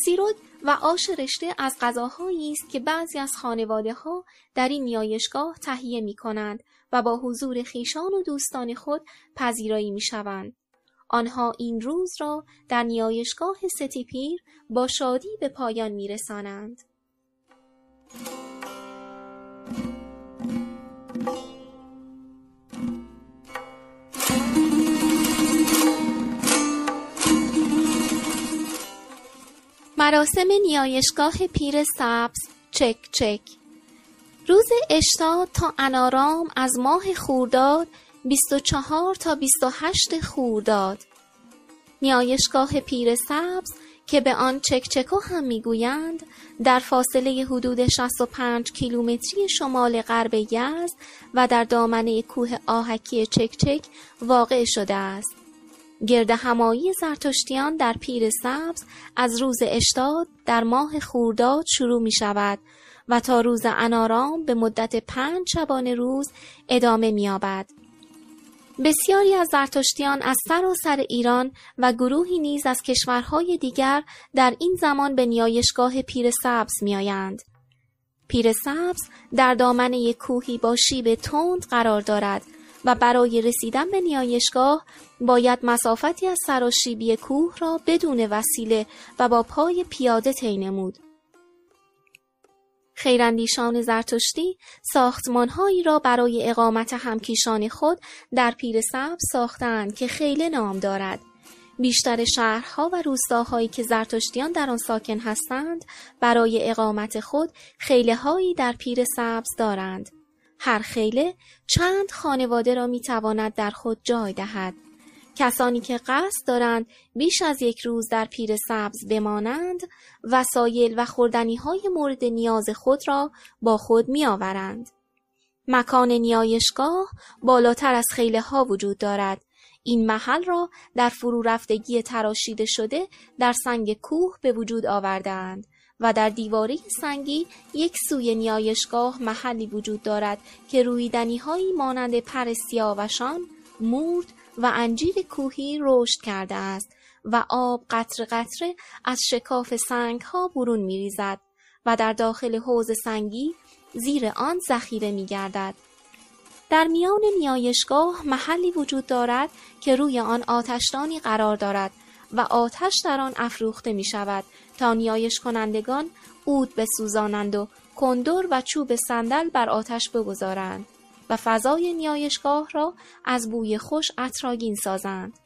سیرود و آش رشته از غذاهایی است که بعضی از خانواده ها در این نیایشگاه تهیه می کنند و با حضور خیشان و دوستان خود پذیرایی می شوند. آنها این روز را در نیایشگاه ستیپیر با شادی به پایان می رسانند. مراسم نیایشگاه پیر سبز چک چک روز اشتا تا انارام از ماه خورداد 24 تا 28 خورداد نیایشگاه پیر سبز که به آن چکچکو هم می‌گویند در فاصله حدود 65 کیلومتری شمال غرب یزد و در دامنه کوه آهکی چکچک واقع شده است. گرد همایی زرتشتیان در پیر سبز از روز اشتاد در ماه خورداد شروع می شود و تا روز انارام به مدت پنج شبانه روز ادامه می آبد. بسیاری از زرتشتیان از سراسر ایران و گروهی نیز از کشورهای دیگر در این زمان به نیایشگاه پیر سبز میآیند. پیر سبز در دامنه کوهی با شیب تند قرار دارد و برای رسیدن به نیایشگاه باید مسافتی از سراشیبی کوه را بدون وسیله و با پای پیاده طی نمود. خیراندیشان زرتشتی ساختمانهایی را برای اقامت همکیشان خود در پیر سبز ساختند که خیله نام دارد. بیشتر شهرها و روستاهایی که زرتشتیان در آن ساکن هستند برای اقامت خود خیله هایی در پیر سبز دارند. هر خیله چند خانواده را می تواند در خود جای دهد. کسانی که قصد دارند بیش از یک روز در پیر سبز بمانند وسایل و خوردنی های مورد نیاز خود را با خود می آورند. مکان نیایشگاه بالاتر از خیله ها وجود دارد. این محل را در فرو رفتگی تراشیده شده در سنگ کوه به وجود آوردند و در دیواره سنگی یک سوی نیایشگاه محلی وجود دارد که رویدنی هایی مانند پر سیاوشان، مورد و انجیر کوهی رشد کرده است و آب قطر قطره از شکاف سنگ ها برون می ریزد و در داخل حوز سنگی زیر آن ذخیره می گردد. در میان نیایشگاه محلی وجود دارد که روی آن آتشدانی قرار دارد و آتش در آن افروخته می شود تا نیایش کنندگان عود بسوزانند و کندور و چوب صندل بر آتش بگذارند. و فضای نیایشگاه را از بوی خوش اطراگین سازند.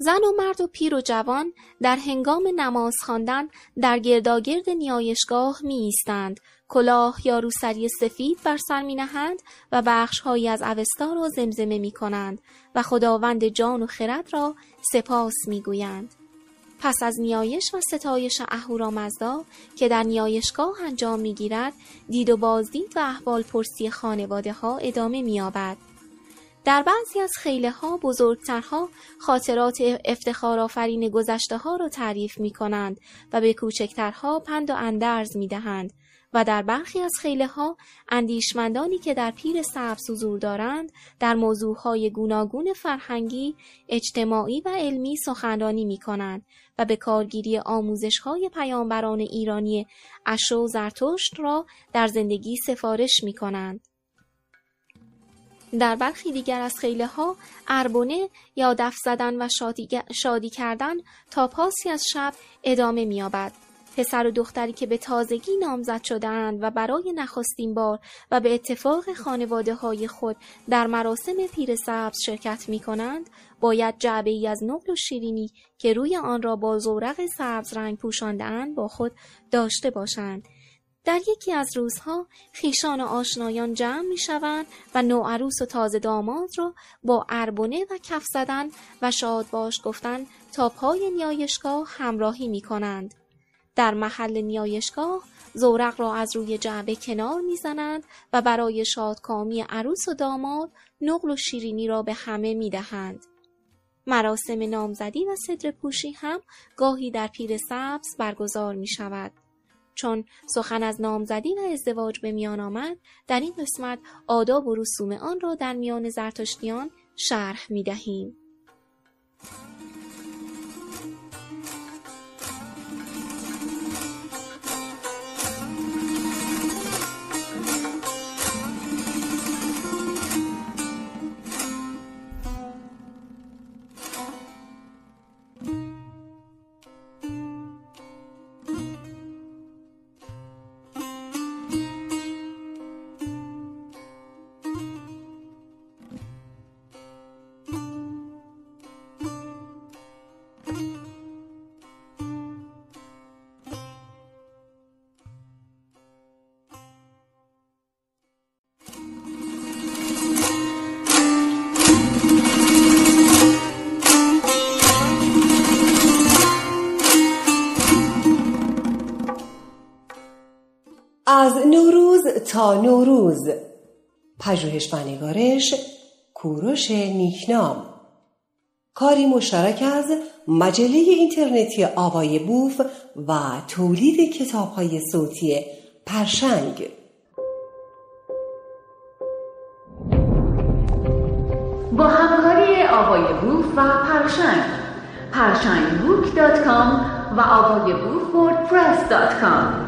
زن و مرد و پیر و جوان در هنگام نماز خواندن در گرداگرد نیایشگاه می ایستند کلاه یا روسری سفید بر سر می نهند و بخشهایی از اوستا را زمزمه می کنند و خداوند جان و خرد را سپاس می گویند. پس از نیایش و ستایش اهورامزدا که در نیایشگاه انجام می‌گیرد دید و بازدید و احوال پرسی خانواده ها ادامه مییابد. در بعضی از خیله ها بزرگترها خاطرات افتخار آفرین گذشته ها را تعریف می کنند و به کوچکترها پند و اندرز می دهند و در برخی از خیله ها اندیشمندانی که در پیر سبز حضور دارند در موضوعهای گوناگون فرهنگی، اجتماعی و علمی سخنرانی می کنند و به کارگیری آموزش های پیامبران ایرانی اشو زرتشت را در زندگی سفارش می کنند. در برخی دیگر از خیله ها اربونه یا دف زدن و شادی, شادی کردن تا پاسی از شب ادامه می‌یابد. پسر و دختری که به تازگی نامزد شدهاند و برای نخستین بار و به اتفاق خانواده های خود در مراسم پیر سبز شرکت می کنند باید جعبه ای از نقل و شیرینی که روی آن را با زورق سبز رنگ پوشاندهاند با خود داشته باشند در یکی از روزها خیشان و آشنایان جمع می شوند و نوعروس و تازه داماد را با اربونه و کف زدن و شادباش گفتن تا پای نیایشگاه همراهی می کنند. در محل نیایشگاه زورق را از روی جعبه کنار می‌زنند و برای شادکامی عروس و داماد نقل و شیرینی را به همه می‌دهند. مراسم نامزدی و صدر پوشی هم گاهی در پیر سبز برگزار می شود. چون سخن از نامزدی و ازدواج به میان آمد در این قسمت آداب و رسوم آن را در میان زرتشتیان شرح می دهیم. از نوروز تا نوروز. پژوهش و نگارش کوروش نیکنام. کاری مشترک از مجله اینترنتی آوای بوف و تولید کتابهای صوتی پرشنگ. با همکاری آوای بوف و پرشنگ. پرشنگبوک dot com و آوای بوف وردپرس دات کام.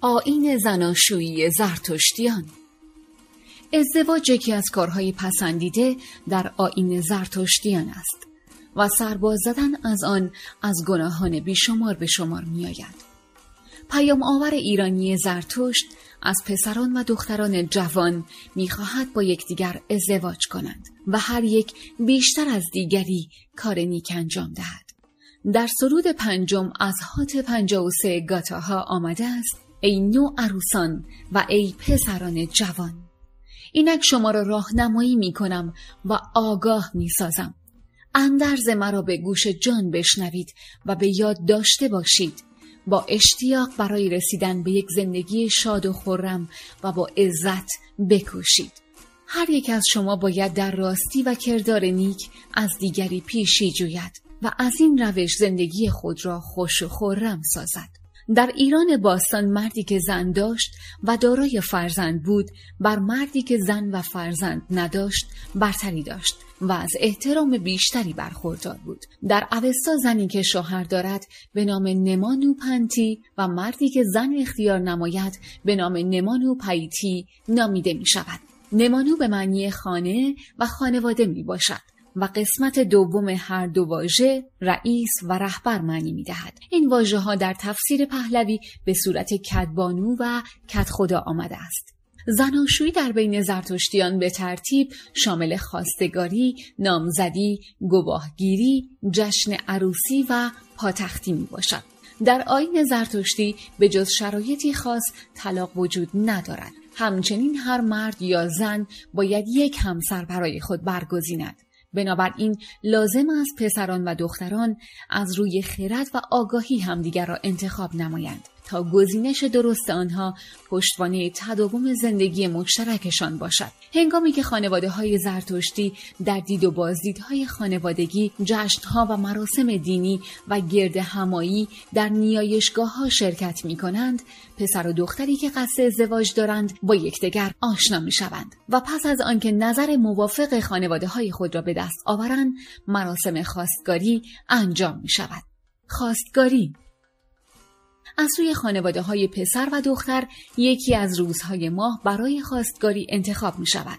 آین زناشویی زرتشتیان ازدواج یکی از کارهای پسندیده در آین زرتشتیان است و سرباز زدن از آن از گناهان بیشمار به شمار می آید. پیام آور ایرانی زرتشت از پسران و دختران جوان می‌خواهد با یکدیگر ازدواج کنند و هر یک بیشتر از دیگری کار نیک انجام دهد. در سرود پنجم از هات پنجا و سه گاتاها آمده است ای نو عروسان و ای پسران جوان اینک شما را راهنمایی می کنم و آگاه می سازم. اندرز مرا به گوش جان بشنوید و به یاد داشته باشید با اشتیاق برای رسیدن به یک زندگی شاد و خورم و با عزت بکوشید. هر یک از شما باید در راستی و کردار نیک از دیگری پیشی جوید و از این روش زندگی خود را خوش و خورم سازد. در ایران باستان مردی که زن داشت و دارای فرزند بود بر مردی که زن و فرزند نداشت برتری داشت و از احترام بیشتری برخوردار بود در اوستا زنی که شوهر دارد به نام نمانو پنتی و مردی که زن اختیار نماید به نام نمانو پایتی نامیده می شود نمانو به معنی خانه و خانواده می باشد و قسمت دوم هر دو واژه رئیس و رهبر معنی می دهد. این واژه ها در تفسیر پهلوی به صورت کدبانو و کدخدا آمده است. زناشویی در بین زرتشتیان به ترتیب شامل خواستگاری، نامزدی، گواهگیری، جشن عروسی و پاتختی می باشد. در آین زرتشتی به جز شرایطی خاص طلاق وجود ندارد. همچنین هر مرد یا زن باید یک همسر برای خود برگزیند. بنابراین لازم است پسران و دختران از روی خرد و آگاهی همدیگر را انتخاب نمایند تا گزینش درست آنها پشتوانه تداوم زندگی مشترکشان باشد هنگامی که خانواده های زرتشتی در دید و بازدیدهای خانوادگی جشنها و مراسم دینی و گرد همایی در نیایشگاه ها شرکت می کنند پسر و دختری که قصد ازدواج دارند با یکدیگر آشنا می شوند و پس از آنکه نظر موافق خانواده های خود را به دست آورند مراسم خواستگاری انجام می شود. خواستگاری از روی خانواده های پسر و دختر یکی از روزهای ماه برای خواستگاری انتخاب می شود.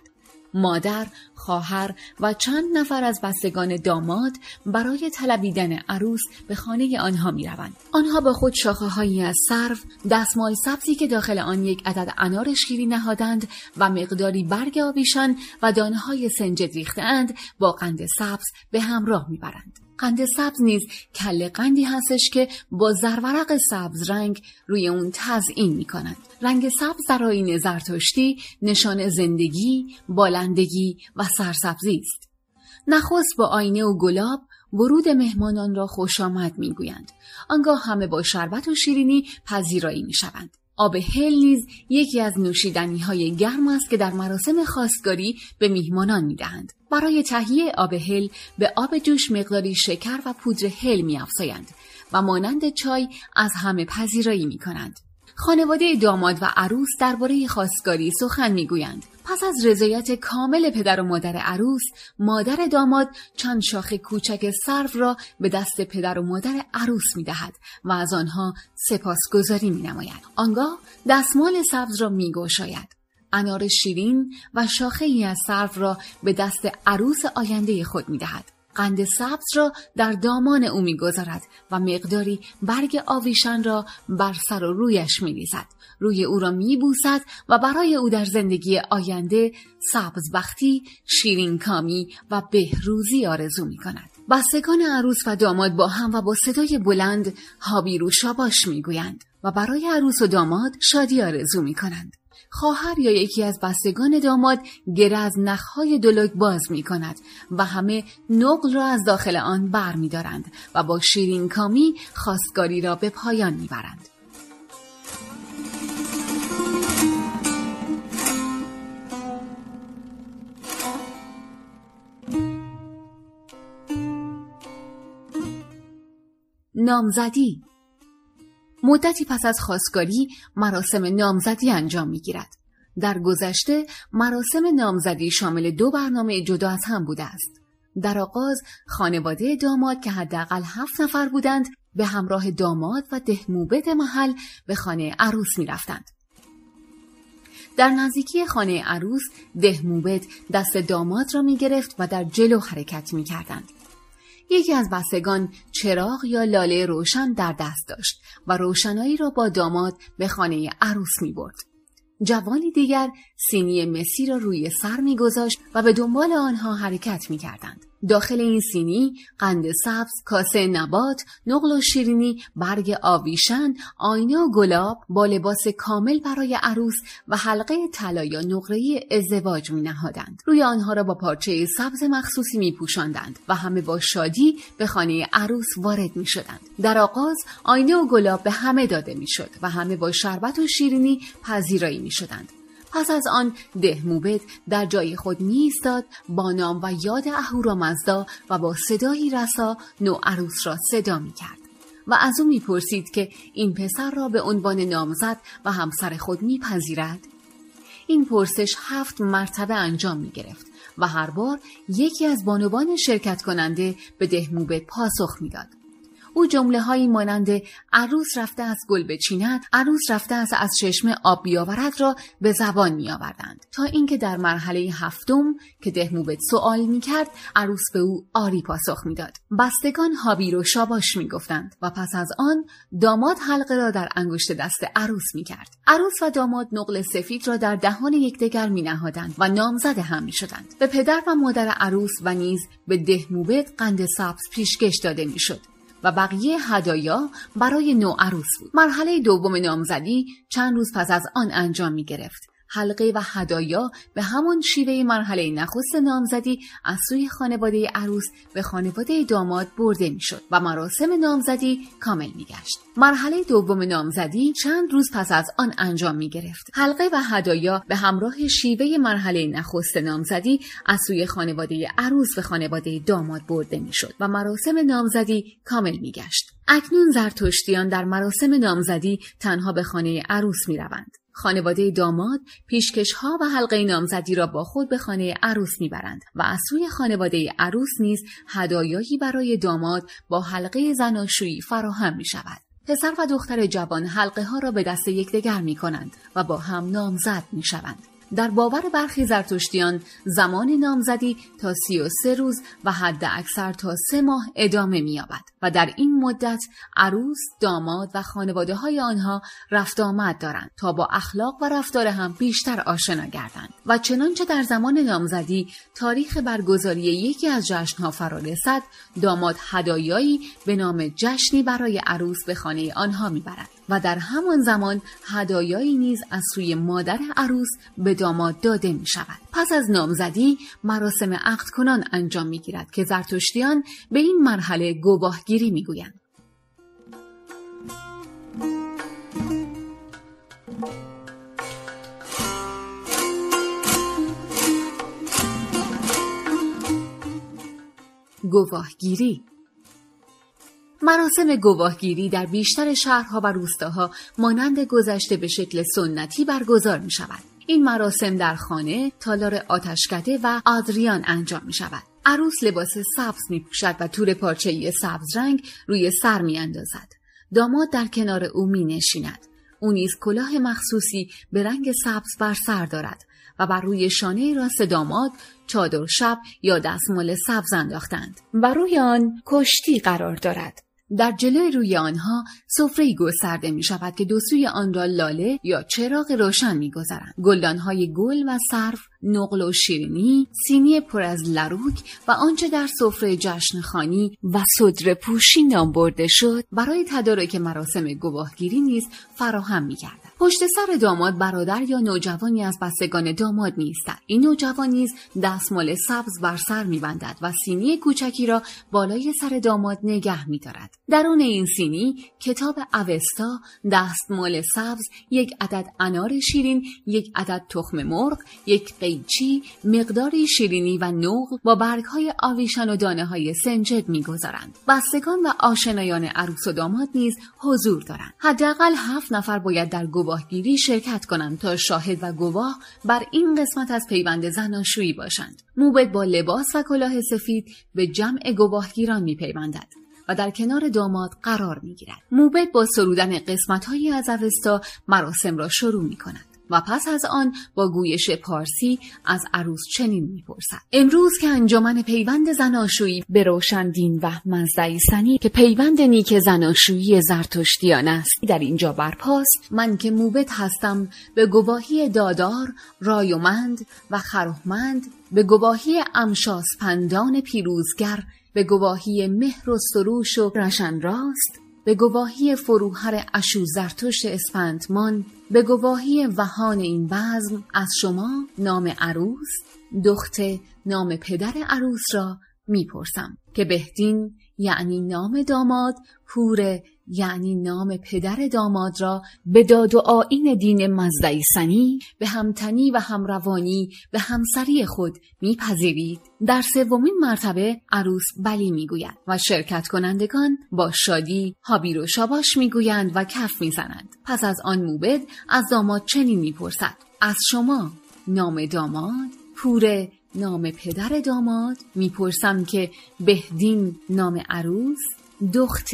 مادر، خواهر و چند نفر از بستگان داماد برای طلبیدن عروس به خانه آنها می روند. آنها با خود شاخه هایی از سرو، دستمال سبزی که داخل آن یک عدد انار شیری نهادند و مقداری برگ آویشان و دانه های سنجد ریختهاند با قند سبز به همراه می‌برند. قند سبز نیز کله قندی هستش که با زرورق سبز رنگ روی اون تزئین می کنند. رنگ سبز در آین زرتشتی نشان زندگی، بالندگی و سرسبزی است. نخست با آینه و گلاب ورود مهمانان را خوش آمد می گویند. آنگاه همه با شربت و شیرینی پذیرایی می شوند. آب هل نیز یکی از نوشیدنی های گرم است که در مراسم خواستگاری به میهمانان می دهند. برای تهیه آب هل به آب جوش مقداری شکر و پودر هل می افزایند و مانند چای از همه پذیرایی می کنند. خانواده داماد و عروس درباره خواستگاری سخن می‌گویند پس از رضایت کامل پدر و مادر عروس مادر داماد چند شاخه کوچک سرو را به دست پدر و مادر عروس می دهد و از آنها سپاسگزاری می نماید. آنگاه دستمال سبز را می گوشاید. انار شیرین و شاخه ای از سرو را به دست عروس آینده خود می دهد. قند سبز را در دامان او می‌گذارد و مقداری برگ آویشن را بر سر و رویش میریزد روی او را میبوسد و برای او در زندگی آینده سبز بختی شیرین کامی و بهروزی آرزو می کند. بستگان عروس و داماد با هم و با صدای بلند هابیرو شاباش می‌گویند و برای عروس و داماد شادی آرزو می کنند. خواهر یا یکی از بستگان داماد گره از نخهای دلوک باز می کند و همه نقل را از داخل آن بر می دارند و با شیرین کامی خواستگاری را به پایان می برند. نامزدی مدتی پس از خواستگاری مراسم نامزدی انجام می گیرد. در گذشته مراسم نامزدی شامل دو برنامه جدا از هم بوده است. در آغاز خانواده داماد که حداقل هفت نفر بودند به همراه داماد و دهموبت محل به خانه عروس می رفتند. در نزدیکی خانه عروس دهموبت دست داماد را می گرفت و در جلو حرکت می کردند. یکی از بستگان چراغ یا لاله روشن در دست داشت و روشنایی را با داماد به خانه عروس می برد. جوانی دیگر سینی مسی را روی سر میگذاشت و به دنبال آنها حرکت می‌کردند. داخل این سینی قند سبز، کاسه نبات، نقل و شیرینی، برگ آویشن، آینه و گلاب با لباس کامل برای عروس و حلقه طلا یا نقره ازدواج می نهادند. روی آنها را با پارچه سبز مخصوصی می پوشاندند و همه با شادی به خانه عروس وارد می شدند. در آغاز آینه و گلاب به همه داده می شد و همه با شربت و شیرینی پذیرایی می شدند. پس از آن دهموبت در جای خود می با نام و یاد اهورامزدا و با صدایی رسا نو عروس را صدا می کرد. و از او می‌پرسید که این پسر را به عنوان نامزد و همسر خود میپذیرد این پرسش هفت مرتبه انجام می گرفت و هر بار یکی از بانوان شرکت کننده به دهموبت پاسخ می‌داد. او جمله هایی مانند عروس رفته از گل بچیند عروس رفته از از چشمه آب بیاورد را به زبان می آوردند تا اینکه در مرحله هفتم که دهموبت سوال می کرد عروس به او آری پاسخ می‌داد. بستگان هابیر و شاباش می گفتند و پس از آن داماد حلقه را در انگشت دست عروس می کرد عروس و داماد نقل سفید را در دهان یکدیگر می نهادند و نامزد هم می شدند به پدر و مادر عروس و نیز به دهموبت قند سبز پیشکش داده می شد و بقیه هدایا برای نو عروس بود. مرحله دوم نامزدی چند روز پس از آن انجام می گرفت. حلقه و هدایا به همان شیوه مرحله نخست نامزدی از سوی خانواده عروس به خانواده داماد برده می‌شد و مراسم نامزدی کامل میگشت مرحله دوم نامزدی چند روز پس از آن انجام می گرفت. حلقه و هدایا به همراه شیوه مرحله نخست نامزدی از سوی خانواده عروس به خانواده داماد برده می شد و مراسم نامزدی کامل می گشت. اکنون زرتشتیان در مراسم نامزدی تنها به خانه عروس می روند. خانواده داماد پیشکش ها و حلقه نامزدی را با خود به خانه عروس می‌برند و از سوی خانواده عروس نیز هدایایی برای داماد با حلقه زناشویی فراهم می شود. پسر و دختر جوان حلقه ها را به دست یکدیگر می کنند و با هم نامزد می شوند. در باور برخی زرتشتیان زمان نامزدی تا سی و سه روز و حد اکثر تا سه ماه ادامه مییابد و در این مدت عروس، داماد و خانواده های آنها رفت آمد دارند تا با اخلاق و رفتار هم بیشتر آشنا گردند. و چنانچه در زمان نامزدی تاریخ برگزاری یکی از جشنها فرا رسد داماد هدایایی به نام جشنی برای عروس به خانه آنها می‌برد. و در همان زمان هدایایی نیز از سوی مادر عروس به داماد داده می شود. پس از نامزدی مراسم عقد کنان انجام می گیرد که زرتشتیان به این مرحله گواهگیری می گویند. گواهگیری مراسم گواهگیری در بیشتر شهرها و روستاها مانند گذشته به شکل سنتی برگزار می شود. این مراسم در خانه، تالار آتشکده و آدریان انجام می شود. عروس لباس سبز می پوشد و تور پارچه‌ای سبز رنگ روی سر می اندازد. داماد در کنار او می نشیند. او نیز کلاه مخصوصی به رنگ سبز بر سر دارد و بر روی شانه راست داماد چادر شب یا دستمال سبز انداختند و روی آن کشتی قرار دارد. در جلوی روی آنها سفره گسترده می شود که دو سوی آن را لاله یا چراغ روشن می گذارند. گلدانهای گل و صرف نقل و شیرینی، سینی پر از لروک و آنچه در سفره جشن خانی و صدر پوشی نام برده شد برای تدارک مراسم گواهگیری نیز فراهم می پشت سر داماد برادر یا نوجوانی از بستگان داماد نیستد این نوجوان نیز دستمال سبز بر سر میبندد و سینی کوچکی را بالای سر داماد نگه میدارد. درون این سینی کتاب اوستا دستمال سبز یک عدد انار شیرین یک عدد تخم مرغ یک قیچی مقداری شیرینی و نوغ با برگهای آویشن و دانه های سنجد می‌گذارند. بستگان و آشنایان عروس و داماد نیز حضور دارند. حداقل هفت نفر باید در گواهگیری شرکت کنند تا شاهد و گواه بر این قسمت از پیوند زناشویی باشند موبت با لباس و کلاه سفید به جمع گواهگیران میپیوندد و در کنار داماد قرار می‌گیرد موبت با سرودن قسمتهایی از اوستا مراسم را شروع می کند. و پس از آن با گویش پارسی از عروس چنین می‌پرسد. امروز که انجمن پیوند زناشویی به روشندین و مزدعیسنی که پیوند نیک زناشویی زرتشتیان است. در اینجا برپاست من که موبت هستم به گواهی دادار رایومند و خروهمند به گواهی امشاس پندان پیروزگر به گواهی مهر و سروش و رشن راست به گواهی فروهر اشو زرتشت اسفندمان به گواهی وهان این بزم از شما نام عروس دخت نام پدر عروس را می‌پرسم که بهدین یعنی نام داماد پور یعنی نام پدر داماد را به داد و آین دین مزدعی سنی به همتنی و همروانی به همسری خود میپذیرید. در سومین مرتبه عروس بلی می‌گوید و شرکت کنندگان با شادی هابیر و شاباش می‌گویند و کف می‌زنند. پس از آن موبد از داماد چنین می‌پرسد. از شما نام داماد؟ پور نام پدر داماد؟ می‌پرسم که بهدین نام عروس؟ دخت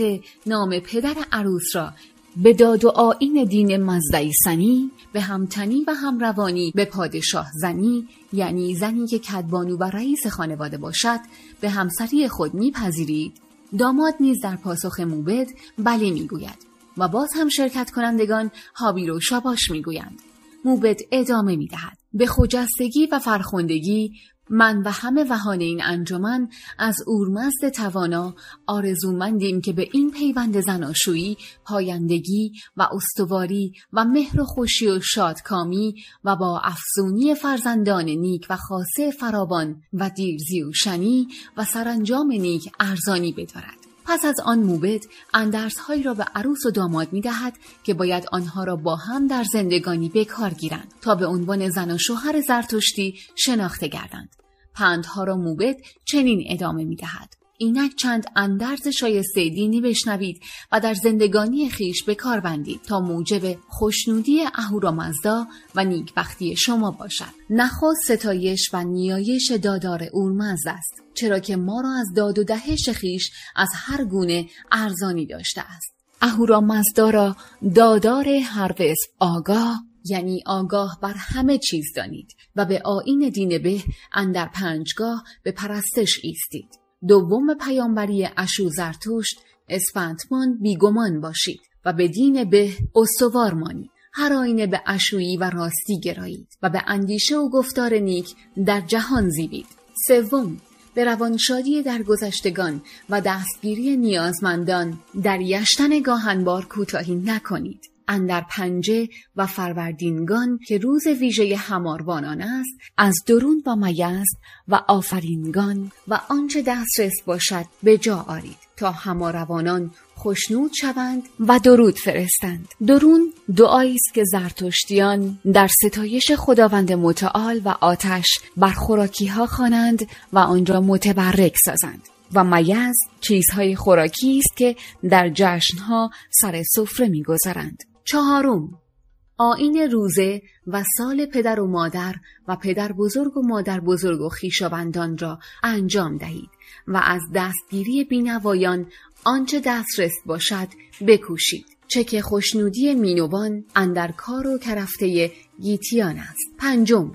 نام پدر عروس را به داد و آین دین مزدعی سنی به همتنی و همروانی به پادشاه زنی یعنی زنی که کدبانو و رئیس خانواده باشد به همسری خود میپذیرید. داماد نیز در پاسخ موبد بله می‌گوید و باز هم شرکت کنندگان هابیر و شاباش می‌گویند. موبد ادامه می‌دهد. به خجستگی و فرخندگی من و همه وهان این انجمن از اورمزد توانا آرزومندیم که به این پیوند زناشویی پایندگی و استواری و مهر و خوشی و شادکامی و با افزونی فرزندان نیک و خاصه فراوان و دیرزی و شنی و سرانجام نیک ارزانی بدارد. پس از آن موبد اندرسهایی را به عروس و داماد می دهد که باید آنها را با هم در زندگانی به کار گیرند تا به عنوان زن و شوهر زرتشتی شناخته گردند. پندها را موبد چنین ادامه می دهد. اینک چند اندرز شایسته دینی بشنوید و در زندگانی خیش به کار بندید تا موجب خوشنودی اهورامزدا و نیکبختی شما باشد. نخواست ستایش و نیایش دادار اورمزد است چرا که ما را از داد و دهش خیش از هر گونه ارزانی داشته است. اهورامزدا را دادار هر آگاه یعنی آگاه بر همه چیز دانید و به آین دین به اندر پنجگاه به پرستش ایستید. دوم پیامبری اشو زرتشت اسفنتمان بیگمان باشید و به دین به استوار مانید. هر آینه به اشویی و راستی گرایید و به اندیشه و گفتار نیک در جهان زیبید. سوم به روانشادی در گذشتگان و دستگیری نیازمندان در یشتن گاهنبار کوتاهی نکنید. اندر پنجه و فروردینگان که روز ویژه هماروانان است از درون و میز و آفرینگان و آنچه دسترس باشد به جا آرید تا هماروانان خوشنود شوند و درود فرستند. درون دعایی است که زرتشتیان در ستایش خداوند متعال و آتش بر خوراکی ها خوانند و آنجا متبرک سازند. و میز چیزهای خوراکی است که در جشنها سر سفره می‌گذارند. چهارم آین روزه و سال پدر و مادر و پدر بزرگ و مادر بزرگ و خیشاوندان را انجام دهید و از دستگیری بینوایان آنچه دسترس باشد بکوشید. چه که خوشنودی مینوان اندر کار و کرفته گیتیان است. پنجم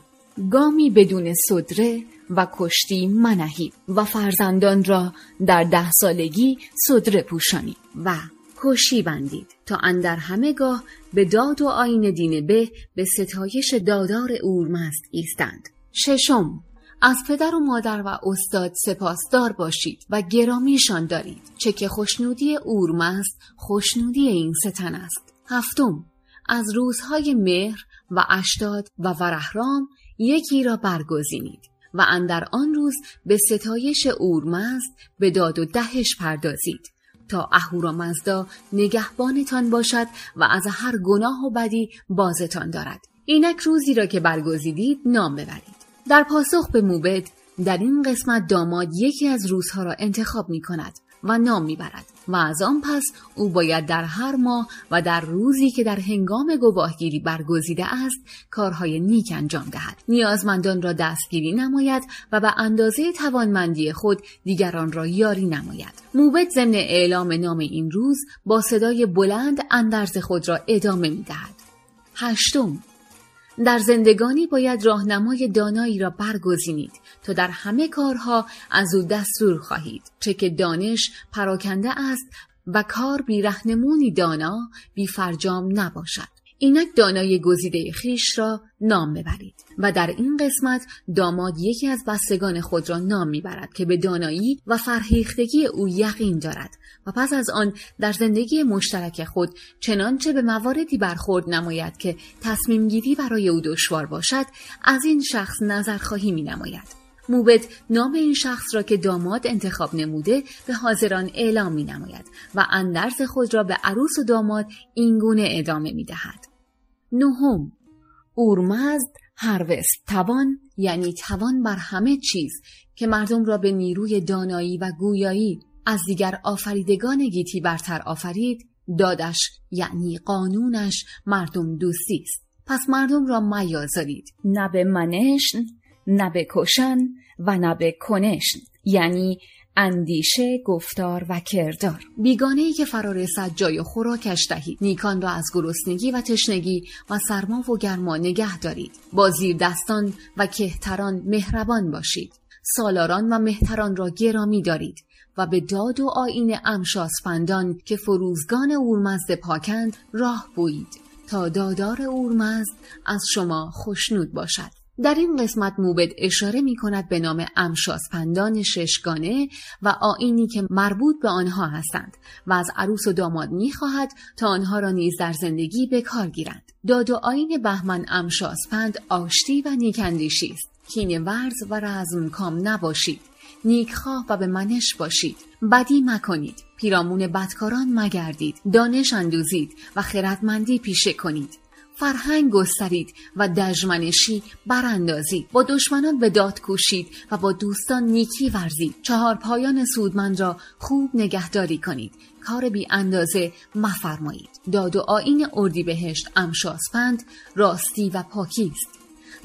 گامی بدون صدره و کشتی منهید و فرزندان را در ده سالگی صدره پوشانید و کشی بندید تا اندر همه گاه به داد و آین دین به به ستایش دادار اورمزد ایستند. ششم از پدر و مادر و استاد سپاسدار باشید و گرامیشان دارید چه که خوشنودی اورمزد خوشنودی این ستن است. هفتم از روزهای مهر و اشتاد و ورهرام یکی را برگزینید و اندر آن روز به ستایش اورمزد به داد و دهش پردازید. تا اهورامزدا نگهبانتان باشد و از هر گناه و بدی بازتان دارد. اینک روزی را که برگزیدید نام ببرید. در پاسخ به موبد در این قسمت داماد یکی از روزها را انتخاب می کند و نام می‌برد. و از آن پس او باید در هر ماه و در روزی که در هنگام گواهگیری برگزیده است کارهای نیک انجام دهد. نیازمندان را دستگیری نماید و به اندازه توانمندی خود دیگران را یاری نماید. موبت ضمن اعلام نام این روز با صدای بلند اندرز خود را ادامه می‌دهد. هشتم در زندگانی باید راهنمای دانایی را برگزینید تا در همه کارها از او دستور خواهید. چه که دانش پراکنده است و کار بی رهنمونی دانا بی فرجام نباشد. اینک دانای گزیده خیش را نام ببرید و در این قسمت داماد یکی از بستگان خود را نام می‌برد که به دانایی و فرهیختگی او یقین دارد و پس از آن در زندگی مشترک خود چنانچه به مواردی برخورد نماید که تصمیم گیری برای او دشوار باشد از این شخص نظر خواهی می نماید. موبت نام این شخص را که داماد انتخاب نموده به حاضران اعلام می نماید و اندرز خود را به عروس و داماد اینگونه ادامه می دهد. نهم. اورمزد هروست توان یعنی توان بر همه چیز که مردم را به نیروی دانایی و گویایی از دیگر آفریدگان گیتی برتر آفرید دادش یعنی قانونش مردم دوستی است. پس مردم را میازارید. نه به منشن نه به کشن و نه به کنشن. یعنی اندیشه، گفتار و کردار. بیگانه ای که فرارسد جای خوراکش دهید. نیکان را از گرسنگی و تشنگی و سرما و گرما نگه دارید. با زیر دستان و کهتران مهربان باشید. سالاران و مهتران را گرامی دارید و به داد و آین امشاسپندان که فروزگان اورمزد پاکند راه بویید. تا دادار اورمزد از شما خوشنود باشد. در این قسمت موبد اشاره می کند به نام امشاسپندان ششگانه و آینی که مربوط به آنها هستند و از عروس و داماد می خواهد تا آنها را نیز در زندگی به کار گیرند. داد و آین بهمن امشاسپند آشتی و نیکندیشی است. کین ورز و رزم کام نباشید. نیکخواه و به منش باشید. بدی مکنید. پیرامون بدکاران مگردید. دانش اندوزید و خردمندی پیشه کنید. فرهنگ گسترید و دژمنشی براندازید با دشمنان به داد کوشید و با دوستان نیکی ورزید. چهار پایان سودمند را خوب نگهداری کنید. کار بی اندازه مفرمایید. داد و آین اردیبهشت امشاسپند راستی و پاکی است.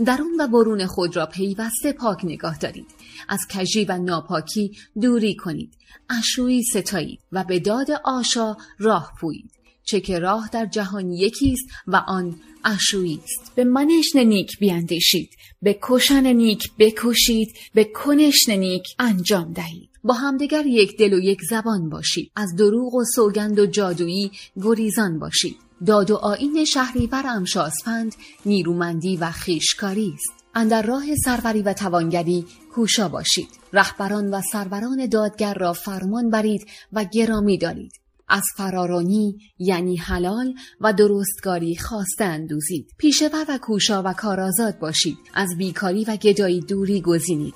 درون و برون خود را پیوسته پاک نگاه دارید. از کجی و ناپاکی دوری کنید. اشویی ستایید و به داد آشا راه پویید. چه که راه در جهان یکی است و آن اشویی است. به منشن نیک بیاندیشید به کشن نیک بکشید به کنشن نیک انجام دهید. با همدیگر یک دل و یک زبان باشید. از دروغ و سوگند و جادویی گریزان باشید. داد و آین شهریور امشاسپند نیرومندی و خیشکاری است. اندر راه سروری و توانگری کوشا باشید. رهبران و سروران دادگر را فرمان برید و گرامی دارید. از فرارانی یعنی حلال و درستگاری خواسته اندوزید پیشور و کوشا و کارآزاد باشید از بیکاری و گدایی دوری گزینید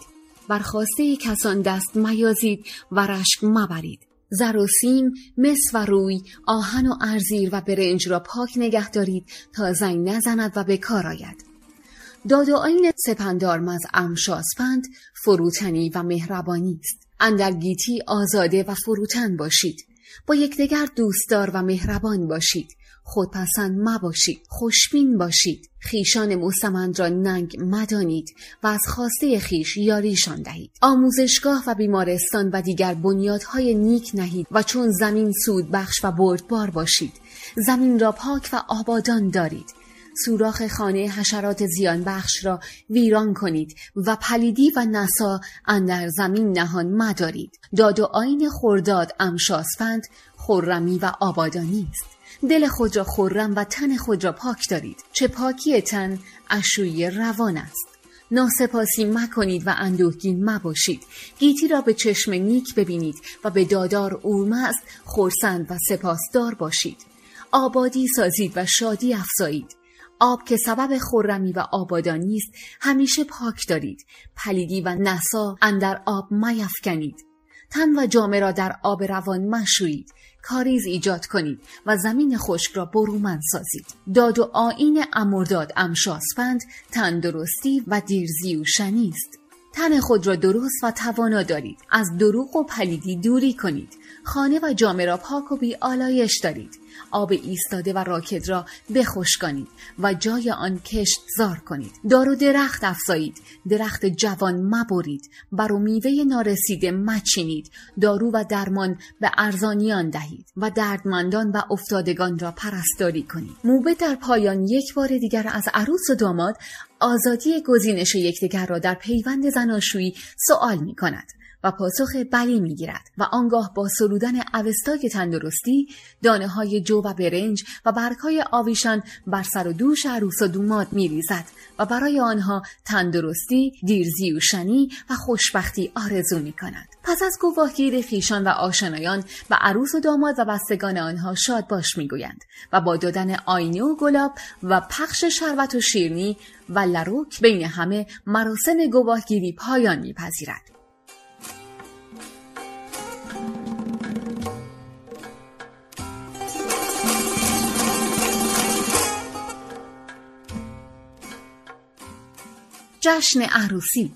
بر خواسته کسان دست میازید و رشک مبرید زر و سیم، مس و روی، آهن و ارزیر و برنج را پاک نگه دارید تا زنگ نزند و به کار آید. داد و آین سپندار مز امشاسپند فروتنی و مهربانی است. اندر گیتی آزاده و فروتن باشید. با یکدیگر دوستدار و مهربان باشید. خودپسند مباشید خوشبین باشید. خیشان مستمند را ننگ مدانید و از خواسته خیش یاریشان دهید. آموزشگاه و بیمارستان و دیگر بنیادهای نیک نهید و چون زمین سود بخش و بردبار باشید. زمین را پاک و آبادان دارید. سوراخ خانه حشرات زیان بخش را ویران کنید و پلیدی و نسا اندر زمین نهان مدارید. داد و آین خورداد امشاسپند خرمی و آبادانی است. دل خود را خرم و تن خود را پاک دارید. چه پاکی تن اشوی روان است. ناسپاسی مکنید و اندوهگین مباشید. گیتی را به چشم نیک ببینید و به دادار است خورسند و سپاسدار باشید. آبادی سازید و شادی افزایید. آب که سبب خورمی و آبادانی است همیشه پاک دارید. پلیدی و نسا اندر آب میفکنید تن و جامه را در آب روان مشویید. کاریز ایجاد کنید و زمین خشک را برومند سازید. داد و آین امرداد امشاسپند تندرستی و دیرزی و شنیست تن خود را درست و توانا دارید. از دروغ و پلیدی دوری کنید. خانه و جامعه را پاک و بی آلایش دارید. آب ایستاده و راکد را بخشکانید و جای آن کشت زار کنید. دار و درخت افزایید. درخت جوان مبرید. بر و میوه نارسیده مچینید. دارو و درمان به ارزانیان دهید و دردمندان و افتادگان را پرستاری کنید. موبه در پایان یک بار دیگر از عروس و داماد آزادی گزینش یکدیگر را در پیوند زناشویی سوال می کند و پاسخ بلی می‌گیرد و آنگاه با سرودن اوستای تندرستی دانه های جو و برنج و برگهای آویشان بر سر و دوش عروس و دوماد میریزد و برای آنها تندرستی دیرزی و شنی و خوشبختی آرزو می کند. پس از گواهگیر خیشان و آشنایان و عروس و داماد و بستگان آنها شاد باش می‌گویند و با دادن آینه و گلاب و پخش شربت و شیرنی و لروک بین همه مراسم گواهگیری پایان میپذیرد جشن عروسی.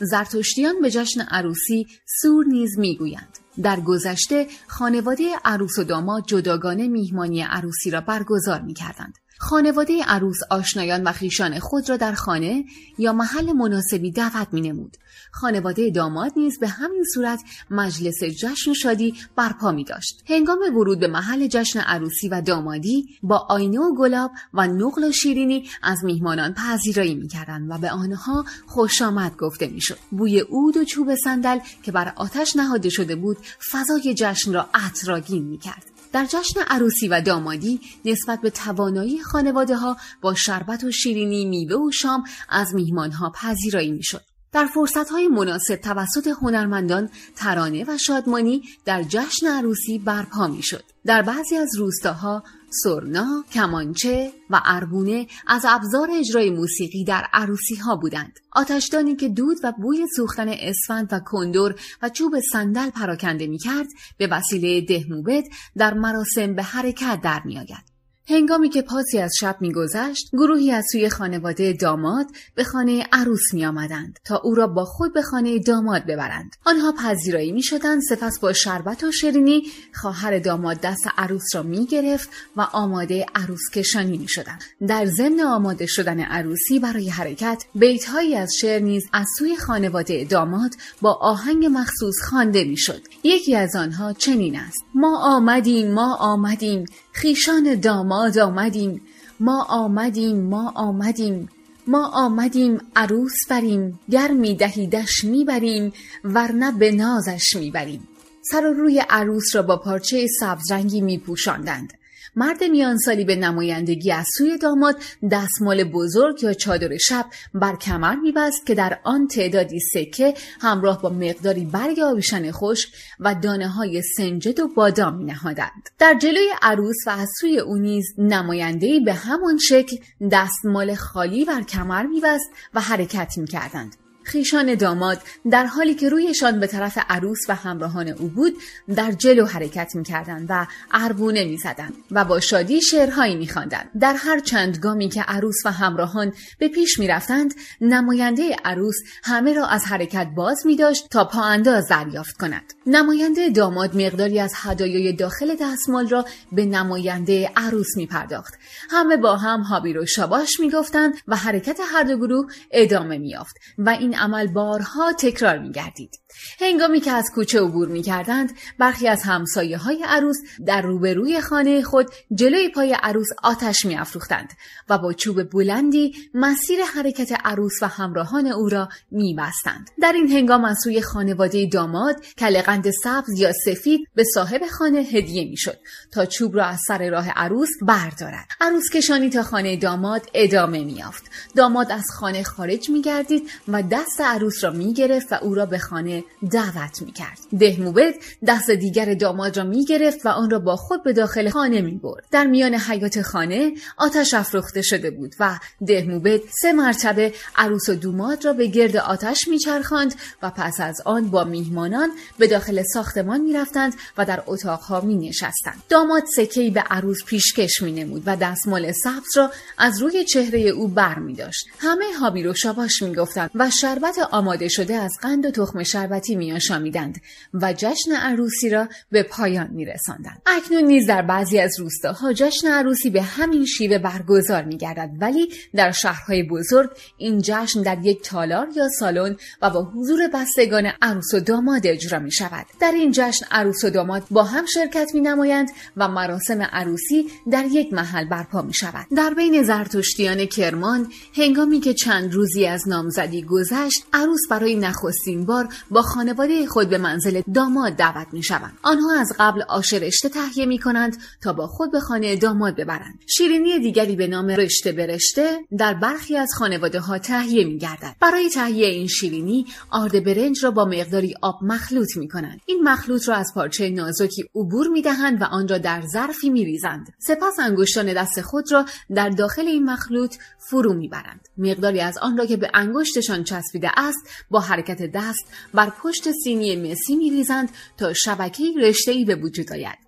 زرتشتیان به جشن عروسی سور نیز می‌گویند. در گذشته خانواده عروس و داماد جداگانه میهمانی عروسی را برگزار می‌کردند. خانواده عروس آشنایان و خیشان خود را در خانه یا محل مناسبی دعوت می نمود. خانواده داماد نیز به همین صورت مجلس جشن شادی برپا می داشت. هنگام ورود به محل جشن عروسی و دامادی با آینه و گلاب و نقل و شیرینی از میهمانان پذیرایی می و به آنها خوش آمد گفته می شد. بوی عود و چوب صندل که بر آتش نهاده شده بود فضای جشن را عطراگین می کرد. در جشن عروسی و دامادی نسبت به توانایی خانواده ها با شربت و شیرینی میوه و شام از میهمان ها پذیرایی می‌شد. در فرصتهای مناسب توسط هنرمندان ترانه و شادمانی در جشن عروسی برپا می‌شد. در بعضی از روستاها سرنا، کمانچه و اربونه از ابزار اجرای موسیقی در عروسی ها بودند. آتشدانی که دود و بوی سوختن اسفند و کندور و چوب صندل پراکنده می کرد به وسیله دهموبد در مراسم به حرکت در می آید. هنگامی که پاسی از شب میگذشت گروهی از سوی خانواده داماد به خانه عروس می آمدند تا او را با خود به خانه داماد ببرند. آنها پذیرایی می شدند سپس با شربت و شیرینی خواهر داماد دست عروس را می گرفت و آماده عروس کشانی می شدند در ضمن آماده شدن عروسی برای حرکت بیتهایی از شعر نیز از سوی خانواده داماد با آهنگ مخصوص خوانده می‌شد. یکی از آنها چنین است ما آمدیم ما آمدیم خیشان داماد آمدیم. ما آمدیم ما آمدیم. ما آمدیم عروس بریم. گر می دهیدش می بریم ورنه به نازش می بریم سر و روی عروس را با پارچه سبزرنگی می پوشاندند مرد میانسالی به نمایندگی از سوی داماد دستمال بزرگ یا چادر شب بر کمر میبست که در آن تعدادی سکه همراه با مقداری برگ آویشن خشک و دانه های سنجد و بادام می نهادند. در جلوی عروس و از سوی او نیز نمایندهای به همان شکل دستمال خالی بر کمر میبست و حرکت می‌کردند خیشان داماد در حالی که رویشان به طرف عروس و همراهان او بود در جلو حرکت می‌کردند و عربونه می‌زدند و با شادی شعرهایی میخواندند در هر چند گامی که عروس و همراهان به پیش می‌رفتند نماینده عروس همه را از حرکت باز میداشت تا پا انداز دریافت کند نماینده داماد مقداری از هدایای داخل دستمال را به نماینده عروس می پرداخت. همه با هم هابی شاباش می گفتند و حرکت هر دو گروه ادامه می یافت و این عمل بارها تکرار می گردید. هنگامی که از کوچه عبور می کردند برخی از همسایه های عروس در روبروی خانه خود جلوی پای عروس آتش می افروختند و با چوب بلندی مسیر حرکت عروس و همراهان او را می بستند. در این هنگام از سوی خانواده داماد کلقند سبز یا سفید به صاحب خانه هدیه می شد تا چوب را از سر راه عروس بردارد. عروس کشانی تا خانه داماد ادامه می یافت. داماد از خانه خارج می گردید و دست عروس را می گرفت و او را به خانه دعوت می کرد. دهموبد دست دیگر داماد را می گرفت و آن را با خود به داخل خانه می برد. در میان حیات خانه آتش افروخته شده بود و دهموبد سه مرتبه عروس و دوماد را به گرد آتش می چرخاند و پس از آن با میهمانان به داخل ساختمان می رفتند و در اتاقها می نشستند. داماد سکهی به عروس پیشکش می نمود و دستمال سبز را از روی چهره او بر می داشت. همه هابی رو شاباش می گفتند و شربت آماده شده از قند و تخم شربتی می آشامیدند و جشن عروسی را به پایان می رساندند. اکنون نیز در بعضی از روستاها جشن عروسی به همین شیوه برگزار می گردد ولی در شهرهای بزرگ این جشن در یک تالار یا سالن و با حضور بستگان عروس و داماد اجرا می شود. در این جشن عروس و داماد با هم شرکت می نمایند و مراسم عروسی در یک محل برپا می شود. در بین زرتشتیان کرمان هنگامی که چند روزی از نامزدی گذشت عروس برای نخستین بار با خانواده خود به منزل داماد دعوت می شوند. آنها از قبل آش رشته تهیه می کنند تا با خود به خانه داماد ببرند. شیرینی دیگری به نام رشته به رشته در برخی از خانواده ها تهیه می گردد. برای تهیه این شیرینی آرد برنج را با مقداری آب مخلوط می کنند. این مخلوط را از پارچه نازکی عبور می دهند و آن را در ظرفی می ریزند. سپس انگشتان دست خود را در داخل این مخلوط فرو می‌برند مقداری از آن را که به انگشتشان چسبیده است با حرکت دست بر پشت سینی مسی میریزند تا شبکه رشته به وجود آید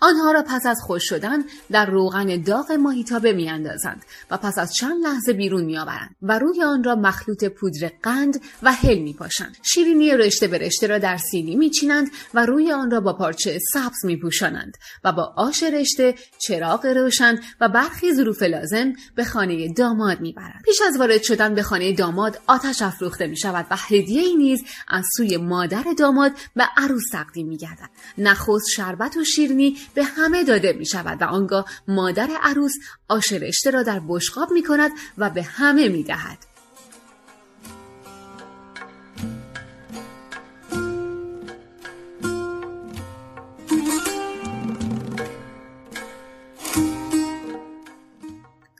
آنها را پس از خوش شدن در روغن داغ ماهیتابه میاندازند و پس از چند لحظه بیرون میآورند و روی آن را مخلوط پودر قند و هل میپاشند. شیرینی رشته به رشته را در سینی میچینند و روی آن را با پارچه سبز میپوشانند و با آش رشته چراغ روشن و برخی ظروف لازم به خانه داماد می‌برند. پیش از وارد شدن به خانه داماد آتش افروخته می شود و هدیه ای نیز از سوی مادر داماد به عروس تقدیم می نخست شربت و شیرینی شیرینی به همه داده می شود و آنگاه مادر عروس آشرشته را در بشقاب می کند و به همه می دهد.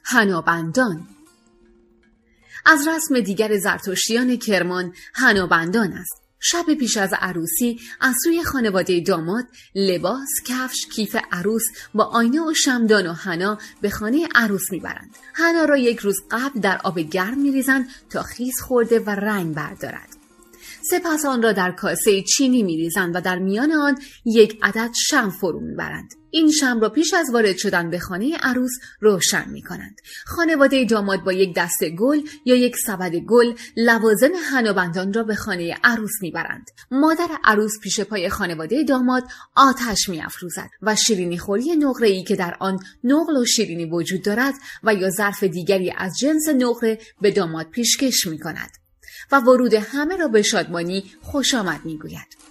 هنابندان از رسم دیگر زرتشتیان کرمان هنابندان است شب پیش از عروسی از سوی خانواده داماد لباس، کفش، کیف عروس با آینه و شمدان و حنا به خانه عروس می‌برند. حنا را یک روز قبل در آب گرم میریزند تا خیز خورده و رنگ بردارد. سپس آن را در کاسه چینی میریزند و در میان آن یک عدد شم فرو می‌برند این شم را پیش از وارد شدن به خانه عروس روشن می کنند. خانواده داماد با یک دسته گل یا یک سبد گل لوازم هنابندان را به خانه عروس می‌برند. مادر عروس پیش پای خانواده داماد آتش میافروزد و شیرینی خوری نقره ای که در آن نقل و شیرینی وجود دارد و یا ظرف دیگری از جنس نقره به داماد پیشکش می کند. و ورود همه را به شادمانی خوش آمد می‌گوید.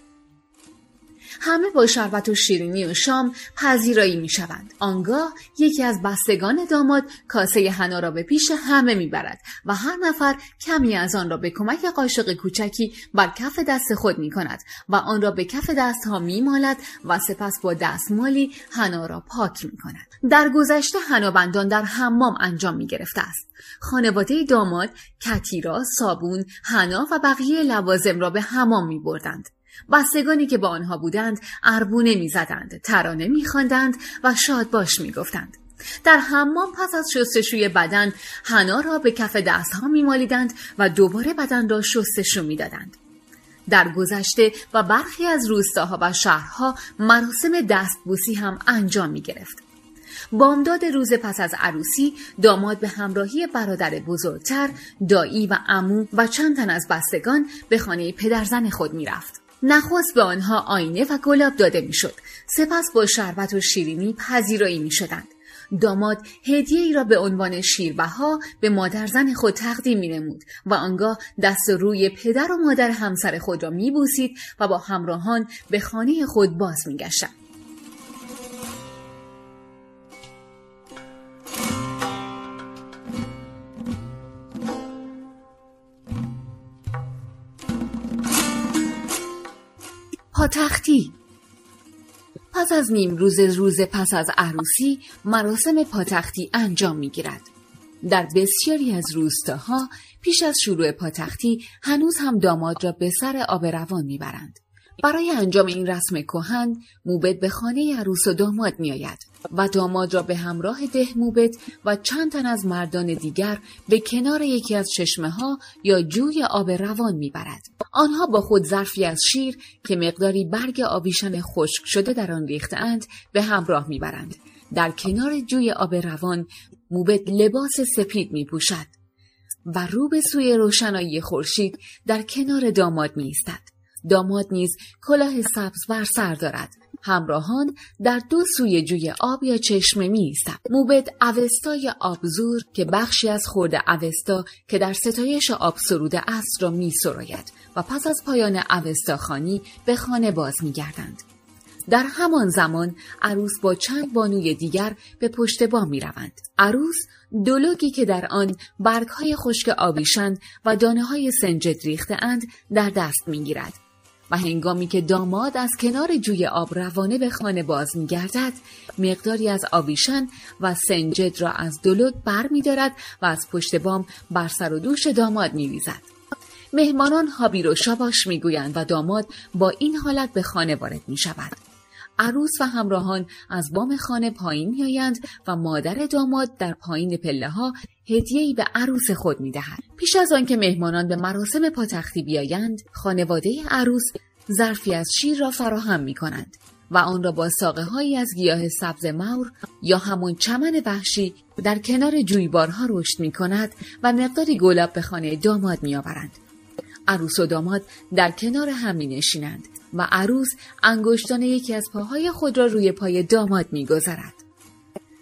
همه با شربت و شیرینی و شام پذیرایی می شوند. آنگاه یکی از بستگان داماد کاسه حنا را به پیش همه می برد و هر نفر کمی از آن را به کمک قاشق کوچکی بر کف دست خود می کند و آن را به کف دست ها می مالد و سپس با دستمالی حنا را پاک می کند. در گذشته حنابندان در حمام انجام می گرفته است. خانواده داماد کتیرا، صابون، حنا و بقیه لوازم را به حمام می بردند. بستگانی که با آنها بودند اربونه می‌زدند ترانه میخواندند و شاد باش می‌گفتند در حمام پس از شستشوی بدن حنا را به کف دستها میمالیدند و دوباره بدن را شستشو می‌دادند در گذشته و برخی از روستاها و شهرها مراسم دستبوسی هم انجام می گرفت. بامداد روز پس از عروسی داماد به همراهی برادر بزرگتر، دایی و امو و چند تن از بستگان به خانه پدرزن خود می‌رفت. نخست به آنها آینه و گلاب داده می‌شد سپس با شربت و شیرینی پذیرایی می شدند. داماد هدیه ای را به عنوان شیربها به مادر زن خود تقدیم می نمود و آنگاه دست روی پدر و مادر همسر خود را می بوسید و با همراهان به خانه خود باز می پاتختی پس از نیم روز روز پس از عروسی مراسم پاتختی انجام می گیرد. در بسیاری از روستاها پیش از شروع پاتختی هنوز هم داماد را به سر آب روان می‌برند. برای انجام این رسم کهن موبت به خانه عروس و داماد میآید و داماد را به همراه ده موبت و چند تن از مردان دیگر به کنار یکی از چشمه ها یا جوی آب روان می‌برد. آنها با خود ظرفی از شیر که مقداری برگ آویشن خشک شده در آن ریختهاند به همراه می‌برند. در کنار جوی آب روان موبت لباس سپید می پوشد و رو به سوی روشنایی خورشید در کنار داماد می داماد نیز کلاه سبز بر سر دارد همراهان در دو سوی جوی آب یا چشمه می ایستد. موبد اوستای آبزور که بخشی از خورد اوستا که در ستایش آب سروده است را می سراید و پس از پایان خانی به خانه باز می گردند. در همان زمان عروس با چند بانوی دیگر به پشت با می روند. عروس دولوگی که در آن برگهای خشک آبیشند و دانه های سنجد ریخته اند در دست می گیرد و هنگامی که داماد از کنار جوی آب روانه به خانه باز می گردد مقداری از آویشن و سنجد را از دلوگ بر می دارد و از پشت بام بر سر و دوش داماد می ریزد. مهمانان هابیر و شاباش می گویند و داماد با این حالت به خانه وارد می شود. عروس و همراهان از بام خانه پایین میآیند و مادر داماد در پایین پله ها هدیه‌ای به عروس خود می‌دهد. پیش از آنکه مهمانان به مراسم پاتختی بیایند، خانواده عروس ظرفی از شیر را فراهم می کنند و آن را با ساقه هایی از گیاه سبز مور یا همون چمن وحشی در کنار جویبارها رشد می کند و مقداری گلاب به خانه داماد می آورند. عروس و داماد در کنار هم می نشینند و عروس انگشتان یکی از پاهای خود را روی پای داماد می‌گذارد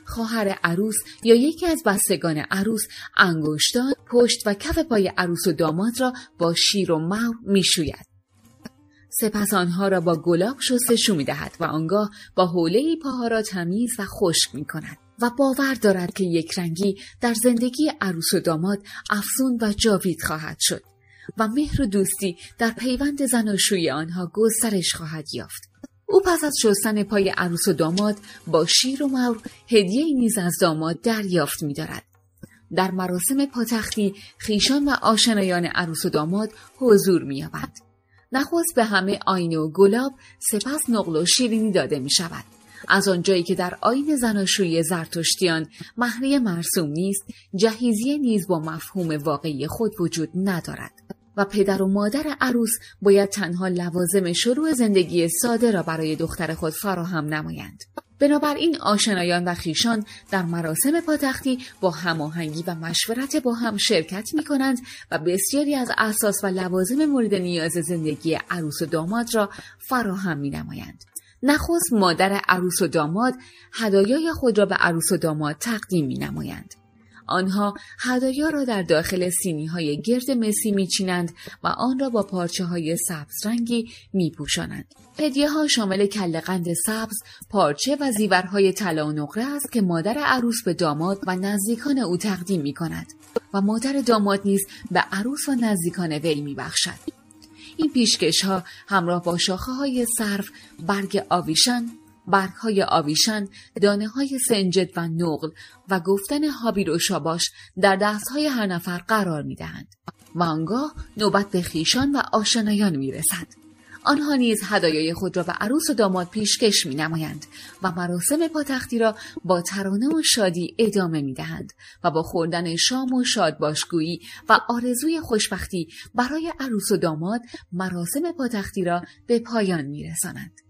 خواهر عروس یا یکی از بستگان عروس انگشتان پشت و کف پای عروس و داماد را با شیر و مور می‌شوید سپس آنها را با گلاب شستشو می دهد و آنگاه با حوله پاها را تمیز و خشک می کند و باور دارد که یک رنگی در زندگی عروس و داماد افزون و جاوید خواهد شد. و مهر و دوستی در پیوند زناشوی آنها گسترش خواهد یافت او پس از شستن پای عروس و داماد با شیر و مور هدیه نیز از داماد دریافت می دارد. در مراسم پاتختی خیشان و آشنایان عروس و داماد حضور می‌یابند. نخست به همه آینه و گلاب سپس نقل و شیرینی داده می شود. از آنجایی که در آین زناشویی زرتشتیان مهریه مرسوم نیست جهیزیه نیز با مفهوم واقعی خود وجود ندارد و پدر و مادر عروس باید تنها لوازم شروع زندگی ساده را برای دختر خود فراهم نمایند بنابراین آشنایان و خیشان در مراسم پاتختی با هماهنگی و مشورت با هم شرکت می کنند و بسیاری از اساس و لوازم مورد نیاز زندگی عروس و داماد را فراهم می نمایند. نخست مادر عروس و داماد هدایای خود را به عروس و داماد تقدیم می نمایند. آنها هدایا را در داخل سینی های گرد مسی میچینند و آن را با پارچه های سبز رنگی می پوشانند. هدیه ها شامل کل قند سبز، پارچه و زیورهای طلا و نقره است که مادر عروس به داماد و نزدیکان او تقدیم می کند و مادر داماد نیز به عروس و نزدیکان وی می بخشد. این پیشکش ها همراه با شاخه های صرف، برگ آویشن، برگ های آویشن، دانه های سنجد و نقل و گفتن هابیر و شاباش در دست های هر نفر قرار می دهند. و آنگاه نوبت به خیشان و آشنایان می رسد. آنها نیز هدایای خود را به عروس و داماد پیشکش می نمایند و مراسم پاتختی را با ترانه و شادی ادامه می دهند و با خوردن شام و شادباشگویی و آرزوی خوشبختی برای عروس و داماد مراسم پاتختی را به پایان می رسانند.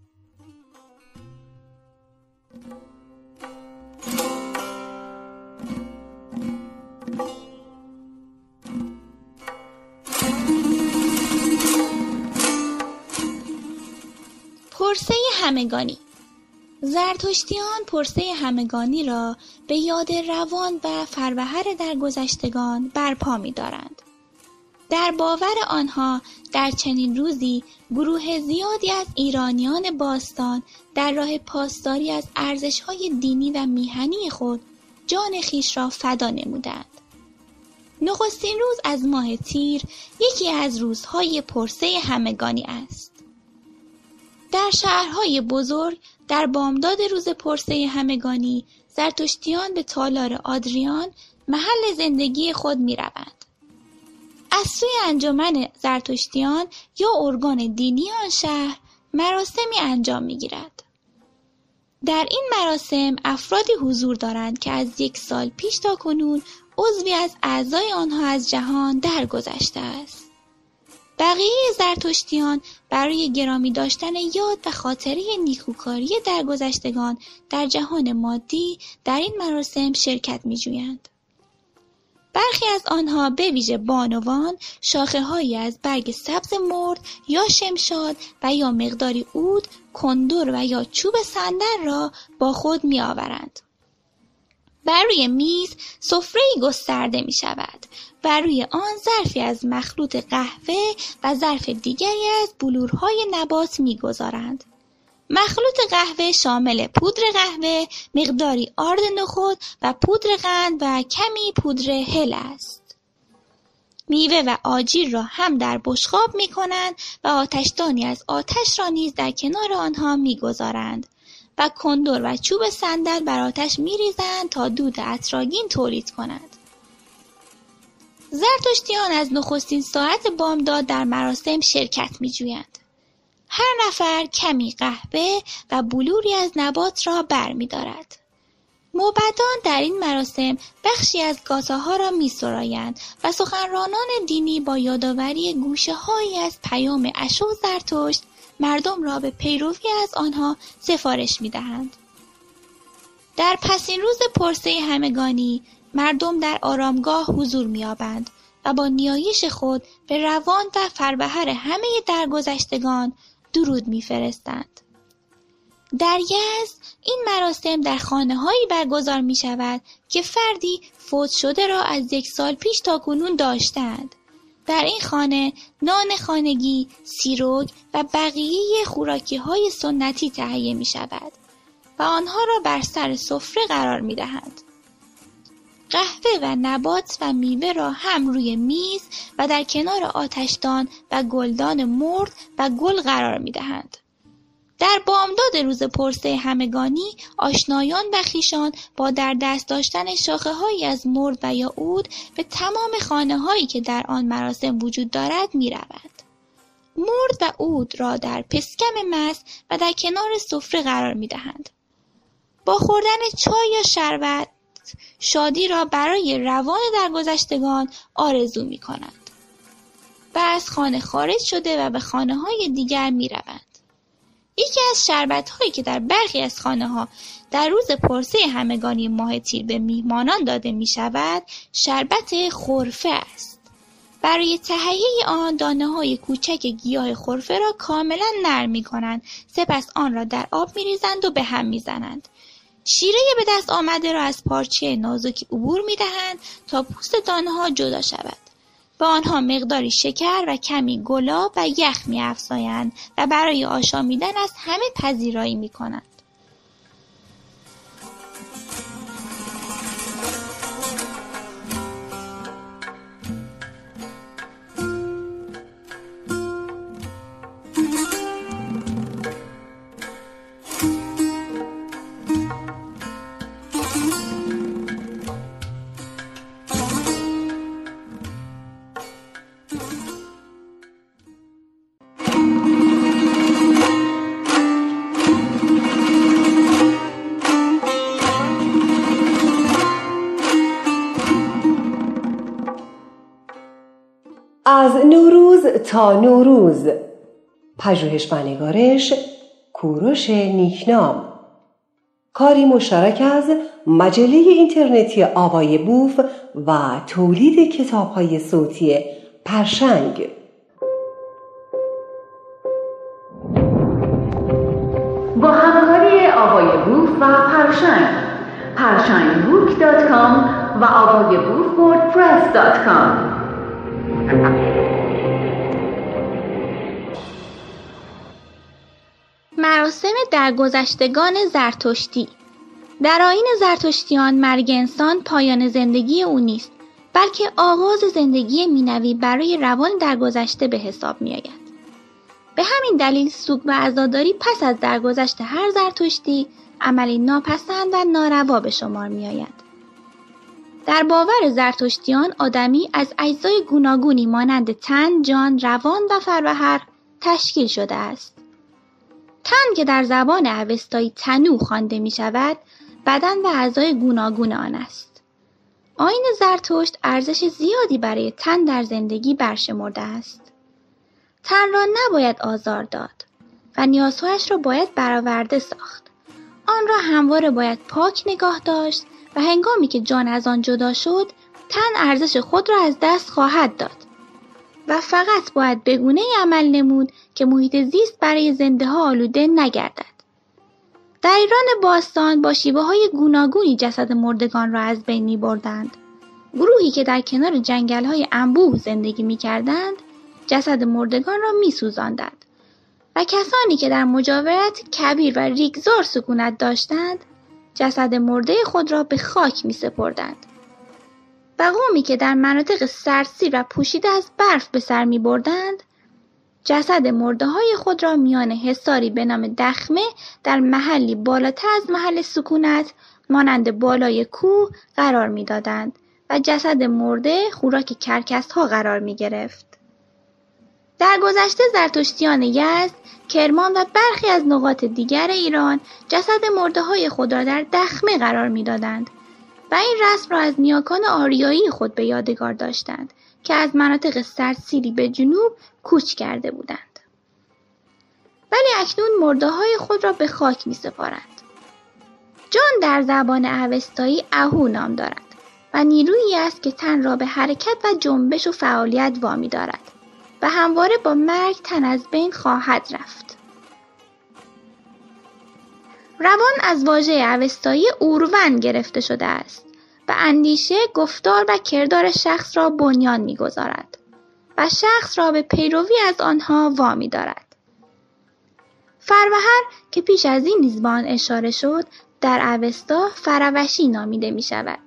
پرسه همگانی زرتشتیان پرسه همگانی را به یاد روان و فروهر درگذشتگان برپا می دارند. در باور آنها در چنین روزی گروه زیادی از ایرانیان باستان در راه پاسداری از ارزشهای دینی و میهنی خود جان خیش را فدا نمودند. نخستین روز از ماه تیر یکی از روزهای پرسه همگانی است. در شهرهای بزرگ در بامداد روز پرسه همگانی زرتشتیان به تالار آدریان محل زندگی خود می روند. از سوی انجمن زرتشتیان یا ارگان دینی آن شهر مراسمی انجام می گیرد. در این مراسم افرادی حضور دارند که از یک سال پیش تا کنون عضوی از اعضای آنها از جهان درگذشته است. بقیه زرتشتیان برای گرامی داشتن یاد و خاطره نیکوکاری درگذشتگان در جهان مادی در این مراسم شرکت می‌جویند. برخی از آنها به ویژه بانوان هایی از برگ سبز مرد یا شمشاد و یا مقداری عود، کندور و یا چوب صندل را با خود میآورند. بر روی میز سفرهای گسترده می شود بر روی آن ظرفی از مخلوط قهوه و ظرف دیگری از بلورهای نبات می‌گذارند. مخلوط قهوه شامل پودر قهوه مقداری آرد نخود و پودر قند و کمی پودر هل است. میوه و آجیر را هم در بشخاب می کنند و آتشدانی از آتش را نیز در کنار آنها می‌گذارند و کندور و چوب صندل بر آتش میریزند تا دود اطراگین تولید کنند. زرتشتیان از نخستین ساعت بامداد در مراسم شرکت میجویند هر نفر کمی قهوه و بلوری از نبات را برمیدارد موبدان در این مراسم بخشی از ها را می سرایند و سخنرانان دینی با یادآوری گوشه هایی از پیام اشو زرتشت مردم را به پیروی از آنها سفارش می دهند. در پسین روز پرسه همگانی مردم در آرامگاه حضور می‌یابند و با نیایش خود به روان و فربهر همه درگذشتگان درود می‌فرستند. در یزد این مراسم در هایی برگزار می شود که فردی فوت شده را از یک سال پیش تا کنون داشتند. در این خانه نان خانگی، سیروگ و بقیه خوراکی های سنتی تهیه می شود و آنها را بر سر سفره قرار می دهند. قهوه و نبات و میوه را هم روی میز و در کنار آتشدان و گلدان مرد و گل قرار می دهند. در بامداد روز پرسه همگانی آشنایان و خیشان با در دست داشتن شاخه هایی از مرد و یا اود به تمام خانه هایی که در آن مراسم وجود دارد می روند. مرد و اود را در پسکم مس و در کنار سفره قرار می دهند. با خوردن چای یا شربت شادی را برای روان درگذشتگان آرزو می کنند و از خانه خارج شده و به خانه های دیگر می روند. یکی از شربت هایی که در برخی از خانه ها در روز پرسه همگانی ماه تیر به میهمانان داده می شود شربت خورفه است. برای تهیه آن دانه های کوچک گیاه خورفه را کاملا نرم می کنند سپس آن را در آب می ریزند و به هم می زنند. شیره به دست آمده را از پارچه نازکی عبور می دهند تا پوست دانه ها جدا شود. به آنها مقداری شکر و کمی گلاب و یخ می و برای آشامیدن از همه پذیرایی می کنند. از نوروز تا نوروز. پژوهش و نگارش کوروش نیکنام. کاری مشترک از مجله اینترنتی آوای بوف و تولید کتابهای صوتی پرشنگ. با همکاری آوای بوف و پرشنگ کام و آوای بوف مراسم درگذشتگان زرتشتی در آین زرتشتیان مرگ انسان پایان زندگی او نیست بلکه آغاز زندگی مینوی برای روان درگذشته به حساب می آید. به همین دلیل سوگ و عزاداری پس از درگذشت هر زرتشتی عملی ناپسند و ناروا به شمار می آید. در باور زرتشتیان آدمی از اجزای گوناگونی مانند تن، جان، روان و فروهر تشکیل شده است. تن که در زبان اوستایی تنو خوانده می شود، بدن و اعضای گوناگون آن است. آین زرتشت ارزش زیادی برای تن در زندگی برشمرده است. تن را نباید آزار داد و نیازهایش را باید برآورده ساخت. آن را همواره باید پاک نگاه داشت و هنگامی که جان از آن جدا شد تن ارزش خود را از دست خواهد داد و فقط باید بگونه عمل نمود که محیط زیست برای زنده ها آلوده نگردد. در ایران باستان با شیوه های گوناگونی جسد مردگان را از بین می بردند. گروهی که در کنار جنگل های انبوه زندگی می کردند جسد مردگان را می سوزاندند و کسانی که در مجاورت کبیر و ریگزار سکونت داشتند جسد مرده خود را به خاک می سپردند. و قومی که در مناطق سرسی و پوشیده از برف به سر می بردند جسد مرده های خود را میان حساری به نام دخمه در محلی بالاتر از محل سکونت مانند بالای کوه قرار می‌دادند و جسد مرده خوراک کرکس ها قرار می گرفت. در گذشته زرتشتیان یزد کرمان و برخی از نقاط دیگر ایران جسد مرده های خود را در دخمه قرار می‌دادند و این رسم را از نیاکان آریایی خود به یادگار داشتند که از مناطق سرسیری به جنوب کوچ کرده بودند. ولی اکنون مرده های خود را به خاک می سپارند. جان در زبان اوستایی اهو نام دارد و نیرویی است که تن را به حرکت و جنبش و فعالیت وامی دارد و همواره با مرگ تن از بین خواهد رفت. روان از واژه اوستایی اورون گرفته شده است و اندیشه، گفتار و کردار شخص را بنیان می‌گذارد و شخص را به پیروی از آنها وامی دارد. فروهر که پیش از این نیز اشاره شد در اوستا فروشی نامیده می شود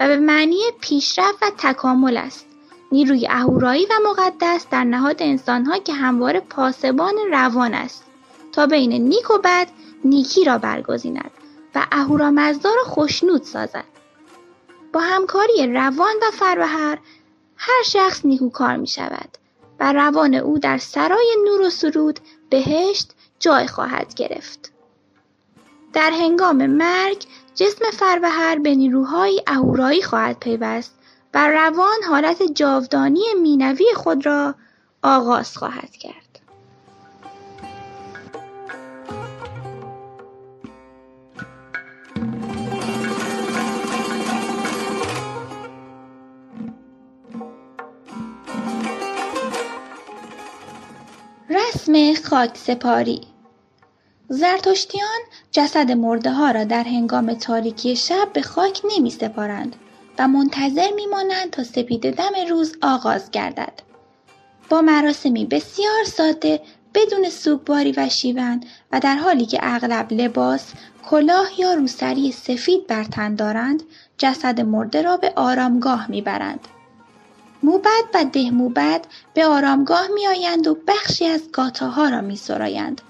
و به معنی پیشرفت و تکامل است. نیروی اهورایی و مقدس در نهاد انسانها که همواره پاسبان روان است تا بین نیک و بد نیکی را برگزیند و اهورامزدا را خوشنود سازد. با همکاری روان و فروهر هر شخص نیکوکار می شود و روان او در سرای نور و سرود بهشت جای خواهد گرفت. در هنگام مرگ جسم فروهر به نیروهای اهورایی خواهد پیوست روان حالت جاودانی مینوی خود را آغاز خواهد کرد. رسم خاک سپاری. زرتشتیان جسد مرده ها را در هنگام تاریکی شب به خاک نمی سپارند. و منتظر می مانند تا سپید دم روز آغاز گردد. با مراسمی بسیار ساده بدون سوگواری و شیون و در حالی که اغلب لباس، کلاه یا روسری سفید بر تن دارند، جسد مرده را به آرامگاه می‌برند. موبد و ده موبد به آرامگاه میآیند و بخشی از گاتاها را میسرایند.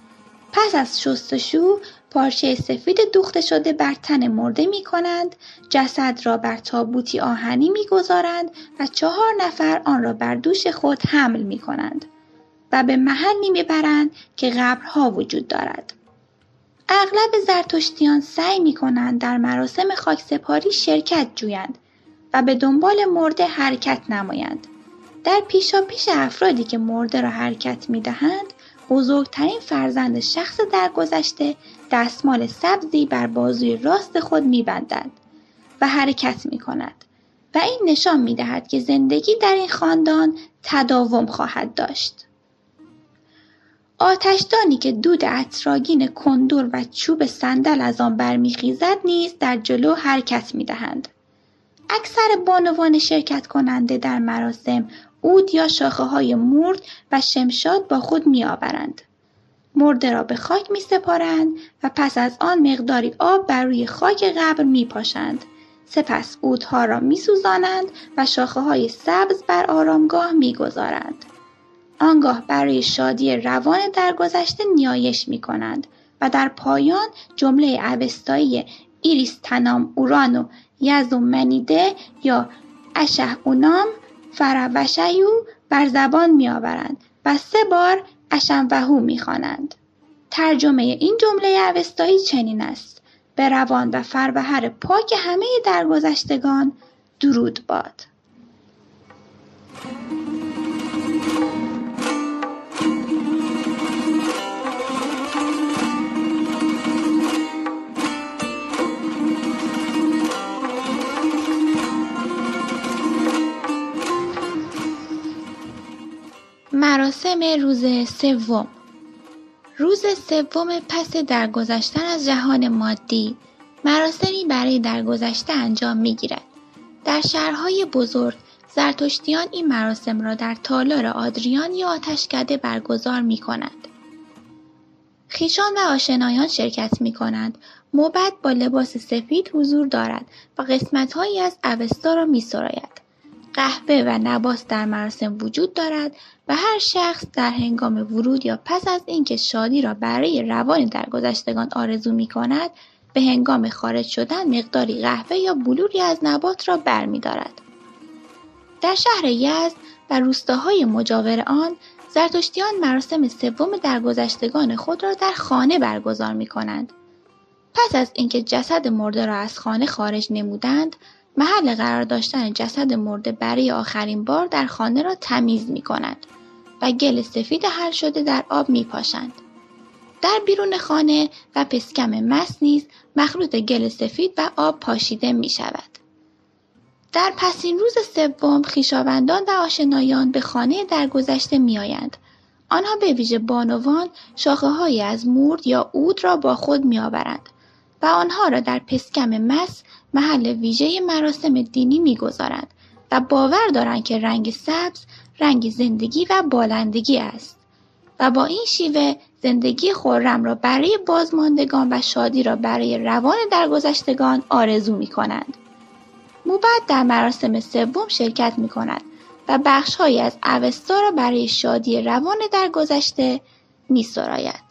پس از شستشو پارچه سفید دوخته شده بر تن مرده می کنند، جسد را بر تابوتی آهنی می گذارند و چهار نفر آن را بر دوش خود حمل می کنند و به محلی می برند که قبرها وجود دارد. اغلب زرتشتیان سعی می کنند در مراسم خاکسپاری شرکت جویند و به دنبال مرده حرکت نمایند. در پیشا پیش افرادی که مرده را حرکت می دهند بزرگترین فرزند شخص درگذشته دستمال سبزی بر بازوی راست خود میبندد و حرکت می کند و این نشان می دهد که زندگی در این خاندان تداوم خواهد داشت. آتشدانی که دود اطراگین کندور و چوب صندل از آن برمیخیزد نیز در جلو حرکت می دهند. اکثر بانوان شرکت کننده در مراسم عود یا شاخه های مرد و شمشاد با خود می آورند. مرده را به خاک می سپارند و پس از آن مقداری آب بر روی خاک قبر می پاشند. سپس عودها را می سوزانند و شاخه های سبز بر آرامگاه می گذارند. آنگاه برای شادی روان درگذشته نیایش می کنند و در پایان جمله اوستایی ایریس تنام اورانو یزو منیده یا اشح اونام فروشیو بر زبان میآورند و سه بار اشنوهو می‌خوانند. ترجمه این جمله اوستایی چنین است. به روان و فروهر پاک همه درگذشتگان درود باد. مراسم روز سوم روز سوم پس درگذشتن از جهان مادی مراسمی برای درگذشته انجام می‌گیرد در شهرهای بزرگ زرتشتیان این مراسم را در تالار آدریان یا آتشکده برگزار می کنند. خیشان و آشنایان شرکت می کنند. موبد با لباس سفید حضور دارد و قسمتهایی از اوستا را می سراید. قهوه و نباس در مراسم وجود دارد و هر شخص در هنگام ورود یا پس از اینکه شادی را برای روان درگذشتگان آرزو می کند به هنگام خارج شدن مقداری قهوه یا بلوری از نبات را برمیدارد. در شهر یزد و روستاهای مجاور آن زرتشتیان مراسم سوم درگذشتگان خود را در خانه برگزار می کنند. پس از اینکه جسد مرده را از خانه خارج نمودند محل قرار داشتن جسد مرده برای آخرین بار در خانه را تمیز می کند و گل سفید حل شده در آب می پاشند. در بیرون خانه و پسکم مس نیز مخلوط گل سفید و آب پاشیده می شود. در پسین روز سوم خیشاوندان و آشنایان به خانه درگذشته می آیند. آنها به ویژه بانوان شاخه از مورد یا اود را با خود می آورند و آنها را در پسکم مس محل ویژه مراسم دینی می‌گذارند و باور دارند که رنگ سبز رنگ زندگی و بالندگی است و با این شیوه زندگی خورم را برای بازماندگان و شادی را برای روان درگذشتگان آرزو می کنند. موبد در مراسم سوم شرکت می کند و بخشهایی از اوستا را برای شادی روان درگذشته می سراید.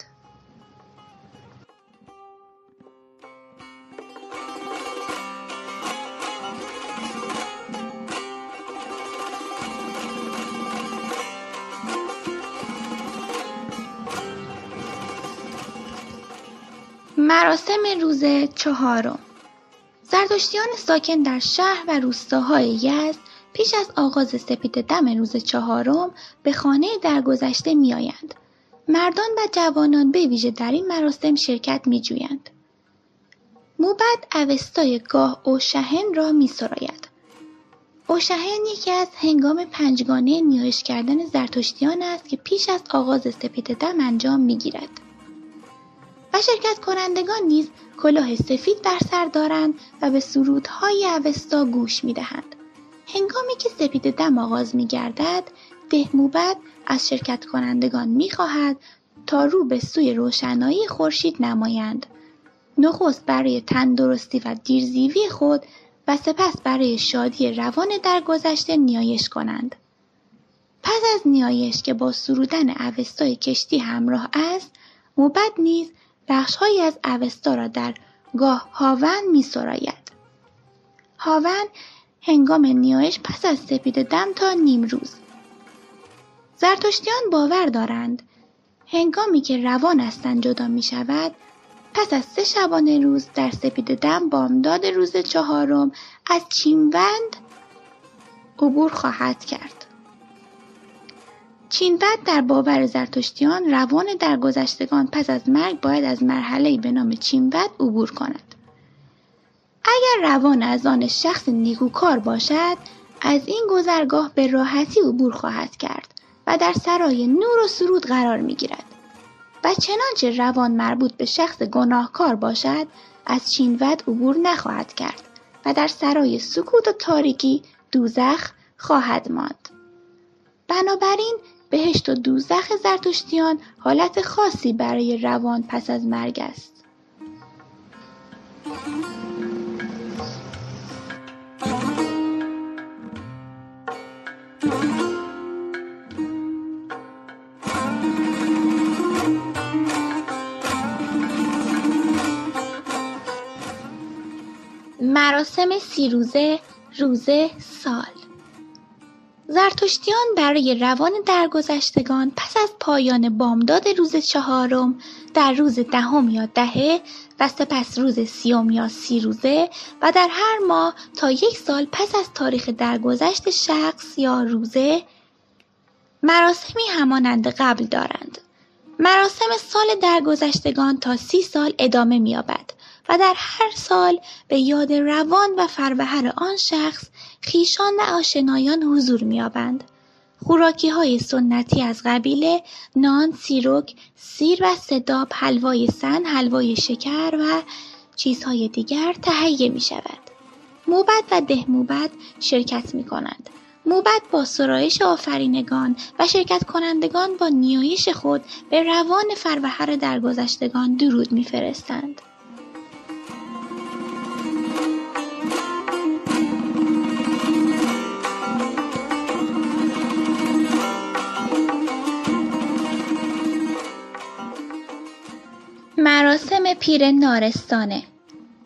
مراسم روز چهارم زرتشتیان ساکن در شهر و روستاهای یزد پیش از آغاز سپید دم روز چهارم به خانه درگذشته میآیند مردان و جوانان به ویژه در این مراسم شرکت میجویند موبد اوستای گاه اوشهن را می سراید. اوشهن یکی از هنگام پنجگانه نیایش کردن زرتشتیان است که پیش از آغاز سپید دم انجام می گیرد. شرکت کنندگان نیز کلاه سفید بر سر دارند و به سرودهای اوستا گوش می دهند. هنگامی که سپید دم آغاز می گردد، دهموبد از شرکت کنندگان می خواهد تا رو به سوی روشنایی خورشید نمایند. نخست برای تندرستی و دیرزیوی خود و سپس برای شادی روان در گذشته نیایش کنند. پس از نیایش که با سرودن اوستای کشتی همراه است، موبد نیز بخشهایی از اوستا را در گاه هاون می سراید. هاون هنگام نیایش پس از سپید دم تا نیم روز زرتشتیان باور دارند هنگامی که روان هستند جدا می شود پس از سه شبانه روز در سپید دم بامداد روز چهارم از چینوند عبور خواهد کرد. چینوند در باور زرتشتیان روان درگذشتگان پس از مرگ باید از مرحله به نام چینوند عبور کند. اگر روان از آن شخص نیکوکار باشد از این گذرگاه به راحتی عبور خواهد کرد و در سرای نور و سرود قرار می گیرد. و چنانچه روان مربوط به شخص گناهکار باشد از چینود عبور نخواهد کرد و در سرای سکوت و تاریکی دوزخ خواهد ماند بنابراین بهشت و دوزخ زرتشتیان حالت خاصی برای روان پس از مرگ است. مراسم سی روزه روزه سال. زرتشتیان برای روان درگذشتگان پس از پایان بامداد روز چهارم در روز دهم یا دهه و سپس روز سیوم یا سی روزه و در هر ماه تا یک سال پس از تاریخ درگذشت شخص یا روزه مراسمی همانند قبل دارند. مراسم سال درگذشتگان تا سی سال ادامه می‌یابد و در هر سال به یاد روان و فروهر آن شخص خیشان و آشنایان حضور می‌یابند. خوراکی های سنتی از قبیله نان، سیرک، سیر و صداب، حلوای سن، حلوای شکر و چیزهای دیگر تهیه می شود. موبد و دهموبد شرکت می کنند. موبد با سرایش آفرینگان و شرکت کنندگان با نیایش خود به روان فروهر درگذشتگان درود میفرستند. مراسم پیر نارستانه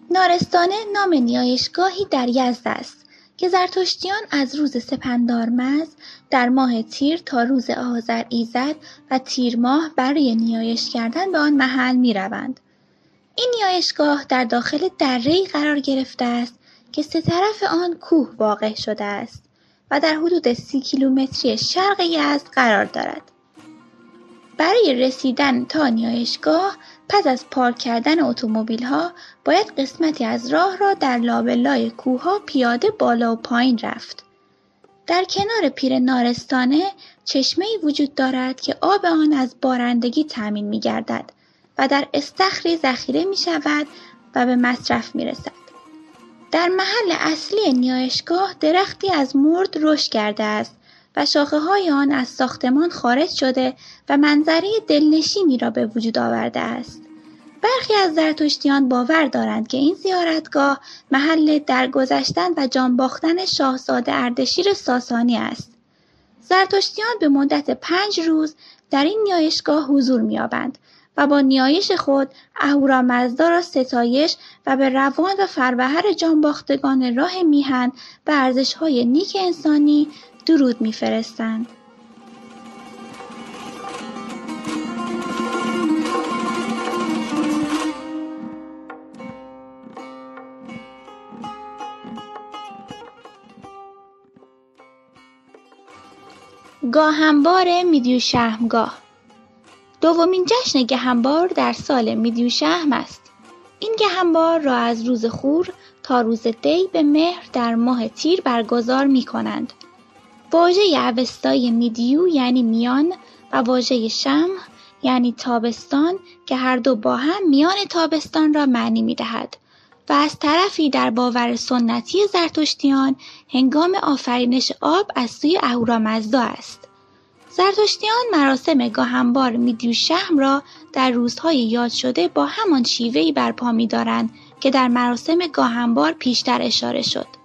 نارستانه نام نیایشگاهی در یزد است که زرتشتیان از روز سپندارمز در ماه تیر تا روز آذر ایزد و تیر ماه برای نیایش کردن به آن محل می روند. این نیایشگاه در داخل دره‌ای قرار گرفته است که سه طرف آن کوه واقع شده است و در حدود سی کیلومتری شرق یزد قرار دارد. برای رسیدن تا نیایشگاه پس از پارک کردن ها باید قسمتی از راه را در لابلای کوهها پیاده بالا و پایین رفت. در کنار پیر نارستانه ای وجود دارد که آب آن از بارندگی تأمین می گردد و در استخری ذخیره می شود و به مصرف می رسد. در محل اصلی نیایشگاه درختی از مرد رشد کرده است و شاخه های آن از ساختمان خارج شده و منظره دلنشینی را به وجود آورده است. برخی از زرتشتیان باور دارند که این زیارتگاه محل درگذشتن و جان باختن شاهزاده اردشیر ساسانی است. زرتشتیان به مدت پنج روز در این نیایشگاه حضور می‌یابند و با نیایش خود اهورامزدا را ستایش و به روان و فروهر جانباختگان راه میهن به ارزشهای نیک انسانی درود میفرستند. گاهنبار میدیو شهمگاه دومین جشن گهنبار در سال میدیو شهم است. این گهنبار را از روز خور تا روز دی به مهر در ماه تیر برگزار می کنند واژه اوستای میدیو یعنی میان و واژه شم یعنی تابستان که هر دو با هم میان تابستان را معنی می دهد و از طرفی در باور سنتی زرتشتیان هنگام آفرینش آب از سوی اهورامزدا است. زرتشتیان مراسم گاهنبار میدیوشهم را در روزهای یاد شده با همان شیوهی برپا می‌دارند که در مراسم گاهنبار پیشتر اشاره شد.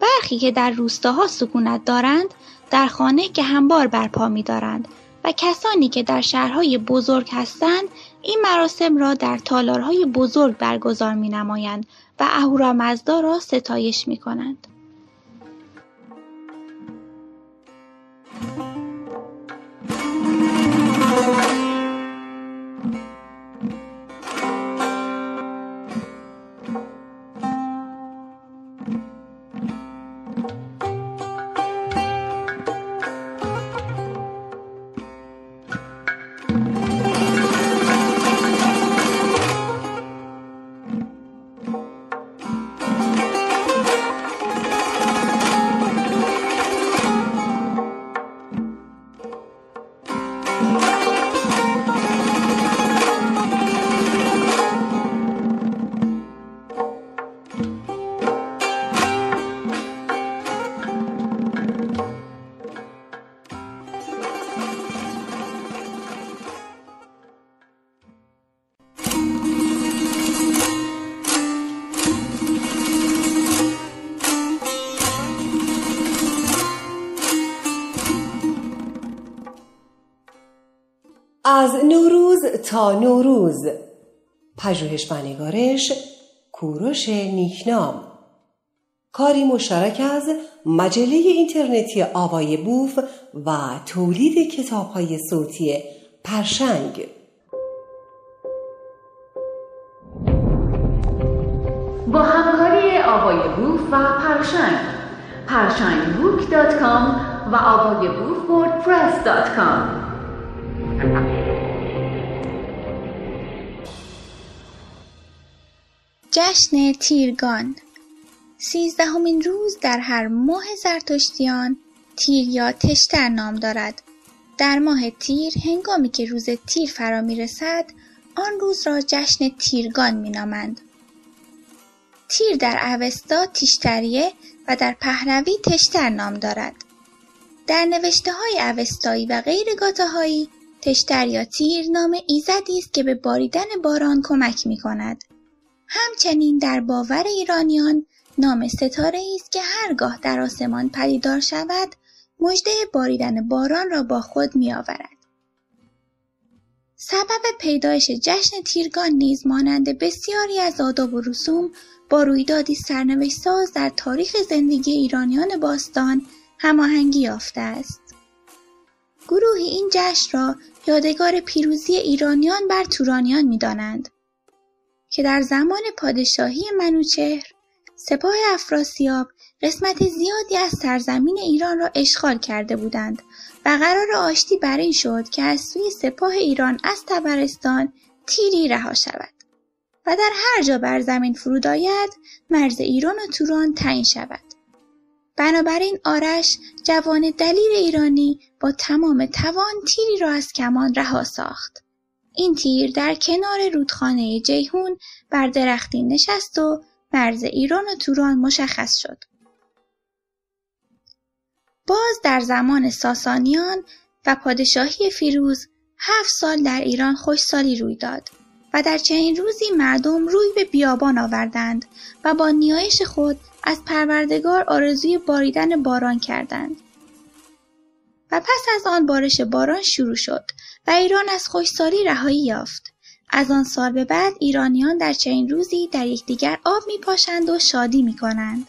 برخی که در روستاها سکونت دارند در خانه گهنبار برپا می‌دارند و کسانی که در شهرهای بزرگ هستند این مراسم را در تالارهای بزرگ برگزار می نمایند و اهورامزدا را ستایش می کنند. تا نوروز. پژوهش و نگارش کوروش نیکنام. کاری مشترک از مجله اینترنتی آوای بوف و تولید کتابهای صوتی پرشنگ. با همکاری آوای بوف و پرشنگ. پرشنگبوک dot com و آوای بوف WordPress dot com. جشن تیرگان سیزدهمین روز در هر ماه زرتشتیان تیر یا تشتر نام دارد در ماه تیر هنگامی که روز تیر فرا می رسد آن روز را جشن تیرگان می نامند. تیر در اوستا تیشتریه و در پهلوی تشتر نام دارد. در نوشته های اوستایی و غیر گاتاهایی تشتر یا تیر نام ایزدی است که به باریدن باران کمک می کند. همچنین در باور ایرانیان نام ستاره است که هرگاه در آسمان پدیدار شود مژده باریدن باران را با خود می آورد. سبب پیدایش جشن تیرگان نیز مانند بسیاری از آداب و رسوم با رویدادی سرنوشت ساز در تاریخ زندگی ایرانیان باستان هماهنگی یافته است. گروهی این جشن را یادگار پیروزی ایرانیان بر تورانیان می‌دانند که در زمان پادشاهی منوچهر سپاه افراسیاب قسمت زیادی از سرزمین ایران را اشغال کرده بودند و قرار آشتی بر این شد که از سوی سپاه ایران از تبرستان تیری رها شود و در هر جا بر زمین فرود آید مرز ایران و توران تعیین شود. بنابراین آرش جوان دلیر ایرانی با تمام توان تیری را از کمان رها ساخت. این تیر در کنار رودخانه جیهون بر درختی نشست و مرز ایران و توران مشخص شد. باز در زمان ساسانیان و پادشاهی فیروز هفت سال در ایران خوشسالی روی داد و در چنین روزی مردم روی به بیابان آوردند و با نیایش خود از پروردگار آرزوی باریدن باران کردند. و پس از آن بارش باران شروع شد و ایران از خوشسالی رهایی یافت. از آن سال به بعد ایرانیان در چنین روزی در یکدیگر آب میپاشند و شادی می‌کنند.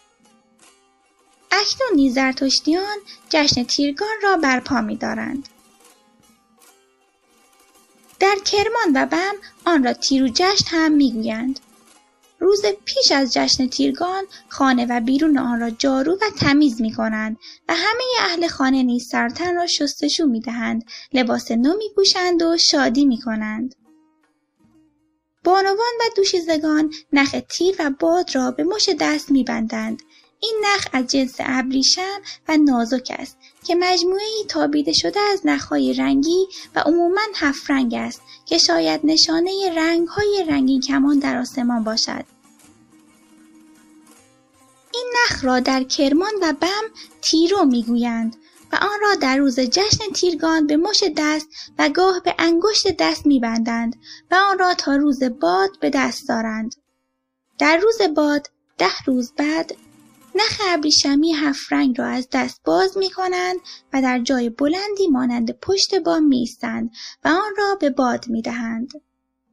اکنون نیز زرتشتیان جشن تیرگان را برپا میدارند. در کرمان و بم آن را تیرو جشن هم می‌گویند. روز پیش از جشن تیرگان خانه و بیرون آن را جارو و تمیز می کنند و همه اهل خانه نیز سرتن را شستشو می دهند، لباس نو می پوشند و شادی می کنند. بانوان و دوشیزگان نخ تیر و باد را به مش دست می بندند. این نخ از جنس ابریشم و نازک است که مجموعه تابیده شده از نخهای رنگی و عموما هفت رنگ است که شاید نشانه رنگ های رنگین کمان در آسمان باشد. این نخ را در کرمان و بم تیرو می‌گویند و آن را در روز جشن تیرگان به مش دست و گاه به انگشت دست میبندند و آن را تا روز باد به دست دارند. در روز باد ده روز بعد نخ ابریشمی هفت رنگ را از دست باز می کنند و در جای بلندی مانند پشت بام می و آن را به باد می دهند.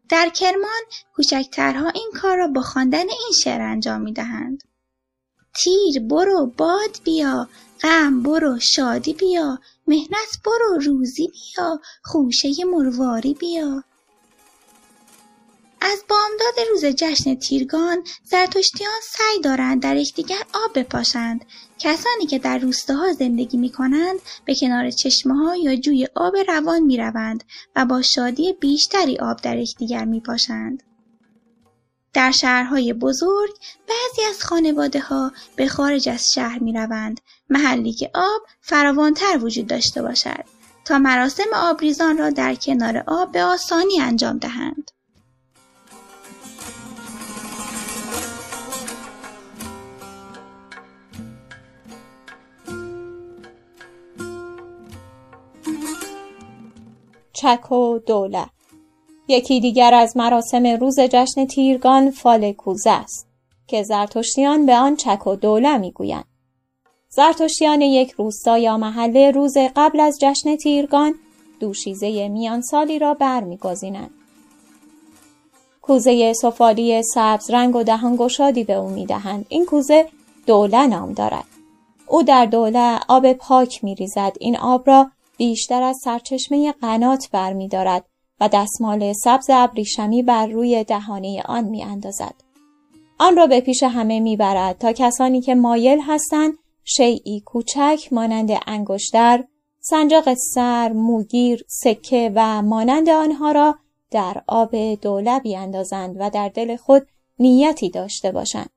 در کرمان کوچکترها این کار را با خواندن این شعر انجام می دهند. تیر برو باد بیا غم برو شادی بیا مهنت برو روزی بیا خوشه مرواری بیا از بامداد روز جشن تیرگان زرتشتیان سعی دارند در یکدیگر آب بپاشند کسانی که در روستاها زندگی می کنند به کنار چشمه ها یا جوی آب روان می روند و با شادی بیشتری آب در یکدیگر می پاشند. در شهرهای بزرگ بعضی از خانواده ها به خارج از شهر می روند محلی که آب فراوانتر وجود داشته باشد تا مراسم آبریزان را در کنار آب به آسانی انجام دهند. چک و دوله. یکی دیگر از مراسم روز جشن تیرگان فال کوزه است که زرتشتیان به آن چک و دوله می‌گویند. زرتشتیان یک روستا یا محله روز قبل از جشن تیرگان دوشیزه میان سالی را برمیگزینند. کوزه سفالی سبز رنگ و دهان گشادی به او می‌دهند. این کوزه دوله نام دارد. او در دوله آب پاک میریزد. این آب را بیشتر از سرچشمه قنات برمیدارد و دستمال سبز ابریشمی بر روی دهانه آن می اندازد. آن را به پیش همه می برد تا کسانی که مایل هستند شیعی کوچک مانند انگشتر، سنجاق سر، موگیر، سکه و مانند آنها را در آب دوله بیاندازند و در دل خود نیتی داشته باشند.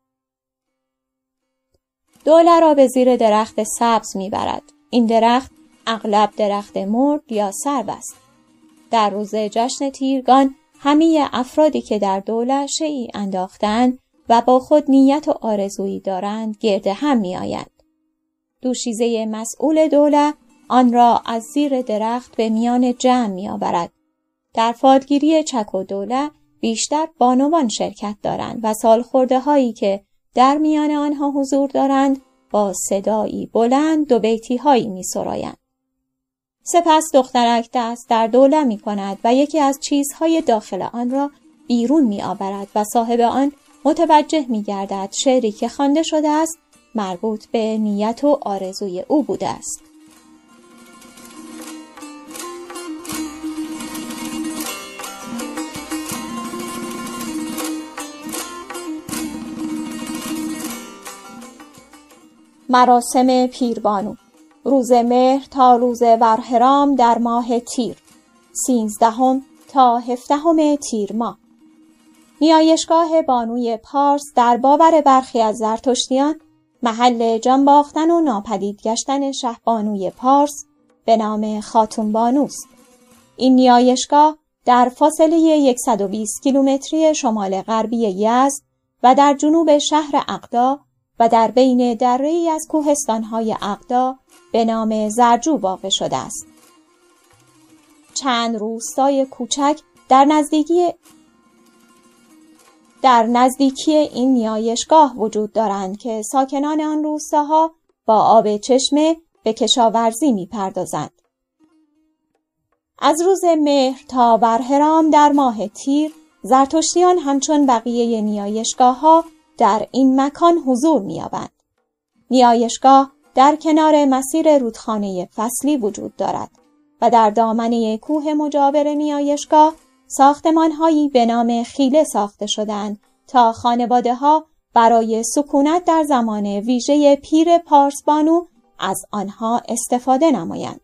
دوله را به زیر درخت سبز می‌برد. این درخت اغلب درخت مرد یا سرب است. در روز جشن تیرگان همه افرادی که در دوله شعی انداختند و با خود نیت و آرزویی دارند گرد هم می آیند. دوشیزه مسئول دوله آن را از زیر درخت به میان جمع می آورد. در فالگیری چک و دوله بیشتر بانوان شرکت دارند و سالخورده هایی که در میان آنها حضور دارند با صدایی بلند دو بیتی هایی می سرایند. سپس دخترک دست در دوله می کند و یکی از چیزهای داخل آن را بیرون می آورد و صاحب آن متوجه می گردد شعری که خوانده شده است مربوط به نیت و آرزوی او بوده است. مراسم پیربانو روز مهر تا روز ورهرام در ماه تیر سینزدهم تا هفدهم تیر ماه نیایشگاه بانوی پارس در باور برخی از زرتشتیان محل جان باختن و ناپدید گشتن بانوی پارس به نام خاتون بانوست. این نیایشگاه در فاصله 120 کیلومتری شمال غربی یزد و در جنوب شهر اقدا و در بین دره از کوهستانهای اقدا به نام زرجو واقع شده است. چند روستای کوچک در نزدیکی در نزدیکی این نیایشگاه وجود دارند که ساکنان آن روستاها با آب چشمه به کشاورزی می پردازند. از روز مهر تا برهرام در ماه تیر زرتشتیان همچون بقیه نیایشگاه ها در این مکان حضور می‌یابند. نیایشگاه در کنار مسیر رودخانه فصلی وجود دارد و در دامنه کوه مجاور نیایشگاه ساختمانهایی به نام خیله ساخته شدند تا خانواده ها برای سکونت در زمان ویژه پیر پارسبانو از آنها استفاده نمایند.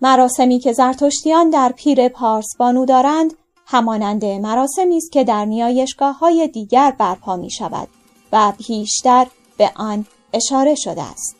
مراسمی که زرتشتیان در پیر پارسبانو دارند همانند مراسمی است که در نیایشگاه های دیگر برپا می شود و بیشتر به آن اشاره شده است.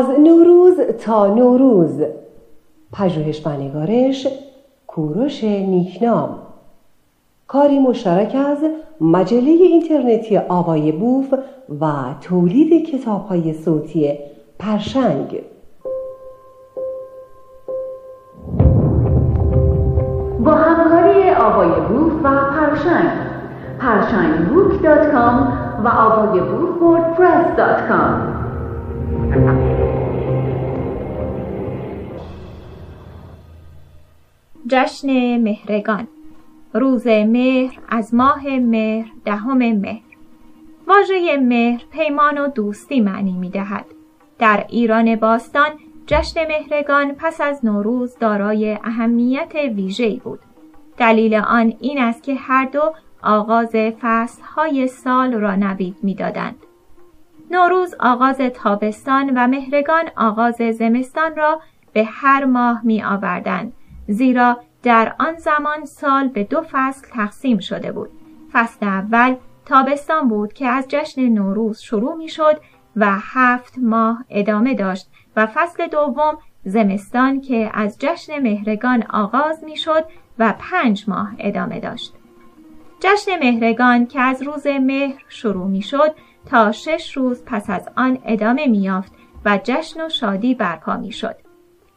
از نوروز تا نوروز. پژوهش و نگارش کوروش نیکنام. کاری مشترک از مجله اینترنتی آوای بوف و تولید کتاب های صوتی پرشنگ. با همکاری آوای بوف و پرشنگ. پرشنگبوک dot com و آوای بوف وردپرس دات کام. جشن مهرگان روز مهر از ماه مهر دهم مهر واژه مهر پیمان و دوستی معنی می دهد. در ایران باستان جشن مهرگان پس از نوروز دارای اهمیت ویژه‌ای بود. دلیل آن این است که هر دو آغاز فصلهای سال را نوید می‌دادند. نوروز آغاز تابستان و مهرگان آغاز زمستان را به هر ماه می آوردند زیرا در آن زمان سال به دو فصل تقسیم شده بود. فصل اول تابستان بود که از جشن نوروز شروع می شد و هفت ماه ادامه داشت و فصل دوم زمستان که از جشن مهرگان آغاز می شد و پنج ماه ادامه داشت. جشن مهرگان که از روز مهر شروع می شد تا شش روز پس از آن ادامه می یافت و جشن و شادی برپا می شد.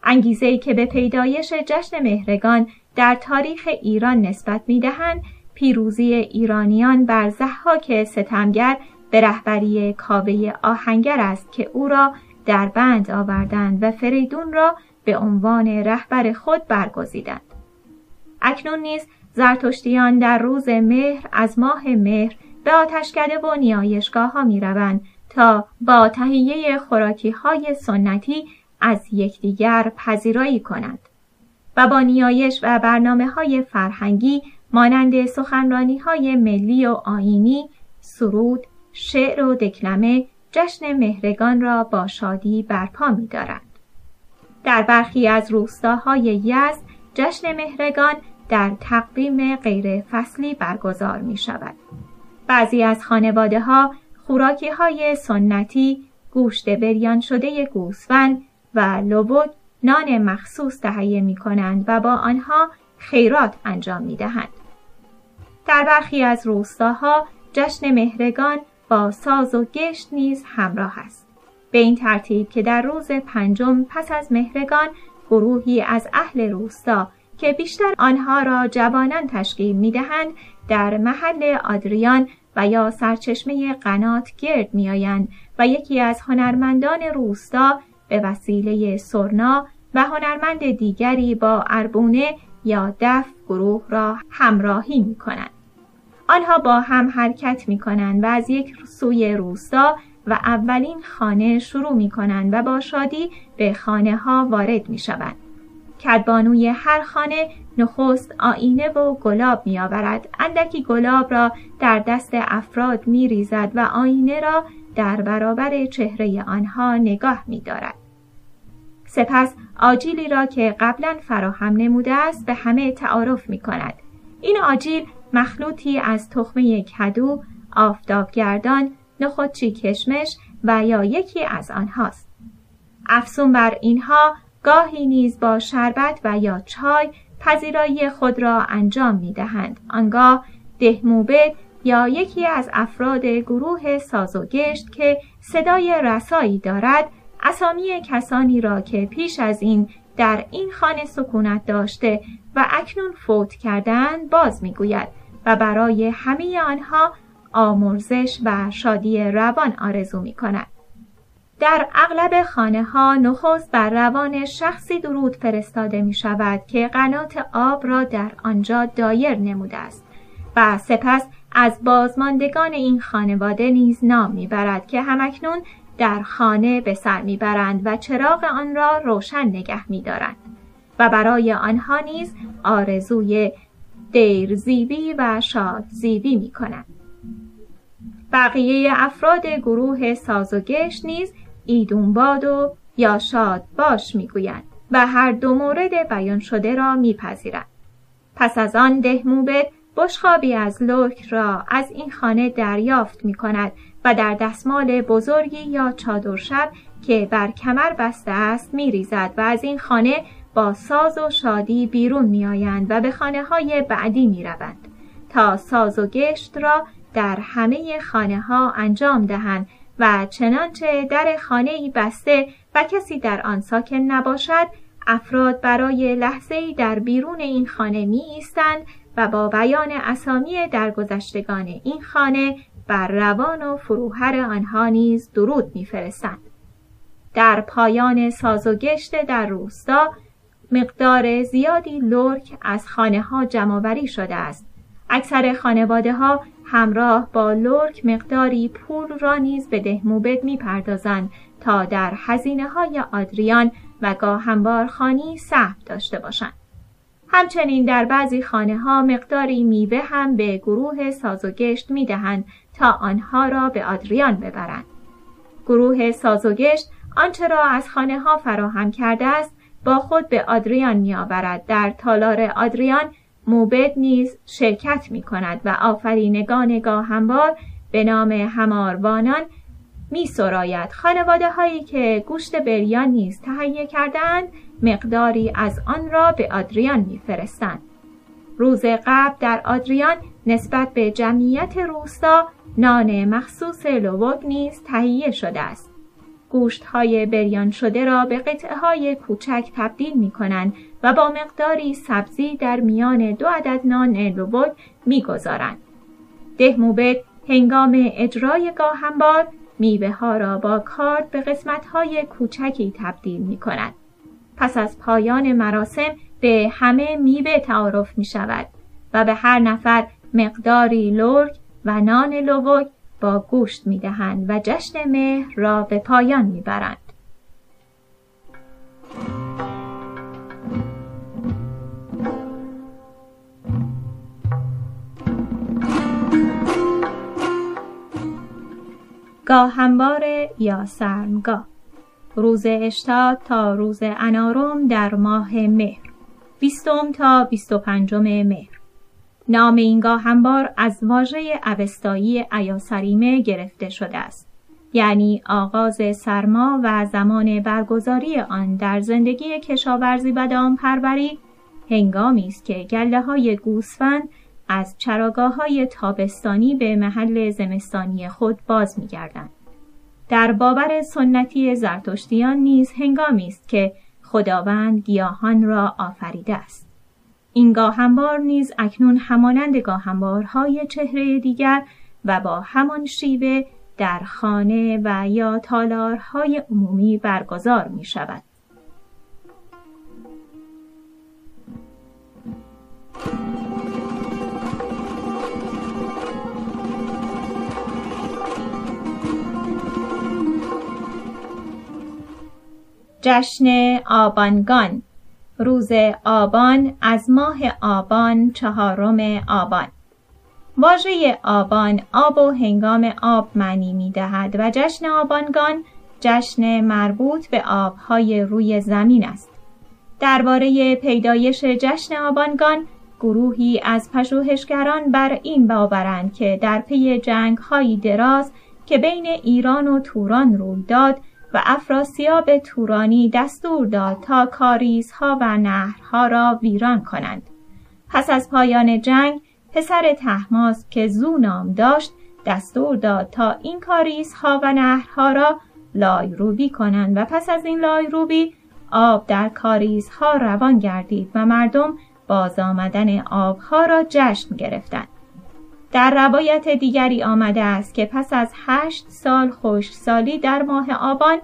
انگیزه که به پیدایش جشن مهرگان در تاریخ ایران نسبت می دهند پیروزی ایرانیان بر زحاک ستمگر به رهبری کاوه آهنگر است که او را در بند آوردند و فریدون را به عنوان رهبر خود برگزیدند. اکنون نیز زرتشتیان در روز مهر از ماه مهر به آتشکده و نیایشگاه ها می روند تا با تهیه خوراکی های سنتی از یکدیگر پذیرایی کنند و با نیایش و برنامه های فرهنگی مانند سخنرانی های ملی و آینی، سرود، شعر و دکلمه جشن مهرگان را با شادی برپا می دارند. در برخی از روستاهای یزد جشن مهرگان در تقویم غیر فصلی برگزار می شود. بعضی از خانواده ها خوراکی های سنتی، گوشت بریان شده گوسفند و لبود نان مخصوص تهیه می کنند و با آنها خیرات انجام می دهند. در برخی از روستاها جشن مهرگان با ساز و گشت نیز همراه است. به این ترتیب که در روز پنجم پس از مهرگان گروهی از اهل روستا که بیشتر آنها را جوانان تشکیل می دهند در محل آدریان و یا سرچشمه قنات گرد می آیند و یکی از هنرمندان روستا به وسیله سرنا و هنرمند دیگری با اربونه یا دف گروه را همراهی می کنند. آنها با هم حرکت می کنند و از یک سوی روستا و اولین خانه شروع می کنند و با شادی به خانه ها وارد می شوند. کدبانوی هر خانه نخست آینه و گلاب می آورد. اندکی گلاب را در دست افراد می ریزد و آینه را در برابر چهره آنها نگاه می دارد. سپس آجیلی را که قبلا فراهم نموده است به همه تعارف می کند. این آجیل مخلوطی از تخمه کدو، آفتابگردان، نخودچی کشمش و یا یکی از آنهاست. افسون بر اینها گاهی نیز با شربت و یا چای پذیرایی خود را انجام می دهند. آنگاه دهموبه یا یکی از افراد گروه سازوگشت که صدای رسایی دارد اسامی کسانی را که پیش از این در این خانه سکونت داشته و اکنون فوت کردن باز می‌گوید و برای همه آنها آمرزش و شادی روان آرزو می کند. در اغلب خانه ها نخست بر روان شخصی درود فرستاده می شود که قنات آب را در آنجا دایر نموده است و سپس از بازماندگان این خانواده نیز نام می‌برد که همکنون در خانه به سر می‌برند و چراغ آن را روشن نگه میدارند و برای آنها نیز آرزوی دیر زیبی و شاد زیبی می کنند. بقیه افراد گروه سازوگشت نیز ایدون باد و یا شاد باش می‌گویند و هر دو مورد بیان شده را میپذیرند. پس از آن دهموبت بشخابی از لوک را از این خانه دریافت می کند و در دستمال بزرگی یا چادر شب که بر کمر بسته است می ریزد و از این خانه با ساز و شادی بیرون می آیند و به خانه های بعدی می روند تا ساز و گشت را در همه خانه ها انجام دهند و چنانچه در خانه بسته و کسی در آن ساکن نباشد افراد برای لحظه در بیرون این خانه می ایستند و با بیان اسامی درگذشتگان این خانه بر روان و فروهر آنها نیز درود میفرستند. در پایان ساز و گشت در روستا مقدار زیادی لرک از خانه ها شده است. اکثر خانواده ها همراه با لرک مقداری پول را نیز به دهموبد می‌پردازند تا در هزینه های آدریان و گاهنبار خانی سهم داشته باشند. همچنین در بعضی خانه ها مقداری میوه هم به گروه سازوگشت می دهند تا آنها را به آدریان ببرند. گروه سازوگشت آنچه را از خانه ها فراهم کرده است با خود به آدریان می. در تالار آدریان موبد نیز شرکت می کند و آفرینگان گاهنبار به نام هماروانان می سراید. خانواده هایی که گوشت بریان نیز تهیه کردند مقداری از آن را به آدریان میفرستند. روز قبل در آدریان نسبت به جمعیت روستا نان مخصوص لووگ نیز تهیه شده است. گوشت های بریان شده را به قطعه های کوچک تبدیل می کنند و با مقداری سبزی در میان دو عدد نان لووگ می گذارند. دهموبک هنگام اجرای گاهنبار میوه ها را با کارد به قسمت های کوچکی تبدیل می کند. پس از پایان مراسم به همه میوه تعارف می شود و به هر نفر مقداری لرگ و نان لوگ با گوشت می دهند و جشن مهر را به پایان می برند. گاهنبار یا سرمگاه. روز اشتاد تا روز انارم در ماه مهر. بیستم تا بیست و پنجم مهر. نام این گاهنبار از واژه اوستایی ایاسریمه گرفته شده است. یعنی آغاز سرما و زمان برگزاری آن در زندگی کشاورزی و دامپروری هنگامی است که گله های گوسفند از چراگاه های تابستانی به محل زمستانی خود باز می گردند. در باور سنتی زرتشتیان نیز هنگامی است که خداوند گیاهان را آفریده است. این گاهنبار نیز اکنون همانند گاهنبارهای چهره دیگر و با همان شیوه در خانه و یا تالارهای عمومی برگزار می شود. جشن آبانگان روز آبان از ماه آبان چهارم آبان واژه آبان آب و هنگام آب معنی می دهد و جشن آبانگان جشن مربوط به آبهای روی زمین است. درباره پیدایش جشن آبانگان گروهی از پژوهشگران بر این باورند که در پی جنگ دراز که بین ایران و توران روی داد و افراسیاب تورانی دستور داد تا کاریزها و نهرها را ویران کنند. پس از پایان جنگ پسر تحماس که زو نام داشت دستور داد تا این کاریزها و نهرها را لایروبی کنند و پس از این لایروبی آب در کاریزها روان گردید و مردم باز آمدن آبها را جشن گرفتند. در روایت دیگری آمده است که پس از هشت سال سالی در ماه آبان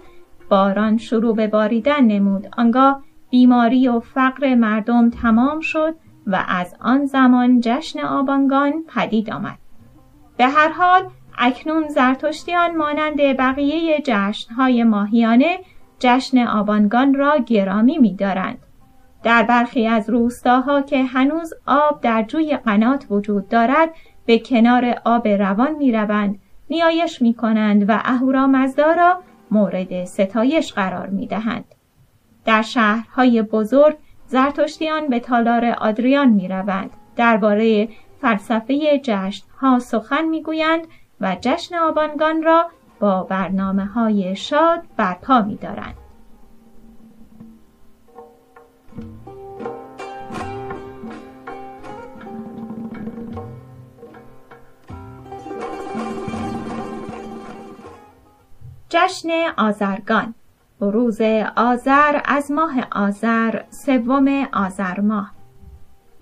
باران شروع به باریدن نمود آنگاه بیماری و فقر مردم تمام شد و از آن زمان جشن آبانگان پدید آمد به هر حال اکنون زرتشتیان مانند بقیه جشنهای ماهیانه جشن آبانگان را گرامی می‌دارند. در برخی از روستاها که هنوز آب در جوی قنات وجود دارد به کنار آب روان می روند، نیایش می کنند و اهورامزدا را مورد ستایش قرار می دهند. در شهرهای بزرگ زرتشتیان به تالار آدریان می روند. درباره فلسفه جشن ها سخن می گویند و جشن آبانگان را با برنامه های شاد برپا می دارند. جشن آزرگان روز آذر از ماه آذر سوم آذر ماه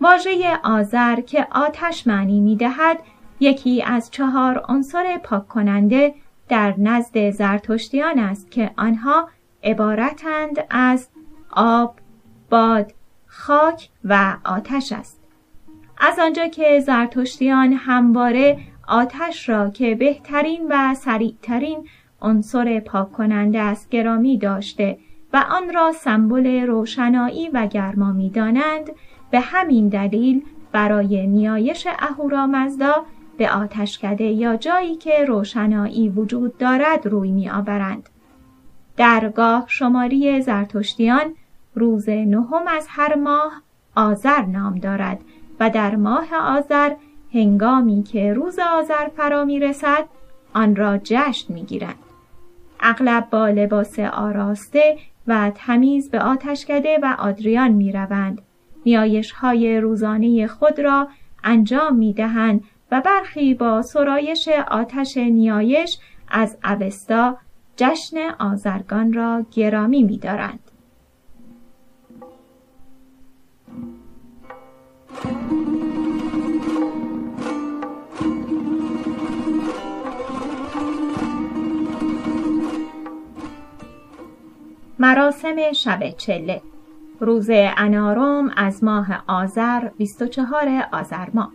واژه آذر که آتش معنی می دهد یکی از چهار عنصر پاک کننده در نزد زرتشتیان است که آنها عبارتند از آب، باد، خاک و آتش است. از آنجا که زرتشتیان همواره آتش را که بهترین و سریعترین عنصر پاک کننده است گرامی داشته و آن را سمبل روشنایی و گرما می دانند به همین دلیل برای نیایش اهورامزدا به آتشکده یا جایی که روشنایی وجود دارد روی می آورند. درگاه شماری زرتشتیان روز نهم از هر ماه آذر نام دارد و در ماه آذر هنگامی که روز آذر فرا می رسد آن را جشن می گیرند. اغلب با لباس آراسته و تمیز به آتشکده و آدریان می روند. نیایش های روزانه خود را انجام می دهند و برخی با سرایش آتش نیایش از اوستا جشن آزرگان را گرامی می دارند. مراسم شب چله. روز انارم از ماه آذر 24 آذر ماه.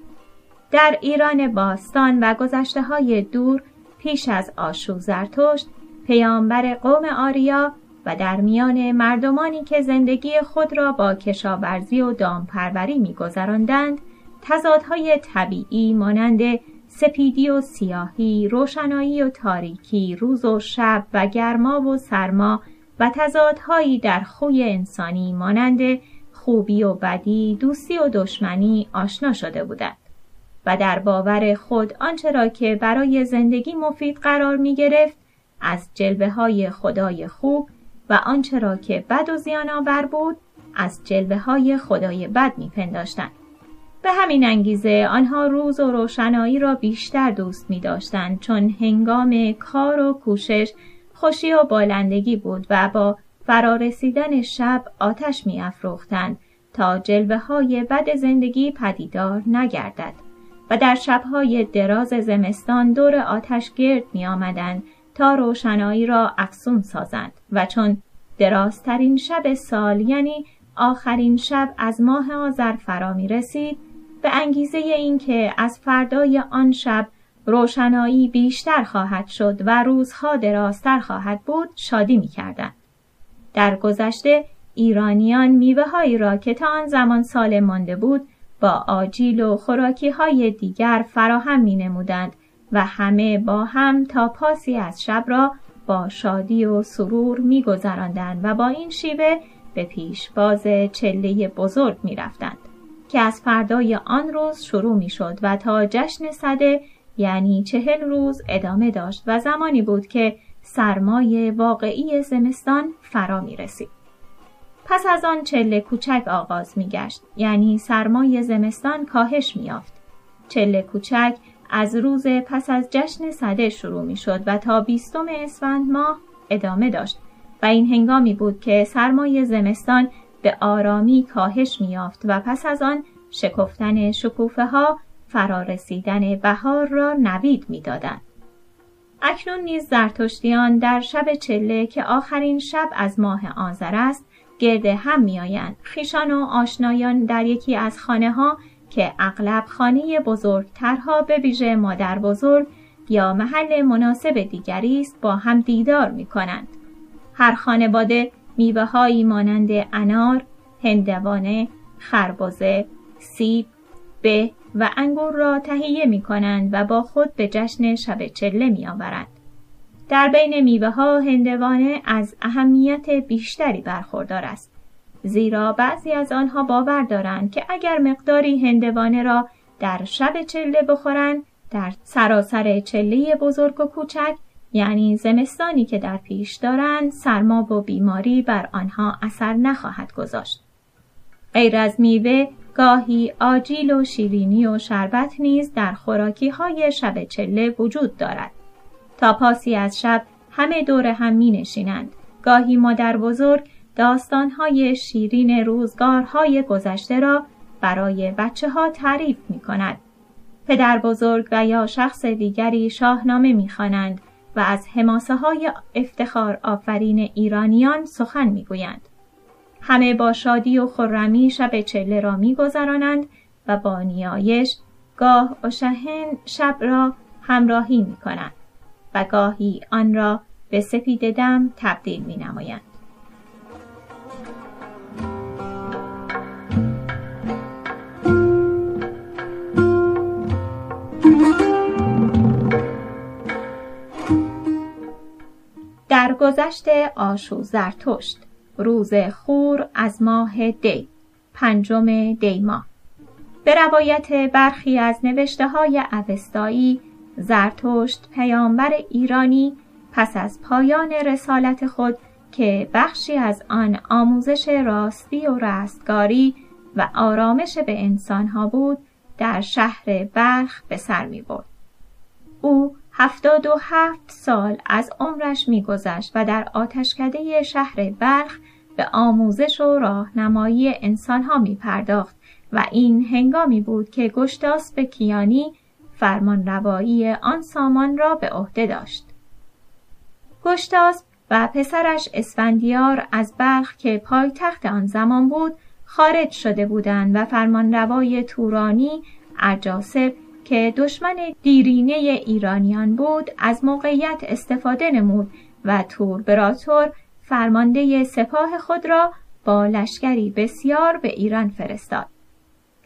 در ایران باستان و گذشته های دور پیش از آشو زرتشت پیامبر قوم آریا و در میان مردمانی که زندگی خود را با کشاورزی و دامپروری میگذراندند تضادهای طبیعی مانند سپیدی و سیاهی، روشنایی و تاریکی، روز و شب و گرما و سرما و تضادهایی در خوی انسانی مانند خوبی و بدی، دوستی و دشمنی آشنا شده بودند. و در باور خود آنچه را که برای زندگی مفید قرار می گرفت از جلوه های خدای خوب و آنچه را که بد و زیان آور بود از جلوه های خدای بد می پنداشتند. به همین انگیزه آنها روز و روشنایی را بیشتر دوست می داشتند چون هنگام کار و کوشش خوشی و بالندگی بود و با فرارسیدن شب آتش می افروختند تا جلوه های بد زندگی پدیدار نگردد. و در شبهای دراز زمستان دور آتش گرد می آمدند تا روشنایی را افسون سازند و چون درازترین شب سال یعنی آخرین شب از ماه آذر فرا می رسید به انگیزه اینکه از فردای آن شب روشنایی بیشتر خواهد شد و روزها درازتر خواهد بود شادی می کردن. در گذشته ایرانیان میوه هایی را که تا آن زمان سال مانده بود با آجیل و خوراکی های دیگر فراهم می نمودند و همه با هم تا پاسی از شب را با شادی و سرور می گذراندند و با این شیوه به پیش باز چله بزرگ می رفتند که از فردای آن روز شروع می شد و تا جشن صده یعنی چهل روز ادامه داشت و زمانی بود که سرمای واقعی زمستان فرا می رسید. پس از آن چله کوچک آغاز می گشت یعنی سرمای زمستان کاهش می یافت. چله کوچک از روز پس از جشن صده شروع می شد و تا بیستم اسفند ماه ادامه داشت و این هنگامی بود که سرمای زمستان به آرامی کاهش می یافت و پس از آن شکفتن شکوفه ها فرارسیدن بهار را نوید می دادن. اکنون نیز زرتشتیان در شب چله که آخرین شب از ماه آذر است گرد هم میآیند خیشان و آشنایان در یکی از خانه ها که اغلب خانه بزرگترها به ویژه مادر بزرگ یا محل مناسب دیگری است با هم دیدار می کنند. هر خانواده میوه هایی مانند انار، هندوانه، خربزه، سیب، به و انگور را تهیه می کنند و با خود به جشن شب چله می آورند. در بین میوه ها هندوانه از اهمیت بیشتری برخوردار است. زیرا بعضی از آنها باور دارند که اگر مقداری هندوانه را در شب چله بخورند در سراسر چله بزرگ و کوچک یعنی زمستانی که در پیش دارند سرما و بیماری بر آنها اثر نخواهد گذاشت. غیر از میوه گاهی آجیل و شیرینی و شربت نیز در خوراکی های شب چله وجود دارد. تا پاسی از شب همه دور هم می نشینند. گاهی مادر بزرگ داستانهای شیرین روزگارهای گذشته را برای بچه ها تعریف می کند. پدر بزرگ و یا شخص دیگری شاهنامه می خوانند و از حماسه های افتخار آفرین ایرانیان سخن می گویند. همه با شادی و خرمی شب چله را می گذرانند و با نیایش گاه شهن شب را همراهی می کنند و گاهی آن را به سپید دم تبدیل می نمایند. در گذشت آشو زرتشت روز خور از ماه دی پنجم دی ماه به روایت برخی از نوشته های اوستایی زرتشت پیامبر ایرانی پس از پایان رسالت خود که بخشی از آن آموزش راستی و رستگاری و آرامش به انسانها بود در شهر بلخ به سر می برد. او هفتاد و هفت سال از عمرش میگذشت و در آتشکده شهر بلخ به آموزش و راهنمایی انسانها می پرداخت و این هنگامی بود که گشتاس به کیانی فرمان روایی آن سامان را به عهده داشت. گشتاس و پسرش اسفندیار از بلخ که پایتخت آن زمان بود خارج شده بودند و فرمانروای تورانی ارجاسب که دشمن دیرینه ایرانیان بود از موقعیت استفاده نمود و تور براتور فرمانده سپاه خود را با لشکری بسیار به ایران فرستاد.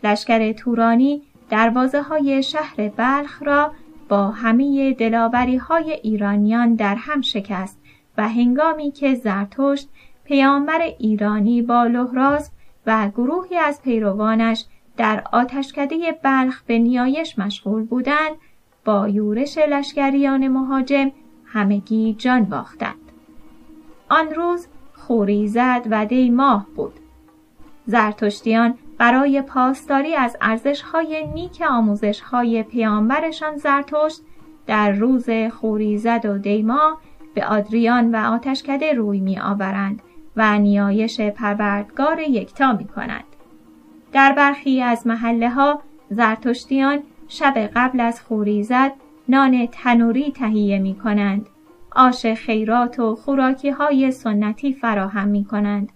لشکر تورانی دروازه های شهر بلخ را با همه دلاوری های ایرانیان در هم شکست و هنگامی که زرتشت پیامبر ایرانی با لحراس و گروهی از پیروانش در آتشکده بلخ به نیایش مشغول بودند با یورش لشکریان مهاجم همگی جان باختند آن روز خوریزد و دی ماه بود زرتشتیان برای پاسداری از ارزش‌های نیک آموزش‌های پیامبرشان زرتشت در روز خوریزد و دیما به آدریان و آتشکده روی می آورند و نیایش پروردگار یکتا می کنند. در برخی از محله ها زرتشتیان شب قبل از خوریزد نان تنوری تهیه می کنند. آش خیرات و خوراکی های سنتی فراهم می کنند.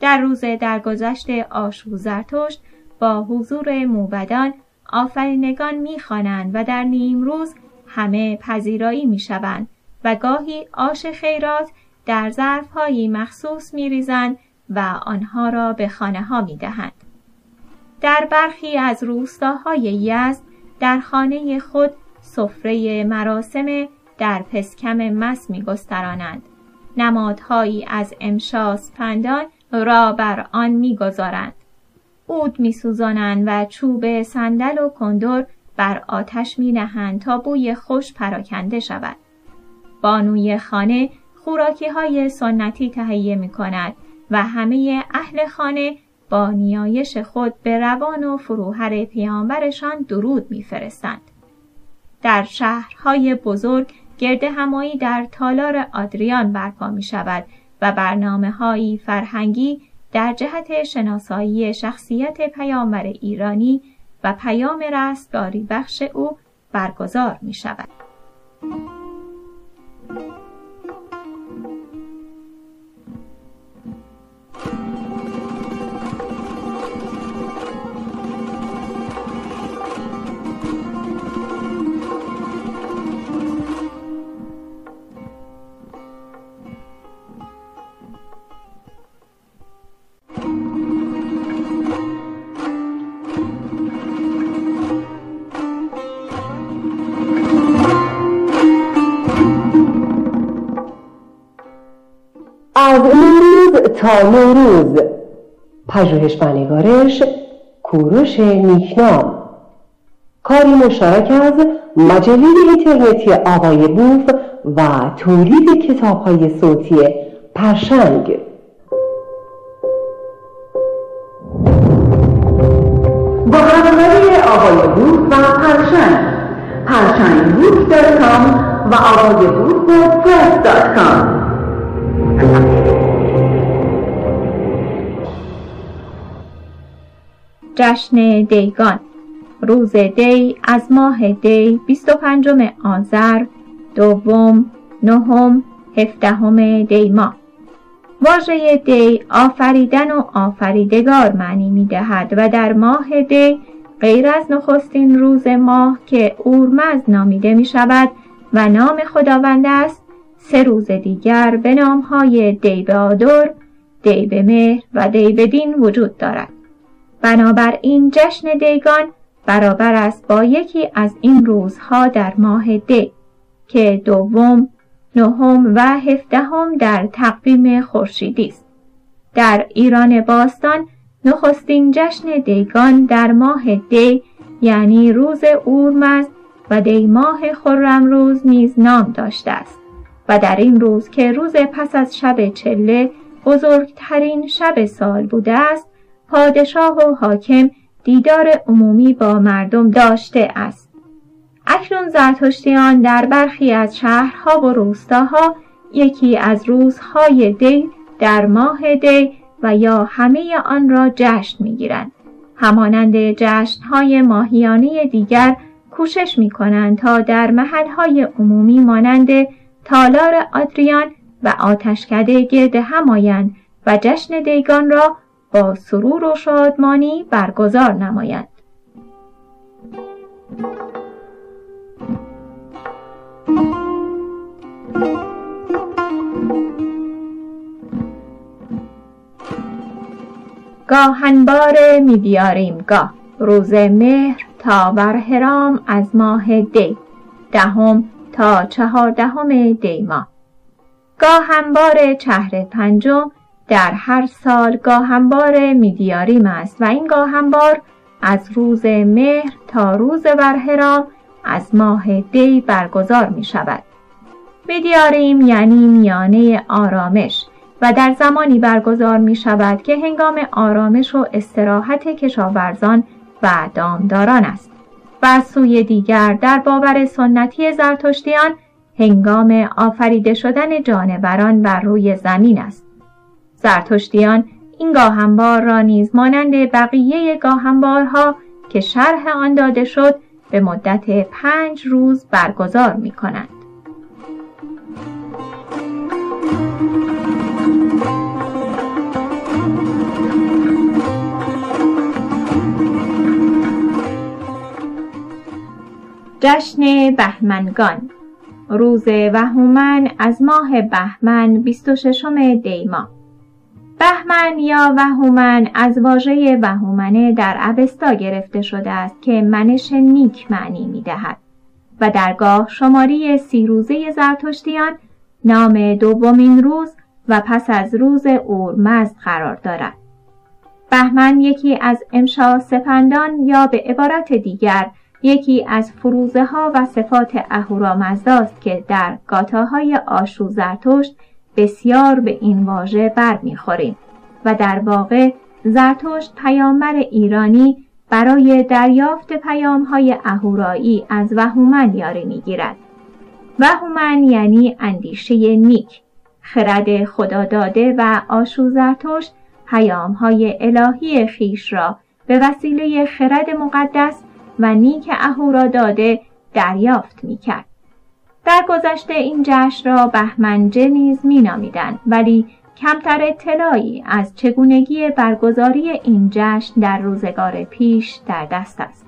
در روز درگذشت آشو زرتشت با حضور موبدان آفرینگان می‌خوانند و در نیم روز همه پذیرایی می‌شوند و گاهی آش خیرات در ظرفهایی مخصوص میریزند و آنها را به خانه ها می‌دهند. در برخی از روستاهای یزد در خانه خود سفره مراسم در پسکم مس میگسترانند. نمادهایی از امشاس پندان را بر آن می‌گذارند عود میسوزانند و چوب صندل و کندر بر آتش می نهند تا بوی خوش پراکنده شود. بانوی خانه خوراکی های سنتی تهیه می کند و همه اهل خانه با نیایش خود به روان و فروهر پیامبرشان درود میفرستند. در شهرهای بزرگ گرد همایی در تالار آدریان برپا می شود و برنامه هایی فرهنگی در جهت شناسایی شخصیت پیامبر ایرانی و پیام رستگاری بخش او برگزار می شود. تا نوروز پژوهش و نگارش کوروش نیکنام. کاری مشترک از مجله اینترنتی آوای بوف و تولید کتاب های صوتی پرشنگ. با همکاری آوای بوف و پرشنگ. پرشنگ بوک dot com و آوای بوف دات کام. جشن دیگان. روز دی از ماه دی 25 آذر دوم نهم هفدهم دی ماه. واژه دی آفریدن و آفریدگار معنی می دهد و در ماه دی غیر از نخستین روز ماه که اورمز نامیده می شود و نام خداوند است سه روز دیگر به نامهای دی به آدر، دی به مهر و دی به دین وجود دارد. بنابراین جشن دیگان برابر است با یکی از این روزها در ماه دی که دوم، نهم و هفدهم در تقویم خورشیدی است. در ایران باستان نخستین جشن دیگان در ماه دی یعنی روز اورمز و دی ماه خرم روز نیز نام داشته است و در این روز که روز پس از شب چله بزرگترین شب سال بوده است پادشاه و حاکم دیدار عمومی با مردم داشته است. اکنون زرتشتیان در برخی از شهرها و روستاها یکی از روزهای دی در ماه دی و یا همه آن را جشن می‌گیرند. همانند جشنهای ماهیانه دیگر کوشش می کنند تا در محلهای عمومی مانند تالار آدریان و آتشکده گرد همایند و جشن دیگان را با سرور و شادمانی برگزار نمایند. گاهنبار میبیاریم گاه روز مهر تا برهرام از ماه دی دهم تا چهاردهم دی ماه گاهنبار چهر پنجم در هر سال گاهنبار میدیاریم است و این گاهنبار از روز مهر تا روز برهرام از ماه دی برگزار می شود. میدیاریم یعنی میانه آرامش و در زمانی برگزار می شود که هنگام آرامش و استراحت کشاورزان و دامداران است و سوی دیگر در باور سنتی زرتشتیان هنگام آفریده شدن جانوران بر روی زمین است زرتشتیان این گاهنبار را نیز مانند بقیه گاهنبارها که شرح آن داده شد به مدت پنج روز برگزار می کنند. جشن بهمنگان روز وهومن از ماه بهمن 26 دیما بهمن یا وهومن از واژه وهومنه در اوستا گرفته شده است که منش نیک معنی می دهد و درگاه شماری سی روزه زرتشتیان نام دومین روز و پس از روز اورمزد قرار دارد. بهمن یکی از امشا سپندان یا به عبارت دیگر یکی از فروزه ها و صفات اهورامزداست که در گاتاهای آشو زرتشت بسیار به این واژه برمیخوریم و در واقع زرتشت پیامبر ایرانی برای دریافت پیام های اهورایی از وهومن یاری می‌گیرد. وهومن یعنی اندیشه نیک خرد خدا داده و آشو زرتشت پیام های الهی خیش را به وسیله خرد مقدس و نیک اهورا داده دریافت می‌کرد. در گذشته این جشن را بهمنجه نیز مینامیدند ولی کمتر اطلاعی از چگونگی برگزاری این جشن در روزگار پیش در دست است.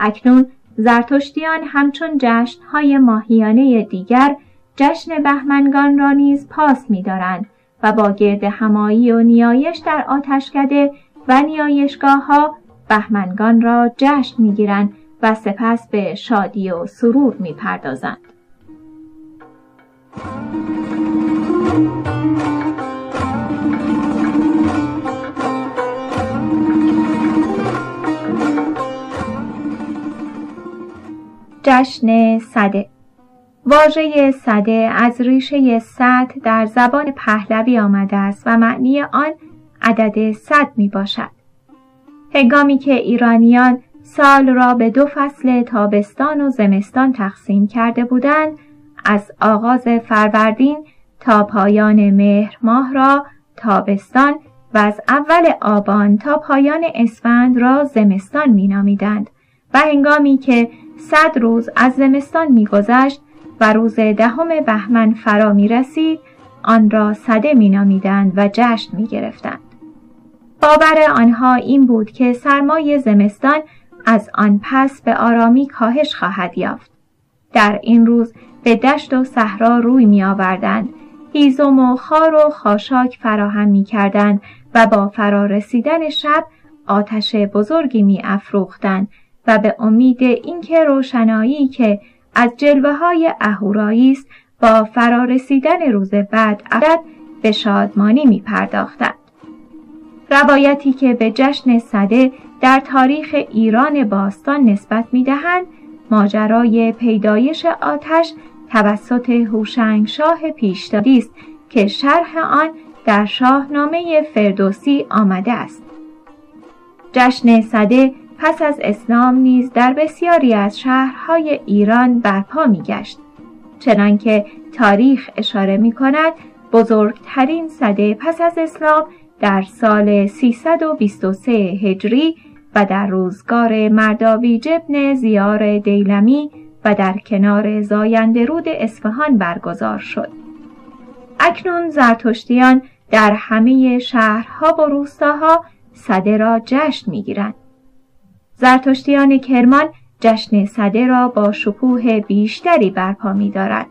اکنون زرتشتیان همچون جشنهای ماهیانه دیگر جشن بهمنگان را نیز پاس می‌دارند و با گرد همایی و نیایش در آتشکده و نیایشگاه ها بهمنگان را جشن می‌گیرند و سپس به شادی و سرور می‌پردازند. جشن صده واژه صده از ریشه صد در زبان پهلوی آمده است و معنی آن عدد صد می باشد. هنگامی که ایرانیان سال را به دو فصل تابستان و زمستان تقسیم کرده بودند از آغاز فروردین تا پایان مهر ماه را تابستان و از اول آبان تا پایان اسفند را زمستان مینامیدند و هنگامی که صد روز از زمستان میگذشت و روز دهم بهمن فرا می رسید آن را صده می نامیدند و جشن می گرفتند. باور آنها این بود که سرمای زمستان از آن پس به آرامی کاهش خواهد یافت. در این روز به دشت و صحرا روی می آوردند. هیزم و خار و خاشاک فراهم می کردند و با فرارسیدن شب آتش بزرگی می افروختند و به امید اینکه روشنایی که از جلوه های اهورایی است با فرارسیدن روز بعد عدد به شادمانی می پرداختند. روایتی که به جشن صده در تاریخ ایران باستان نسبت می دهند ماجرای پیدایش آتش توسط هوشنگ شاه پیشدادی است که شرح آن در شاهنامه فردوسی آمده است. جشن صده پس از اسلام نیز در بسیاری از شهرهای ایران برپا می گشت. چنانکه تاریخ اشاره می کند بزرگترین صده پس از اسلام در سال 323 هجری و در روزگار مرداوی جبن زیار دیلمی و در کنار زاینده رود اصفهان برگزار شد. اکنون زرتشتیان در همه شهرها و روستاها صده را جشن می‌گیرند. زرتشتیان کرمان جشن صده را با شکوه بیشتری برپا می‌دارند.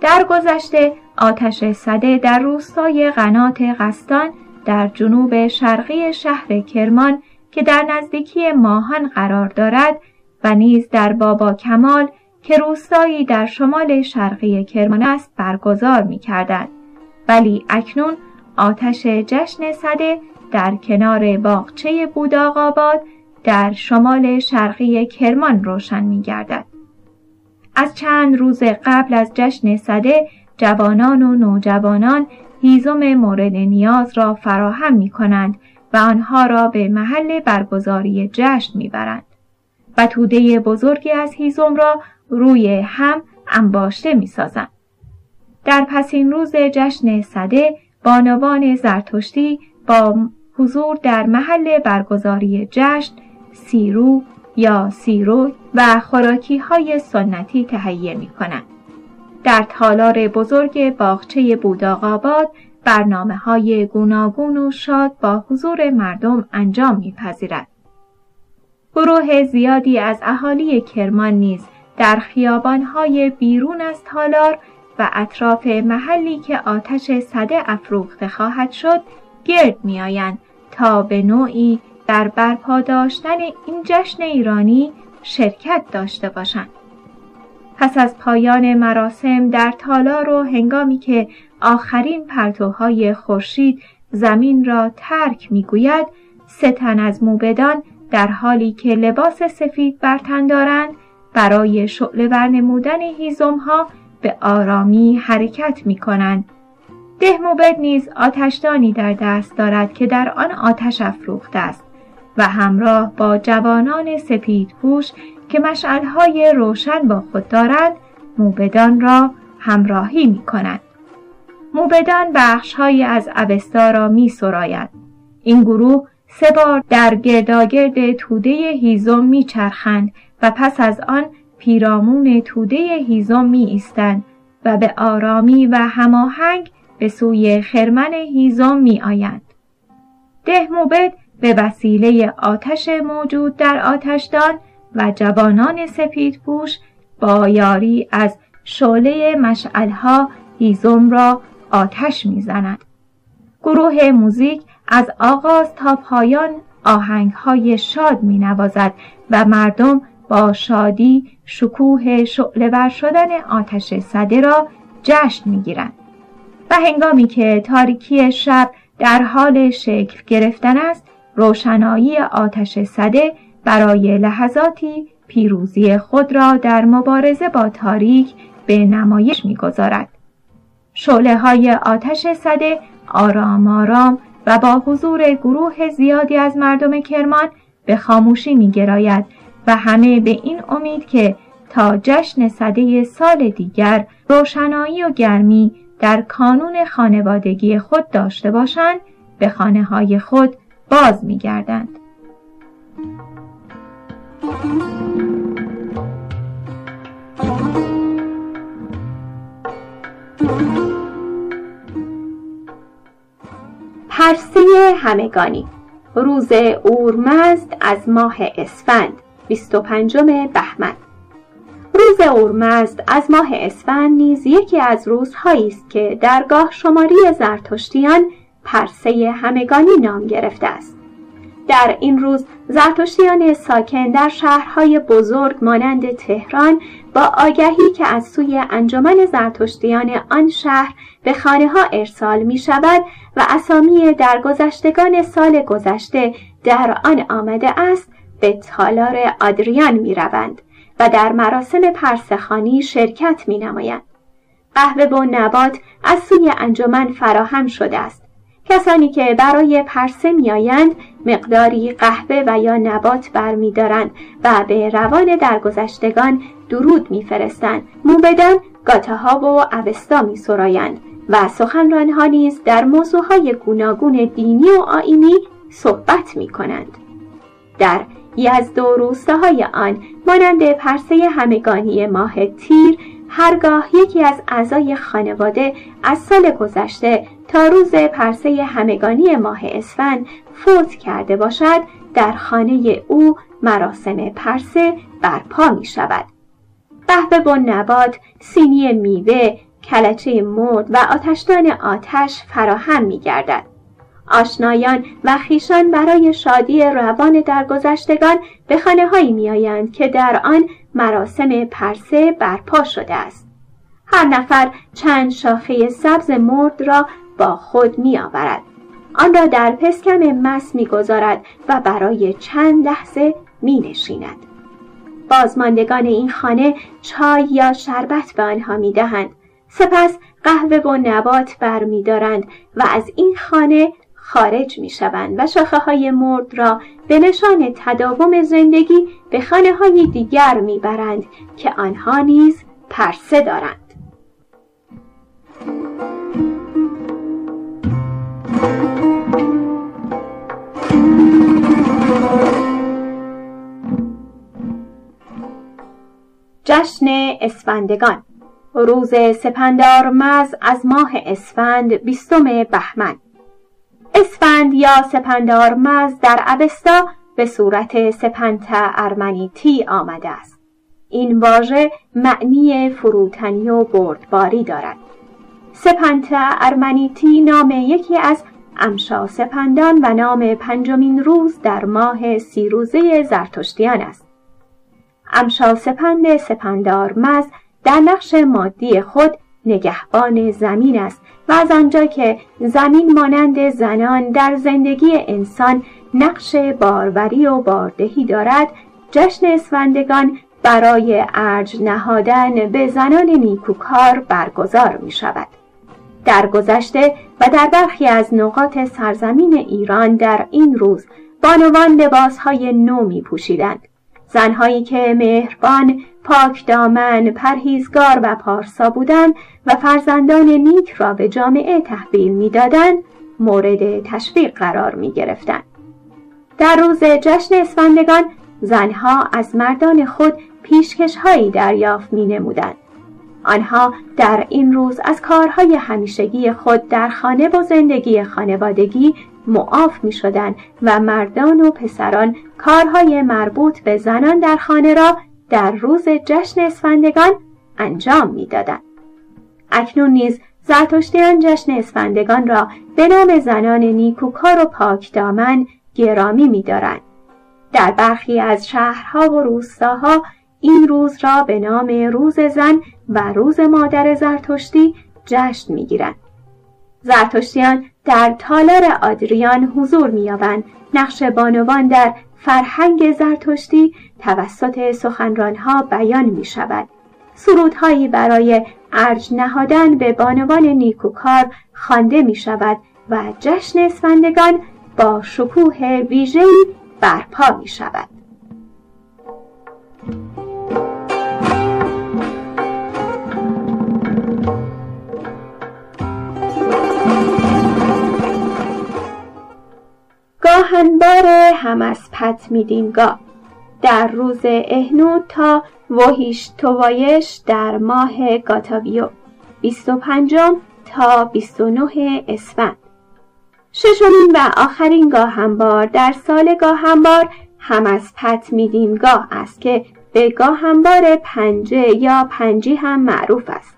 در گذشته آتش صده در روستای قنات قستان در جنوب شرقی شهر کرمان که در نزدیکی ماهان قرار دارد و نیز در بابا کمال که روستایی در شمال شرقی کرمان است برگزار می کردن. ولی اکنون آتش جشن صده در کنار باغچه بوداغاباد در شمال شرقی کرمان روشن می گردد. از چند روز قبل از جشن صده جوانان و نوجوانان هیزم مورد نیاز را فراهم می کنند و آنها را به محل برگزاری جشن می برند و توده بزرگی از هیزم را روی هم انباشته می سازند. در پسین روز جشن صده بانوان زرتشتی با حضور در محل برگزاری جشن سیرو یا سیرو و خوراکی های سنتی تهیه می کنند. در تالار بزرگ باغچه بوداغاباد برنامه های گوناگون و شاد با حضور مردم انجام میپذیرد. گروه زیادی از اهالی کرمان نیز در خیابانهای بیرون از تالار و اطراف محلی که آتش صده افروخته خواهد شد گرد میآیند تا به نوعی در برپا داشتن این جشن ایرانی شرکت داشته باشند. پس از پایان مراسم در تالار و هنگامی که آخرین پرتوهای خورشید زمین را ترک می‌گوید سه تن از موبدان در حالی که لباس سفید بر تن دارند برای شعله ورنمودن هیزمها به آرامی حرکت می کنند. ده موبد نیز آتشدانی در دست دارد که در آن آتش افروخته است و همراه با جوانان سپید پوش که مشعلهای روشن با خود دارند موبدان را همراهی می کنند. موبدان بخشهایی از اوستا را می سرایند. این گروه سه بار در گرداگرد توده هیزم می چرخند و پس از آن پیرامون توده هیزم می ایستند و به آرامی و هماهنگ به سوی خرمن هیزم می آیند. ده موبد به وسیله آتش موجود در آتشدان و جوانان سپید پوش با یاری از شعله مشعلها هیزم را آتش می‌زند. گروه موزیک از آغاز تا پایان آهنگهای شاد می نوازد و مردم با شادی شکوه شعله شدن آتش صده را جشن می گیرند. و هنگامی که تاریکی شب در حال شکل گرفتن است روشنایی آتش صده برای لحظاتی پیروزی خود را در مبارزه با تاریک به نمایش می‌گذارد. شعله های آتش صده آرام آرام و با حضور گروه زیادی از مردم کرمان به خاموشی میگراید و همه به این امید که تا جشن صده سال دیگر روشنایی و گرمی در کانون خانوادگی خود داشته باشند به خانه های خود باز می گردند. پرسه همگانی. روز اورمزد از ماه اسفند 25 بهمن. روز اورمزد از ماه اسفند نیز یکی از روزهایی است که درگاه شماری زرتشتیان پرسه همگانی نام گرفته است. در این روز زرتشتیان ساکن در شهرهای بزرگ مانند تهران با آگهی که از سوی انجمن زرتشتیان آن شهر به خانه ها ارسال می شود و اسامی درگذشتگان سال گذشته در آن آمده است به تالار آدریان می روند و در مراسم پرسخانی شرکت می نمایند. قهوه و نبات از سوی انجمن فراهم شده است. کسانی که برای پرسه میآیند مقداری قهوه و یا نبات برمیدارند و به روان درگذشتگان درود میفرستند موبدان گاتاها و اوستا میسرایند و سخنرانها نیز در موضوعهای گوناگون دینی و آینی صحبت می کنند. در یزد و روستاهای آن مانند پرسه همگانی ماه تیر هرگاه یکی از اعضای خانواده از سال گذشته تا روز پرسه همگانی ماه اسفند فوت کرده باشد در خانه او مراسم پرسه برپا می شود. قهوه و نبات، سینی میوه، کلچه مرد و آتشدان آتش فراهم می گردد. آشنایان و خیشان برای شادی روان درگذشتگان به خانه هایی می آیند که در آن مراسم پرسه برپا شده است. هر نفر چند شاخه سبز مرد را با خود می آورد. آن را در پسکم مس می گذارد و برای چند لحظه می نشیند. بازماندگان این خانه چای یا شربت به آنها می دهند. سپس قهوه و نبات برمیدارند و از این خانه خارج می شوند و شاخه های مرد را به نشان تداوم زندگی به خانه های دیگر می برند که آنها نیز پرسه دارند. جشن اسفندگان روز سپندار مز از ماه اسفند بیستم بهمن اسفند یا سپندار مز در ابستا به صورت سپنت ارمنیتی آمده است. این واژه معنی فروتنی و بردباری دارد. سپنت ارمنیتی نام یکی از امشا سپندان و نام پنجمین روز در ماه سیروزه زرتشتیان است. امشا سپند سپندار مز در نقش مادی خود نگهبان زمین است و از آنجا که زمین مانند زنان در زندگی انسان نقش باروری و باردهی دارد جشن اسفندگان برای ارج نهادن به زنان نیکوکار برگزار می شود. در گذشته و در برخی از نقاط سرزمین ایران در این روز بانوان لباسهای نو می پوشیدند. زنهایی که مهربان، پاک دامن، پرهیزگار و پارسا بودند و فرزندان نیک را به جامعه تحویل می‌دادند مورد تشویق قرار می گرفتند. در روز جشن اسفندگان زنها از مردان خود پیشکش هایی دریافت می نمودند. آنها در این روز از کارهای همیشگی خود در خانه و زندگی خانوادگی معاف می شدن و مردان و پسران کارهای مربوط به زنان در خانه را در روز جشن اسفندگان انجام می دادن. اکنون نیز زرتشتیان جشن اسفندگان را به نام زنان نیکوکار و پاک دامن گرامی می دارن. در برخی از شهرها و روستاها این روز را به نام روز زن و روز مادر زرتشتی جشن می گیرن. زرتشتیان در تالار آدریان حضور مییابند نقش بانوان در فرهنگ زرتشتی توسط سخنرانها بیان می شود. سرودهایی برای ارج نهادن به بانوان نیکوکار خوانده می شود و جشن اسفندگان با شکوه ویژه‌ای برپا می شود. گاهنبار هم از پت میدینگاه در روز اهنود تا وحیش توایش در ماه گاتاویو. 25 تا 29 اسفند. ششمین و آخرین گاهنبار در سال گاهنبار هم از پت میدینگاه است که به گاهنبار پنجه یا پنجی هم معروف است.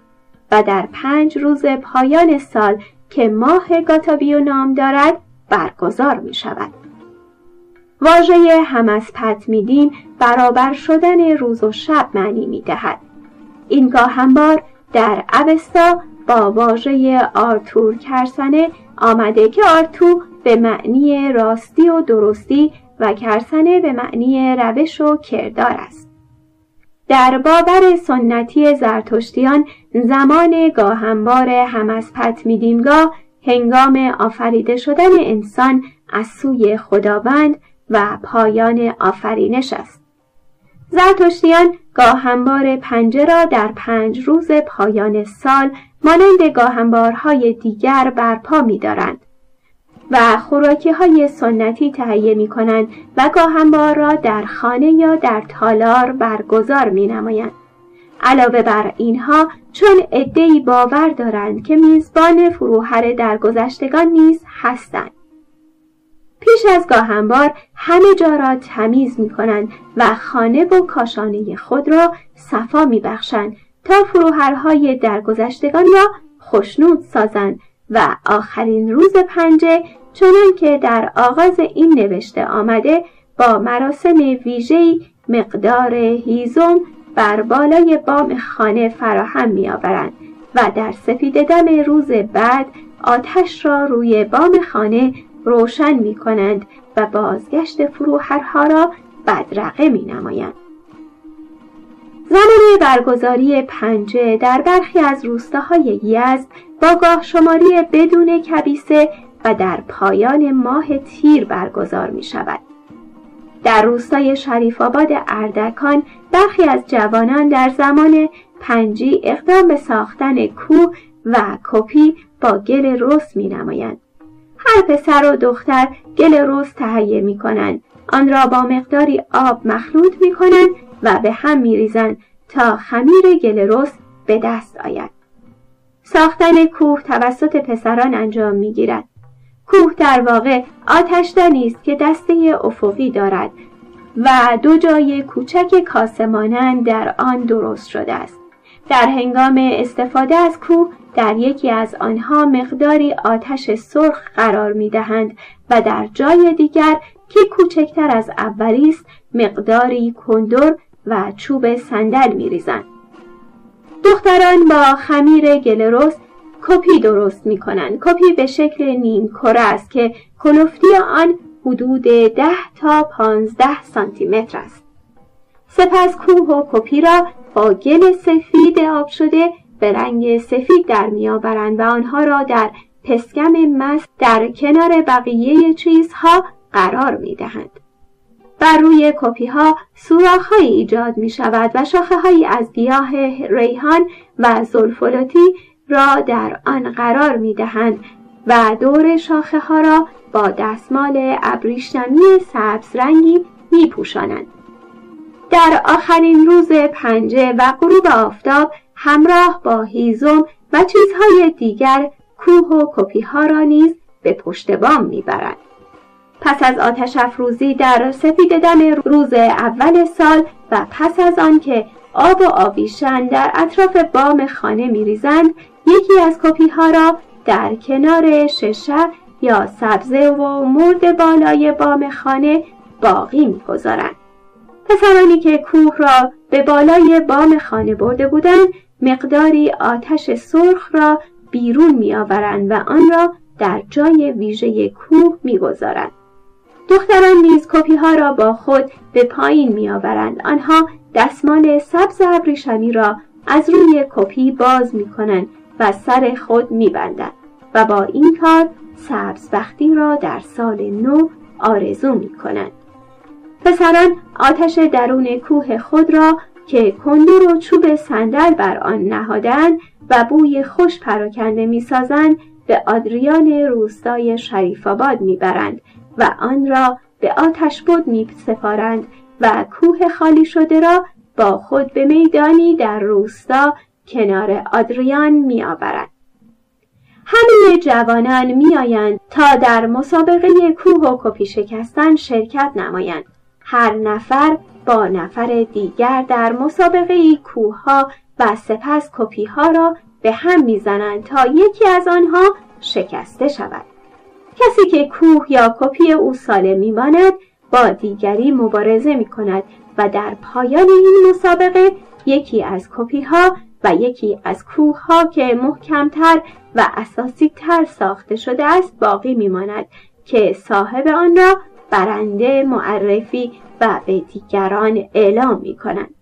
و در پنج روز پایان سال که ماه گاتاویو نام دارد برگزار می شود. واژه هم از پت میدیم برابر شدن روز و شب معنی می دهد. این گاهنبار در اوستا با واژه آرتور کرسنه آمده که آرتو به معنی راستی و درستی و کرسنه به معنی روش و کردار است. در باور سنتی زرتشتیان زمان گاهنبار هم از پت هنگام آفریده شدن انسان از سوی خداوند و پایان آفرینش است. زرتشتیان گاهنبار پنجه را در پنج روز پایان سال مانند گاهنبارهای دیگر برپا می دارند و خوراکی های سنتی تهیه می کنند و گاهنبار را در خانه یا در تالار برگزار می نمایند. علاوه بر اینها چون عدهای باور دارند که میزبان فروهر درگذشتگان نیز هستند پیش از گاهنبار همه جا را تمیز می کنند و خانه و کاشانه خود را صفا می بخشند تا فروهرهای درگذشتگان را خشنود سازند و آخرین روز پنجه چنان که در آغاز این نوشته آمده با مراسم ویژه‌ای مقدار هیزم بر بالای بام خانه فراهم میآورند و در سفید دم روز بعد آتش را روی بام خانه روشن می کنند و بازگشت فروهرها را بدرقه می نمایند. زمان برگزاری پنجه در برخی از روستاهای یزد با گاه شماری بدون کبیسه و در پایان ماه تیر برگزار می شود. در روستای شریف آباد اردکان برخی از جوانان در زمان پنجی اقدام به ساختن کوه و کپی با گل رس می نمایند. هر پسر و دختر گل رس تهیه می کنند. آن را با مقداری آب مخلوط می کنند و به هم می ریزند تا خمیر گل رس به دست آید. ساختن کوه توسط پسران انجام می گیرد. کوه در واقع آتشدانی است که دسته افقی دارد و دو جای کوچک کاسمانند در آن درست شده است در هنگام استفاده از کوه در یکی از آنها مقداری آتش سرخ قرار می دهند و در جای دیگر که کوچکتر از اولی است مقداری کندر و چوب صندل می ریزند. دختران با خمیر گل رس کپی درست می کنند. کپی به شکل نیم کره است که کلفتی آن حدود ده تا پانزده سانتی متر است. سپس کوه و کپی را با گل سفید آب شده به رنگ سفید در میآورند و آنها را در پسکم مس در کنار بقیه چیزها قرار می دهند. بر روی کپی ها سوراخ ایجاد می شود و شاخه هایی از گیاه ریحان و زلفلاتی را در آن قرار می دهند و دور شاخه ها را با دستمال ابریشمی سبز رنگی می پوشانند. در آخرین روز پنجه و غروب آفتاب همراه با هیزم و چیزهای دیگر کوه و کپی ها را نیز به پشت بام می‌برند. پس از آتش افروزی در سفید دم روز اول سال و پس از آنکه آب و آویشن در اطراف بام خانه میریزند یکی از کپی ها را در کنار ششه یا سبزه و مرد بالای بام خانه باقی می‌گذارند پسرانی که کوه را به بالای بام خانه برده بودند مقداری آتش سرخ را بیرون میآورند و آن را در جای ویژه کوه می‌گذارند دختران نیز کپی ها را با خود به پایین می آورند. آنها دستمال سبز ابریشمی را از روی کپی باز می کنند و سر خود می بندند و با این کار سبز بختی را در سال نو آرزو می کنند. پسران آتش درون کوه خود را که کندور و چوب صندل بر آن نهادند و بوی خوش پراکنده می‌سازند به آدریان روستای شریف آباد می‌برند و آن را به آتش بود می سپارند و کوه خالی شده را با خود به میدانی در روستا کنار آدریان می آورند. همه جوانان می آیند تا در مسابقه کوه و کپی شکستن شرکت نمایند. هر نفر با نفر دیگر در مسابقه کوه ها و سپس کپی ها را به هم می‌زنند تا یکی از آنها شکسته شود. کسی که کوه یا کپی او سالم میماند با دیگری مبارزه می کند و در پایان این مسابقه یکی از کپی ها و یکی از کوه ها که محکمتر و اساسی تر ساخته شده است باقی میماند که صاحب آن را برنده معرفی و به دیگران اعلام می کنند.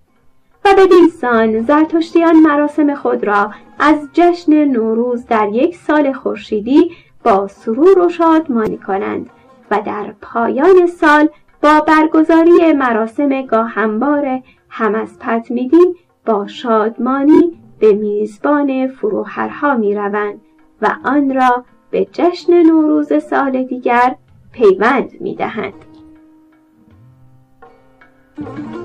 و به دیسان زرتشتیان مراسم خود را از جشن نوروز در یک سال خورشیدی با سرور و شادمانی کنند و در پایان سال با برگزاری مراسم گاهنبار هم از پت میدین با شادمانی به میزبان فروهرها می روند و آن را به جشن نوروز سال دیگر پیوند می دهند. thank you